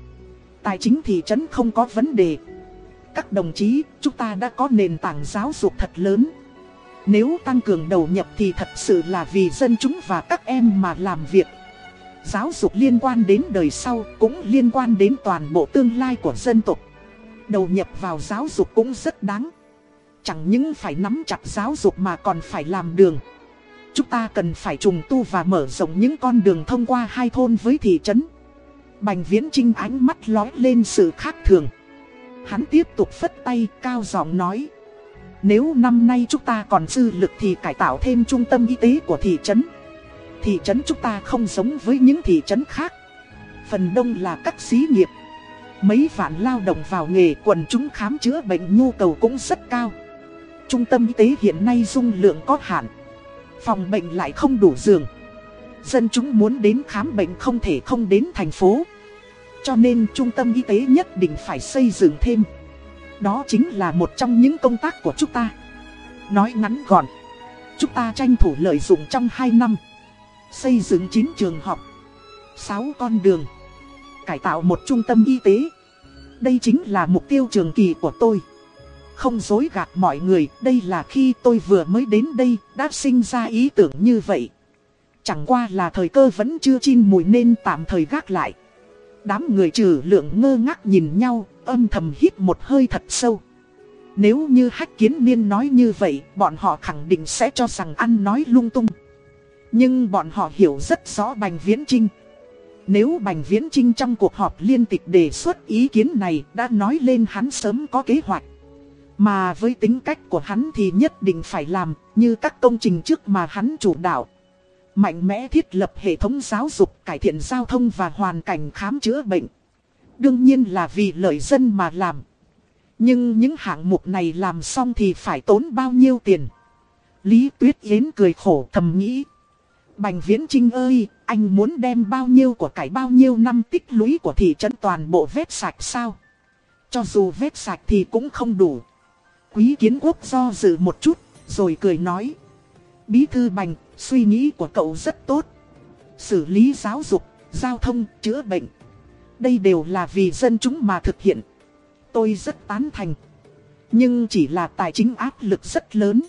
Tài chính thị trấn không có vấn đề. Các đồng chí, chúng ta đã có nền tảng giáo dục thật lớn. Nếu tăng cường đầu nhập thì thật sự là vì dân chúng và các em mà làm việc. Giáo dục liên quan đến đời sau cũng liên quan đến toàn bộ tương lai của dân tộc. Đầu nhập vào giáo dục cũng rất đáng. Chẳng những phải nắm chặt giáo dục mà còn phải làm đường. Chúng ta cần phải trùng tu và mở rộng những con đường thông qua hai thôn với thị trấn. Bành viễn trinh ánh mắt lói lên sự khác thường. Hắn tiếp tục phất tay, cao giọng nói. Nếu năm nay chúng ta còn dư lực thì cải tạo thêm trung tâm y tế của thị trấn. Thị trấn chúng ta không giống với những thị trấn khác. Phần đông là các xí nghiệp. Mấy vạn lao động vào nghề quần chúng khám chữa bệnh nhu cầu cũng rất cao. Trung tâm y tế hiện nay dung lượng có hạn. Phòng bệnh lại không đủ giường. Dân chúng muốn đến khám bệnh không thể không đến thành phố. Cho nên trung tâm y tế nhất định phải xây dựng thêm. Đó chính là một trong những công tác của chúng ta. Nói ngắn gọn, chúng ta tranh thủ lợi dụng trong 2 năm. Xây dựng 9 trường học, 6 con đường, cải tạo một trung tâm y tế. Đây chính là mục tiêu trường kỳ của tôi. Không dối gạt mọi người, đây là khi tôi vừa mới đến đây, đã sinh ra ý tưởng như vậy. Chẳng qua là thời cơ vẫn chưa chín mùi nên tạm thời gác lại. Đám người trừ lượng ngơ ngác nhìn nhau, âm thầm hít một hơi thật sâu. Nếu như hách kiến niên nói như vậy, bọn họ khẳng định sẽ cho rằng ăn nói lung tung. Nhưng bọn họ hiểu rất rõ Bành Viễn Trinh. Nếu Bành Viễn Trinh trong cuộc họp liên tịch đề xuất ý kiến này đã nói lên hắn sớm có kế hoạch. Mà với tính cách của hắn thì nhất định phải làm như các công trình trước mà hắn chủ đạo. Mạnh mẽ thiết lập hệ thống giáo dục, cải thiện giao thông và hoàn cảnh khám chữa bệnh. Đương nhiên là vì lợi dân mà làm. Nhưng những hạng mục này làm xong thì phải tốn bao nhiêu tiền? Lý Tuyết Yến cười khổ thầm nghĩ. Bành Viễn Trinh ơi, anh muốn đem bao nhiêu của cải bao nhiêu năm tích lũy của thị trấn toàn bộ vết sạch sao? Cho dù vết sạch thì cũng không đủ. Quý kiến quốc do dự một chút, rồi cười nói. Bí thư Bành, suy nghĩ của cậu rất tốt. Xử lý giáo dục, giao thông, chữa bệnh. Đây đều là vì dân chúng mà thực hiện. Tôi rất tán thành. Nhưng chỉ là tài chính áp lực rất lớn.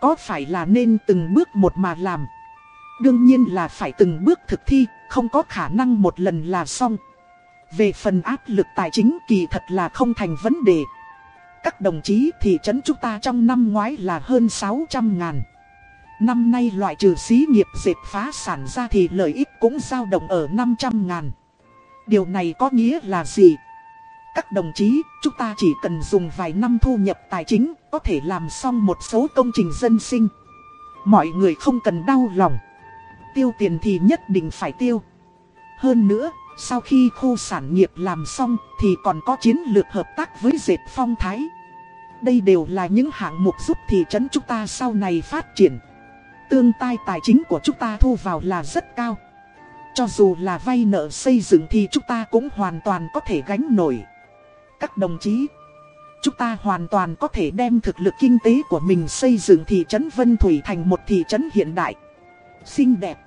Có phải là nên từng bước một mà làm? Đương nhiên là phải từng bước thực thi, không có khả năng một lần là xong. Về phần áp lực tài chính kỳ thật là không thành vấn đề. Các đồng chí thị trấn chúng ta trong năm ngoái là hơn 600 ngàn. Năm nay loại trừ xí nghiệp dệt phá sản ra thì lợi ích cũng dao động ở 500 ngàn. Điều này có nghĩa là gì? Các đồng chí, chúng ta chỉ cần dùng vài năm thu nhập tài chính, có thể làm xong một số công trình dân sinh. Mọi người không cần đau lòng. Tiêu tiền thì nhất định phải tiêu. Hơn nữa, sau khi khu sản nghiệp làm xong thì còn có chiến lược hợp tác với dệt phong thái. Đây đều là những hạng mục giúp thị trấn chúng ta sau này phát triển. Tương tai tài chính của chúng ta thu vào là rất cao. Cho dù là vay nợ xây dựng thì chúng ta cũng hoàn toàn có thể gánh nổi. Các đồng chí, chúng ta hoàn toàn có thể đem thực lực kinh tế của mình xây dựng thị trấn Vân Thủy thành một thị trấn hiện đại, xinh đẹp.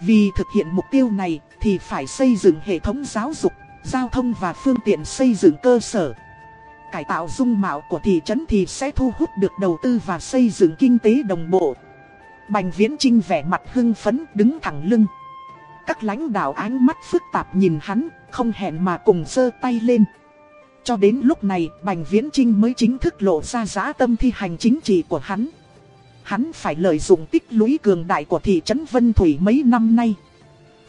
Vì thực hiện mục tiêu này thì phải xây dựng hệ thống giáo dục, giao thông và phương tiện xây dựng cơ sở. Cải tạo dung mạo của thị trấn thì sẽ thu hút được đầu tư và xây dựng kinh tế đồng bộ. Bành Viễn Trinh vẻ mặt hưng phấn đứng thẳng lưng. Các lãnh đạo ánh mắt phức tạp nhìn hắn, không hẹn mà cùng giơ tay lên. Cho đến lúc này, Bành Viễn Trinh mới chính thức lộ ra giá tâm thi hành chính trị của hắn. Hắn phải lợi dụng tích lũy cường đại của thị trấn Vân Thủy mấy năm nay.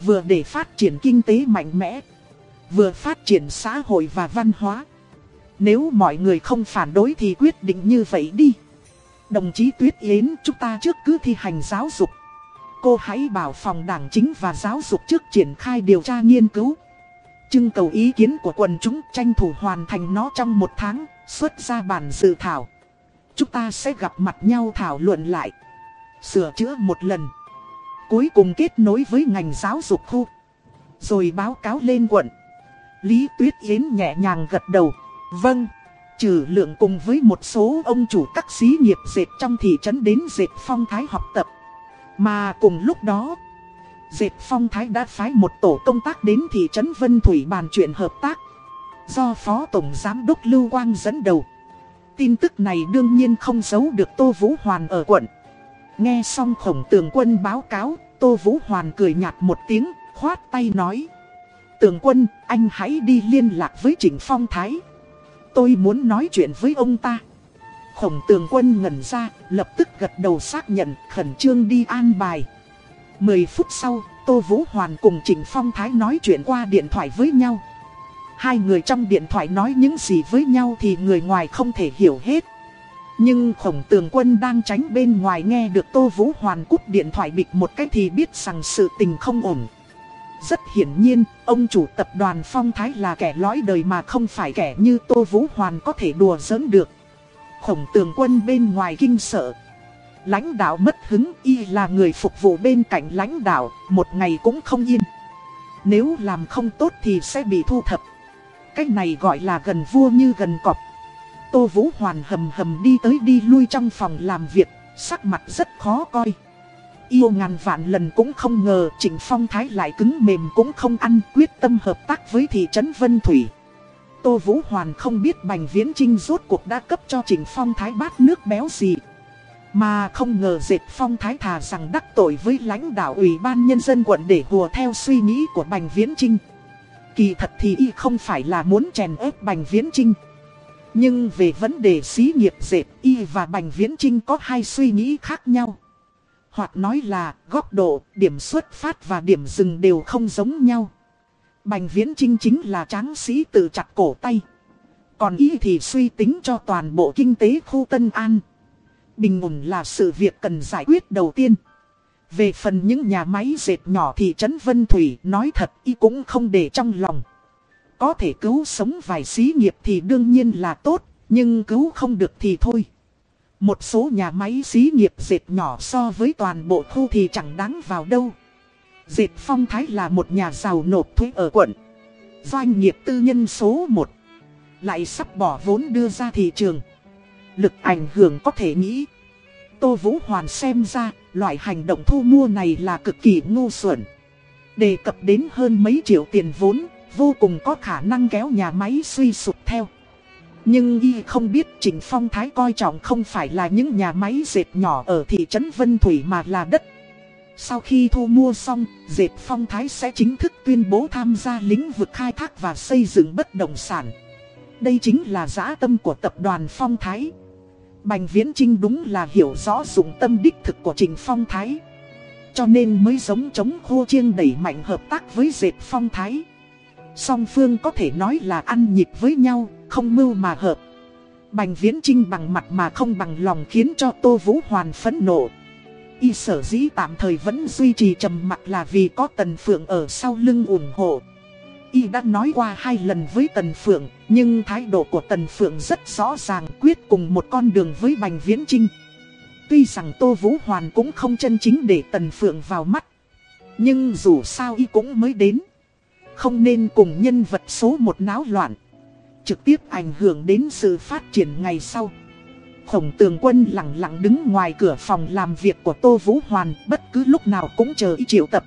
Vừa để phát triển kinh tế mạnh mẽ, vừa phát triển xã hội và văn hóa. Nếu mọi người không phản đối thì quyết định như vậy đi. Đồng chí Tuyết Yến, chúng ta trước cứ thi hành giáo dục. Cô hãy bảo phòng đảng chính và giáo dục trước triển khai điều tra nghiên cứu. Trưng cầu ý kiến của quần chúng tranh thủ hoàn thành nó trong một tháng, xuất ra bản dự thảo. Chúng ta sẽ gặp mặt nhau thảo luận lại, sửa chữa một lần. Cuối cùng kết nối với ngành giáo dục khu, rồi báo cáo lên quận. Lý Tuyết Yến nhẹ nhàng gật đầu, vâng. Trừ lượng cùng với một số ông chủ các xí nghiệp dệt trong thị trấn đến dệt phong thái học tập. Mà cùng lúc đó, dệt phong thái đã phái một tổ công tác đến thị trấn Vân Thủy bàn chuyện hợp tác. Do Phó Tổng Giám đốc Lưu Quang dẫn đầu. Tin tức này đương nhiên không giấu được Tô Vũ Hoàn ở quận. Nghe xong khổng tường quân báo cáo, Tô Vũ Hoàn cười nhạt một tiếng, khoát tay nói. Tường quân, anh hãy đi liên lạc với Trịnh Phong Thái. Tôi muốn nói chuyện với ông ta. Khổng tường quân ngẩn ra, lập tức gật đầu xác nhận, khẩn trương đi an bài. Mười phút sau, Tô Vũ Hoàn cùng Trịnh Phong Thái nói chuyện qua điện thoại với nhau. Hai người trong điện thoại nói những gì với nhau thì người ngoài không thể hiểu hết. Nhưng khổng tường quân đang tránh bên ngoài nghe được Tô Vũ Hoàn cúp điện thoại bịch một cái thì biết rằng sự tình không ổn. Rất hiển nhiên, ông chủ tập đoàn Phong Thái là kẻ lõi đời mà không phải kẻ như Tô Vũ Hoàn có thể đùa giỡn được. Khổng tường quân bên ngoài kinh sợ. Lãnh đạo mất hứng y là người phục vụ bên cạnh lãnh đạo, một ngày cũng không yên. Nếu làm không tốt thì sẽ bị thu thập. Cách này gọi là gần vua như gần cọp. Tô Vũ Hoàn hầm hầm đi tới đi lui trong phòng làm việc, sắc mặt rất khó coi. Yêu ngàn vạn lần cũng không ngờ Trịnh Phong Thái lại cứng mềm cũng không ăn quyết tâm hợp tác với thị trấn Vân Thủy. Tô Vũ Hoàn không biết Bành Viễn Trinh rốt cuộc đã cấp cho Trịnh Phong Thái bát nước béo gì. Mà không ngờ dệt Phong Thái thà rằng đắc tội với lãnh đạo ủy ban nhân dân quận để hùa theo suy nghĩ của Bành Viễn Trinh. Kỳ thật thì y không phải là muốn chèn ép Bành Viễn Trinh. Nhưng về vấn đề xí nghiệp dệt y và Bành Viễn Trinh có hai suy nghĩ khác nhau. Hoặc nói là góc độ, điểm xuất phát và điểm dừng đều không giống nhau. Bành Viễn Trinh chính là tráng sĩ tự chặt cổ tay. Còn y thì suy tính cho toàn bộ kinh tế khu Tân An. Bình ổn là sự việc cần giải quyết đầu tiên. Về phần những nhà máy dệt nhỏ thì Trấn Vân Thủy nói thật y cũng không để trong lòng. Có thể cứu sống vài xí nghiệp thì đương nhiên là tốt, nhưng cứu không được thì thôi. Một số nhà máy xí nghiệp dệt nhỏ so với toàn bộ khu thì chẳng đáng vào đâu. Dệt Phong Thái là một nhà giàu nộp thuế ở quận. Doanh nghiệp tư nhân số 1. Lại sắp bỏ vốn đưa ra thị trường. Lực ảnh hưởng có thể nghĩ. Tô Vũ Hoàn xem ra, loại hành động thu mua này là cực kỳ ngu xuẩn. Đề cập đến hơn mấy triệu tiền vốn, vô cùng có khả năng kéo nhà máy suy sụp theo. Nhưng y không biết Trịnh Phong Thái coi trọng không phải là những nhà máy dệt nhỏ ở thị trấn Vân Thủy mà là đất. Sau khi thu mua xong, dệt Phong Thái sẽ chính thức tuyên bố tham gia lĩnh vực khai thác và xây dựng bất động sản. Đây chính là giã tâm của tập đoàn Phong Thái. Bành Viễn Trinh đúng là hiểu rõ dụng tâm đích thực của Trịnh Phong Thái. Cho nên mới giống chống khô chiêng đẩy mạnh hợp tác với dệt Phong Thái. Song phương có thể nói là ăn nhịp với nhau, không mưu mà hợp. Bành viễn trinh bằng mặt mà không bằng lòng khiến cho Tô Vũ Hoàn phẫn nộ. Y sở dĩ tạm thời vẫn duy trì trầm mặt là vì có Tần Phượng ở sau lưng ủng hộ. Y đã nói qua hai lần với Tần Phượng, nhưng thái độ của Tần Phượng rất rõ ràng quyết cùng một con đường với Bành Viễn Trinh. Tuy rằng Tô Vũ Hoàn cũng không chân chính để Tần Phượng vào mắt, nhưng dù sao Y cũng mới đến. Không nên cùng nhân vật số một náo loạn, Trực tiếp ảnh hưởng đến sự phát triển ngày sau. Khổng tường quân lặng lặng đứng ngoài cửa phòng làm việc của Tô Vũ Hoàn, Bất cứ lúc nào cũng chờ ý triệu tập.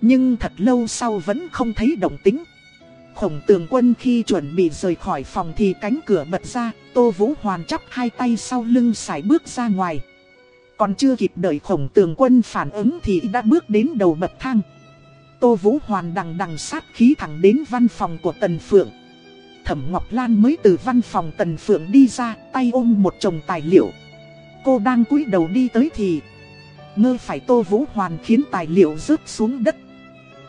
Nhưng thật lâu sau vẫn không thấy động tính Khổng tường quân khi chuẩn bị rời khỏi phòng thì cánh cửa bật ra, Tô Vũ Hoàn chắp hai tay sau lưng sải bước ra ngoài. Còn chưa kịp đợi khổng tường quân phản ứng thì đã bước đến đầu bậc thang. Tô Vũ Hoàn đằng đằng sát khí thẳng đến văn phòng của Tần Phượng. Thẩm Ngọc Lan mới từ văn phòng Tần Phượng đi ra, tay ôm một chồng tài liệu. Cô đang cúi đầu đi tới thì ngơ phải Tô Vũ Hoàn khiến tài liệu rớt xuống đất.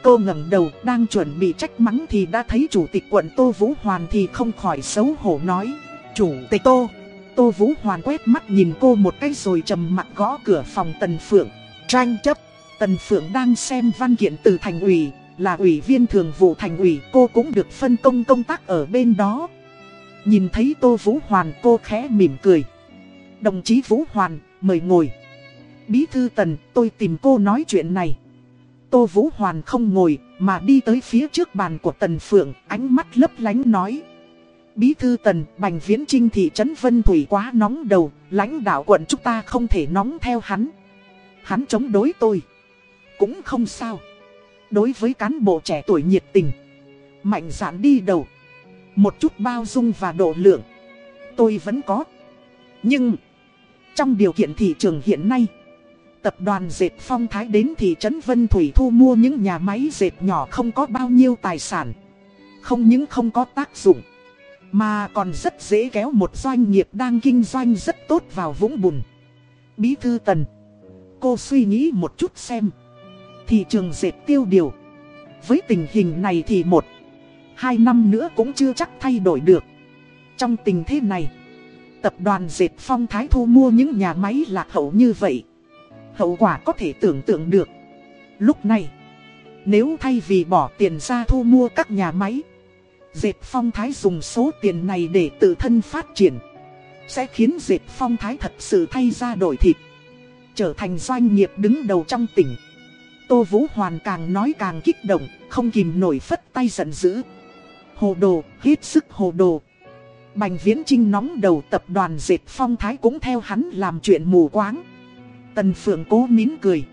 Cô ngẩng đầu đang chuẩn bị trách mắng thì đã thấy chủ tịch quận Tô Vũ Hoàn thì không khỏi xấu hổ nói. Chủ tịch Tô, Tô Vũ Hoàn quét mắt nhìn cô một cái rồi trầm mặt gõ cửa phòng Tần Phượng. Tranh chấp, Tần Phượng đang xem văn kiện từ thành ủy, là ủy viên thường vụ thành ủy cô cũng được phân công công tác ở bên đó. Nhìn thấy Tô Vũ Hoàn cô khẽ mỉm cười. Đồng chí Vũ Hoàn, mời ngồi. Bí thư Tần, tôi tìm cô nói chuyện này. Tô Vũ Hoàn không ngồi, mà đi tới phía trước bàn của Tần Phượng, ánh mắt lấp lánh nói. Bí thư Tần, Bành Viễn Trinh thị trấn Vân Thủy quá nóng đầu, lãnh đạo quận chúng ta không thể nóng theo hắn. Hắn chống đối tôi. Cũng không sao. Đối với cán bộ trẻ tuổi nhiệt tình, mạnh dạn đi đầu, một chút bao dung và độ lượng, tôi vẫn có. Nhưng, trong điều kiện thị trường hiện nay, tập đoàn dệt phong thái đến thị trấn Vân Thủy thu mua những nhà máy dệt nhỏ không có bao nhiêu tài sản. Không những không có tác dụng, mà còn rất dễ kéo một doanh nghiệp đang kinh doanh rất tốt vào vũng bùn. Bí thư Tần, cô suy nghĩ một chút xem. Thị trường dệt tiêu điều. Với tình hình này thì một, hai năm nữa cũng chưa chắc thay đổi được. Trong tình thế này, tập đoàn dệt phong thái thu mua những nhà máy lạc hậu như vậy. Hậu quả có thể tưởng tượng được. Lúc này, nếu thay vì bỏ tiền ra thu mua các nhà máy, dệt phong thái dùng số tiền này để tự thân phát triển, sẽ khiến dệt phong thái thật sự thay ra đổi thịt, trở thành doanh nghiệp đứng đầu trong tỉnh. Tô Vũ Hoàn càng nói càng kích động, không kìm nổi phất tay giận dữ. Hồ đồ, hết sức hồ đồ. Bành Viễn Trinh nóng đầu tập đoàn dệt phong thái cũng theo hắn làm chuyện mù quáng. Tần Phượng cố nín cười.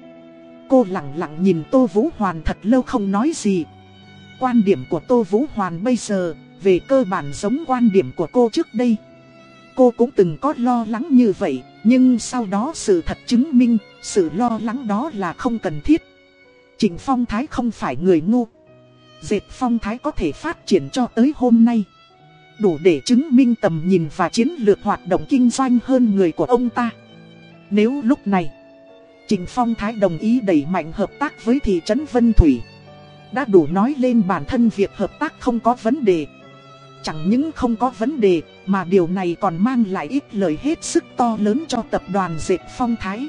Cô lặng lặng nhìn Tô Vũ Hoàn thật lâu không nói gì. Quan điểm của Tô Vũ Hoàn bây giờ, về cơ bản giống quan điểm của cô trước đây. Cô cũng từng có lo lắng như vậy, nhưng sau đó sự thật chứng minh, sự lo lắng đó là không cần thiết. Trịnh Phong Thái không phải người ngu. Dệt Phong Thái có thể phát triển cho tới hôm nay. Đủ để chứng minh tầm nhìn và chiến lược hoạt động kinh doanh hơn người của ông ta. Nếu lúc này, Trịnh Phong Thái đồng ý đẩy mạnh hợp tác với thị trấn Vân Thủy. Đã đủ nói lên bản thân việc hợp tác không có vấn đề. Chẳng những không có vấn đề, mà điều này còn mang lại ít lời hết sức to lớn cho tập đoàn dệt Phong Thái.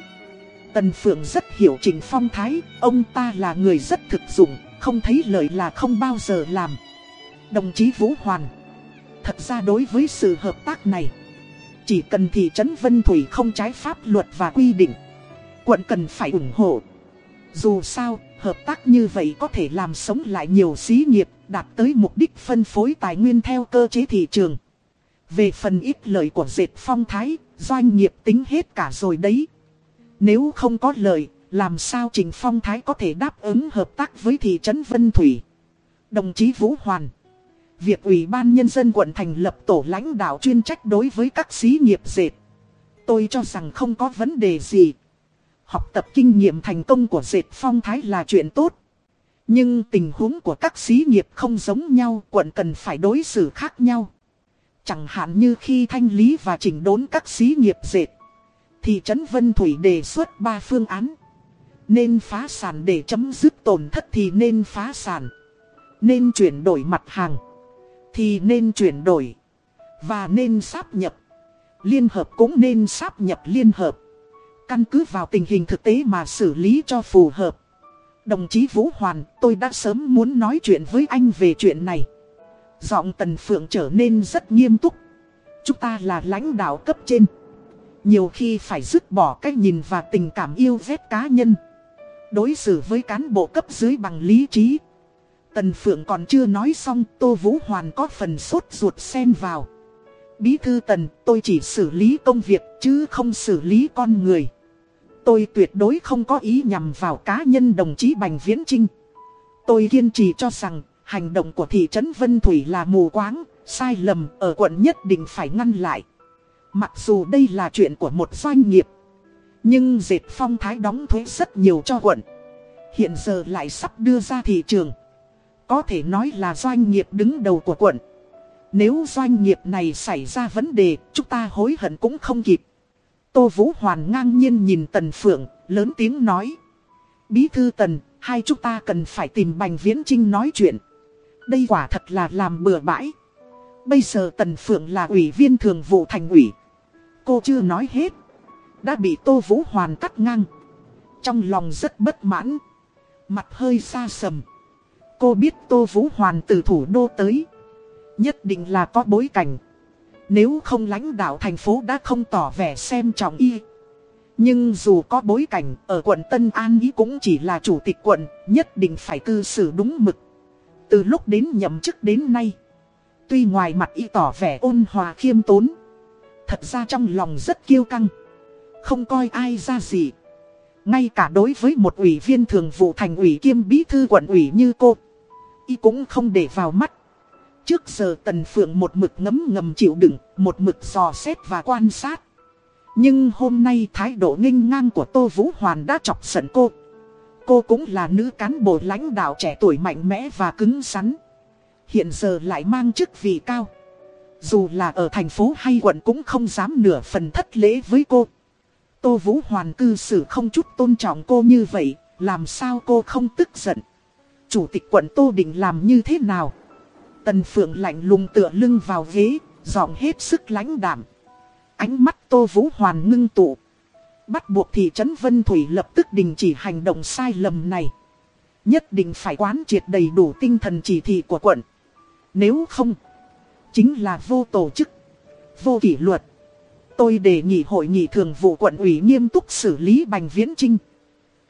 Tần Phượng rất hiểu Trình Phong Thái, ông ta là người rất thực dụng, không thấy lợi là không bao giờ làm. Đồng chí Vũ Hoàn Thật ra đối với sự hợp tác này, chỉ cần thị trấn Vân Thủy không trái pháp luật và quy định, quận cần phải ủng hộ. Dù sao, hợp tác như vậy có thể làm sống lại nhiều xí nghiệp, đạt tới mục đích phân phối tài nguyên theo cơ chế thị trường. Về phần ít lợi của dệt phong thái, doanh nghiệp tính hết cả rồi đấy. Nếu không có lợi, làm sao Trình Phong Thái có thể đáp ứng hợp tác với thị trấn Vân Thủy? Đồng chí Vũ Hoàn. Việc Ủy ban Nhân dân quận thành lập tổ lãnh đạo chuyên trách đối với các xí nghiệp dệt. Tôi cho rằng không có vấn đề gì. Học tập kinh nghiệm thành công của dệt phong thái là chuyện tốt. Nhưng tình huống của các xí nghiệp không giống nhau Quận cần phải đối xử khác nhau. Chẳng hạn như khi thanh lý và chỉnh đốn các xí nghiệp dệt. Thị trấn Vân Thủy đề xuất 3 phương án. Nên phá sản để chấm dứt tổn thất thì nên phá sản. Nên chuyển đổi mặt hàng. Thì nên chuyển đổi. Và nên sáp nhập. Liên hợp cũng nên sáp nhập liên hợp. Căn cứ vào tình hình thực tế mà xử lý cho phù hợp. Đồng chí Vũ Hoàn, tôi đã sớm muốn nói chuyện với anh về chuyện này. Giọng Tần Phượng trở nên rất nghiêm túc. Chúng ta là lãnh đạo cấp trên. Nhiều khi phải dứt bỏ cái nhìn và tình cảm yêu vết cá nhân. Đối xử với cán bộ cấp dưới bằng lý trí. Tần Phượng còn chưa nói xong Tô Vũ Hoàn có phần sốt ruột xen vào. Bí thư Tần tôi chỉ xử lý công việc chứ không xử lý con người. Tôi tuyệt đối không có ý nhằm vào cá nhân đồng chí Bành Viễn Trinh Tôi kiên trì cho rằng hành động của thị trấn Vân Thủy là mù quáng, sai lầm ở quận nhất định phải ngăn lại. Mặc dù đây là chuyện của một doanh nghiệp Nhưng dệt phong thái đóng thuế rất nhiều cho quận. Hiện giờ lại sắp đưa ra thị trường. Có thể nói là doanh nghiệp đứng đầu của quận. Nếu doanh nghiệp này xảy ra vấn đề, chúng ta hối hận cũng không kịp. Tô Vũ Hoàn ngang nhiên nhìn Tần Phượng, lớn tiếng nói. Bí thư Tần, hai chúng ta cần phải tìm Bành Viễn Trinh nói chuyện. Đây quả thật là làm bừa bãi. Bây giờ Tần Phượng là ủy viên thường vụ thành ủy. Cô chưa nói hết. Đã bị Tô Vũ Hoàn cắt ngang. Trong lòng rất bất mãn. Mặt hơi xa sầm. Cô biết Tô Vũ Hoàn từ thủ đô tới. Nhất định là có bối cảnh. Nếu không lãnh đạo thành phố đã không tỏ vẻ xem trọng y. Nhưng dù có bối cảnh, ở quận Tân An ý cũng chỉ là chủ tịch quận, nhất định phải cư xử đúng mực. Từ lúc đến nhậm chức đến nay, tuy ngoài mặt y tỏ vẻ ôn hòa khiêm tốn, thật ra trong lòng rất kiêu căng, không coi ai ra gì. Ngay cả đối với một ủy viên thường vụ thành ủy kiêm bí thư quận ủy như cô, y cũng không để vào mắt. Trước giờ Tần Phượng một mực ngấm ngầm chịu đựng, một mực dò xét và quan sát. Nhưng hôm nay thái độ nghênh ngang của Tô Vũ Hoàn đã chọc giận cô. Cô cũng là nữ cán bộ lãnh đạo trẻ tuổi mạnh mẽ và cứng rắn. Hiện giờ lại mang chức vị cao. Dù là ở thành phố hay quận cũng không dám nửa phần thất lễ với cô. Tô Vũ Hoàn cư xử không chút tôn trọng cô như vậy, làm sao cô không tức giận. Chủ tịch quận Tô định làm như thế nào? Tần Phượng lạnh lùng tựa lưng vào ghế, giọng hết sức lãnh đạm. Ánh mắt Tô Vũ Hoàn ngưng tụ. Bắt buộc thị trấn Vân Thủy lập tức đình chỉ hành động sai lầm này. Nhất định phải quán triệt đầy đủ tinh thần chỉ thị của quận. Nếu không, chính là vô tổ chức, vô kỷ luật. Tôi đề nghị hội nghị thường vụ quận ủy nghiêm túc xử lý Bành Viễn Trinh.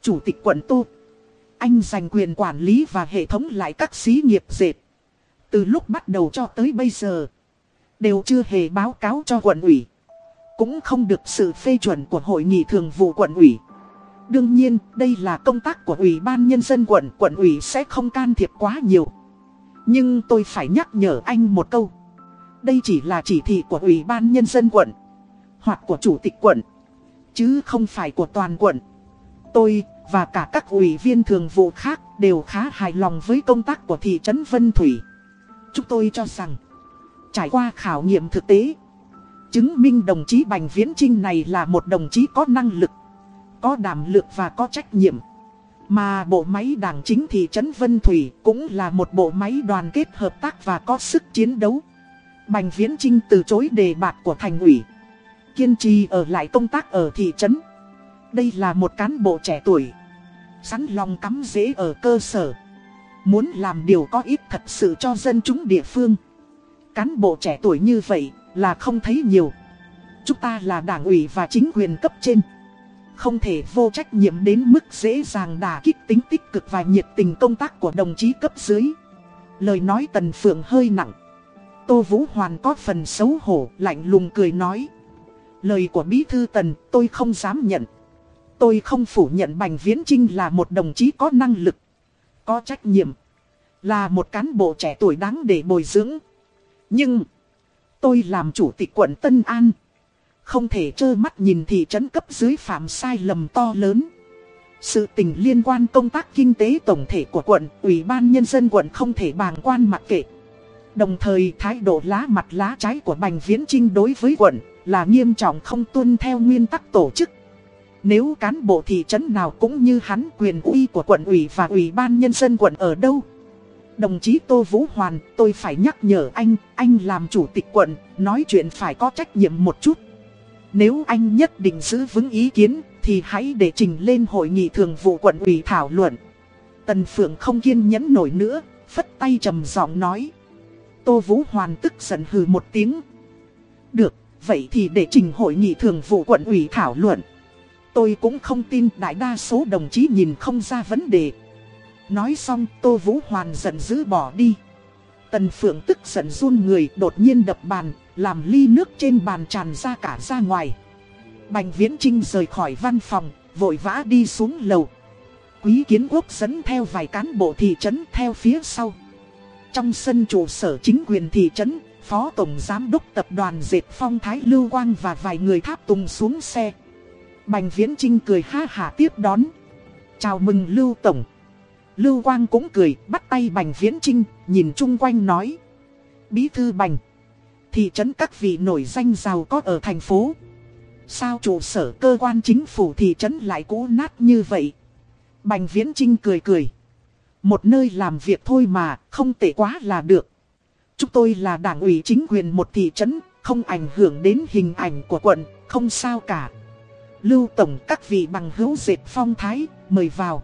Chủ tịch quận Tô. Anh giành quyền quản lý và hệ thống lại các xí nghiệp dệt. Từ lúc bắt đầu cho tới bây giờ, đều chưa hề báo cáo cho quận ủy. Cũng không được sự phê chuẩn của hội nghị thường vụ quận ủy. Đương nhiên, đây là công tác của Ủy ban Nhân dân quận, quận ủy sẽ không can thiệp quá nhiều. Nhưng tôi phải nhắc nhở anh một câu. Đây chỉ là chỉ thị của Ủy ban Nhân dân quận, hoặc của Chủ tịch quận, chứ không phải của toàn quận. Tôi, và cả các ủy viên thường vụ khác đều khá hài lòng với công tác của thị trấn Vân Thủy. Chúng tôi cho rằng, trải qua khảo nghiệm thực tế, chứng minh đồng chí Bành Viễn Trinh này là một đồng chí có năng lực, có đảm lực và có trách nhiệm. Mà bộ máy đảng chính thị trấn Vân Thủy cũng là một bộ máy đoàn kết hợp tác và có sức chiến đấu. Bành Viễn Trinh từ chối đề bạt của thành ủy. Kiên trì ở lại công tác ở thị trấn. Đây là một cán bộ trẻ tuổi. Sẵn lòng cắm rễ ở cơ sở. Muốn làm điều có ích thật sự cho dân chúng địa phương. Cán bộ trẻ tuổi như vậy là không thấy nhiều. Chúng ta là đảng ủy và chính quyền cấp trên. Không thể vô trách nhiệm đến mức dễ dàng đả kích tính tích cực và nhiệt tình công tác của đồng chí cấp dưới. Lời nói Tần Phượng hơi nặng. Tô Vũ Hoàn có phần xấu hổ, lạnh lùng cười nói. Lời của Bí Thư Tần tôi không dám nhận. Tôi không phủ nhận Bành Viễn Trinh là một đồng chí có năng lực, có trách nhiệm, là một cán bộ trẻ tuổi đáng để bồi dưỡng. Nhưng, tôi làm chủ tịch quận Tân An, không thể trơ mắt nhìn thị trấn cấp dưới phạm sai lầm to lớn. Sự tình liên quan công tác kinh tế tổng thể của quận, Ủy ban Nhân dân quận không thể bàng quan mặc kệ. Đồng thời thái độ lá mặt lá trái của Bành Viễn Trinh đối với quận là nghiêm trọng không tuân theo nguyên tắc tổ chức. Nếu cán bộ thị trấn nào cũng như hắn quyền uy của quận ủy và ủy ban nhân dân quận ở đâu. Đồng chí Tô Vũ Hoàn, tôi phải nhắc nhở anh, anh làm chủ tịch quận, nói chuyện phải có trách nhiệm một chút. Nếu anh nhất định giữ vững ý kiến, thì hãy để trình lên hội nghị thường vụ quận ủy thảo luận. Tần Phượng không kiên nhẫn nổi nữa, phất tay trầm giọng nói. Tô Vũ Hoàn tức giận hừ một tiếng. Được, vậy thì để trình hội nghị thường vụ quận ủy thảo luận. Tôi cũng không tin đại đa số đồng chí nhìn không ra vấn đề. Nói xong Tô Vũ Hoàn giận dữ bỏ đi. Tần Phượng tức giận run người đột nhiên đập bàn, làm ly nước trên bàn tràn ra cả ra ngoài. Bành Viễn Trinh rời khỏi văn phòng, vội vã đi xuống lầu. Quý Kiến Quốc dẫn theo vài cán bộ thị trấn theo phía sau. Trong sân trụ sở chính quyền thị trấn, Phó Tổng Giám đốc Tập đoàn Dệt Phong Thái Lưu Quang và vài người tháp tùng xuống xe. Bành Viễn Trinh cười ha hả tiếp đón. Chào mừng Lưu Tổng. Lưu Quang cũng cười, bắt tay Bành Viễn Trinh, nhìn chung quanh nói. Bí thư Bành. Thị trấn các vị nổi danh giàu có ở thành phố. Sao trụ sở cơ quan chính phủ thị trấn lại cũ nát như vậy? Bành Viễn Trinh cười cười. Một nơi làm việc thôi mà, không tệ quá là được. Chúng tôi là đảng ủy chính quyền một thị trấn, không ảnh hưởng đến hình ảnh của quận, không sao cả. Lưu Tổng các vị bằng hữu dệt phong thái, mời vào.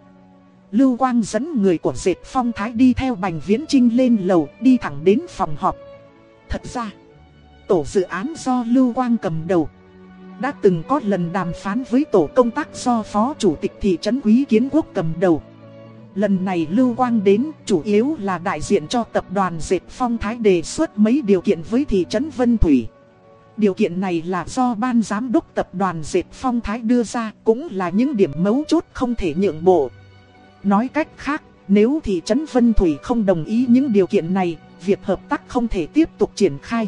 Lưu Quang dẫn người của dệt phong thái đi theo Bành Viễn Trinh lên lầu, đi thẳng đến phòng họp. Thật ra, tổ dự án do Lưu Quang cầm đầu. Đã từng có lần đàm phán với tổ công tác do Phó Chủ tịch Thị trấn Quý Kiến Quốc cầm đầu. Lần này Lưu Quang đến chủ yếu là đại diện cho tập đoàn Dệt Phong Thái đề xuất mấy điều kiện với thị trấn Vân Thủy. Điều kiện này là do ban giám đốc tập đoàn Dệt Phong Thái đưa ra cũng là những điểm mấu chốt không thể nhượng bộ. Nói cách khác, nếu thị trấn Vân Thủy không đồng ý những điều kiện này, việc hợp tác không thể tiếp tục triển khai.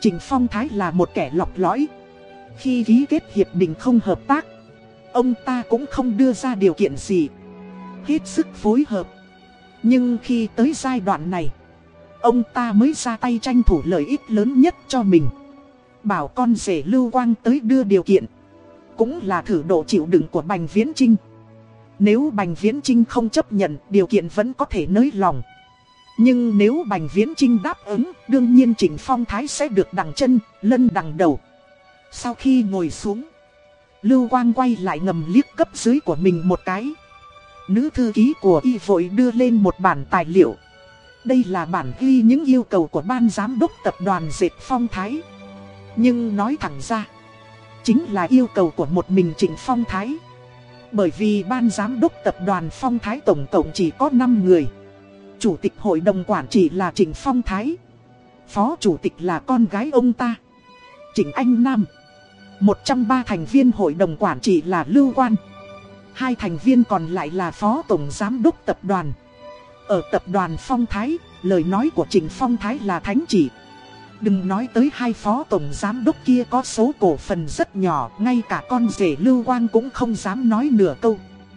Trình Phong Thái là một kẻ lọc lõi. Khi ký kết hiệp định không hợp tác, ông ta cũng không đưa ra điều kiện gì. Hết sức phối hợp. Nhưng khi tới giai đoạn này, ông ta mới ra tay tranh thủ lợi ích lớn nhất cho mình. Bảo con rể Lưu Quang tới đưa điều kiện. Cũng là thử độ chịu đựng của Bành Viễn Trinh. Nếu Bành Viễn Trinh không chấp nhận, điều kiện vẫn có thể nới lòng. Nhưng nếu Bành Viễn Trinh đáp ứng, đương nhiên Trịnh Phong Thái sẽ được đằng chân, lân đằng đầu. Sau khi ngồi xuống, Lưu Quang quay lại ngầm liếc cấp dưới của mình một cái. Nữ thư ký của y vội đưa lên một bản tài liệu. Đây là bản ghi những yêu cầu của ban giám đốc tập đoàn Dệt Phong Thái. Nhưng nói thẳng ra, chính là yêu cầu của một mình Trịnh Phong Thái. Bởi vì ban giám đốc tập đoàn Phong Thái tổng cộng chỉ có 5 người. Chủ tịch hội đồng quản trị là Trịnh Phong Thái. Phó chủ tịch là con gái ông ta. Trịnh Anh Nam. 103 thành viên hội đồng quản trị là Lưu Quan. Hai thành viên còn lại là phó tổng giám đốc tập đoàn. Ở tập đoàn Phong Thái, lời nói của Trịnh Phong Thái là thánh chỉ. Đừng nói tới hai phó tổng giám đốc kia có số cổ phần rất nhỏ, ngay cả con rể Lưu Quang cũng không dám nói nửa câu.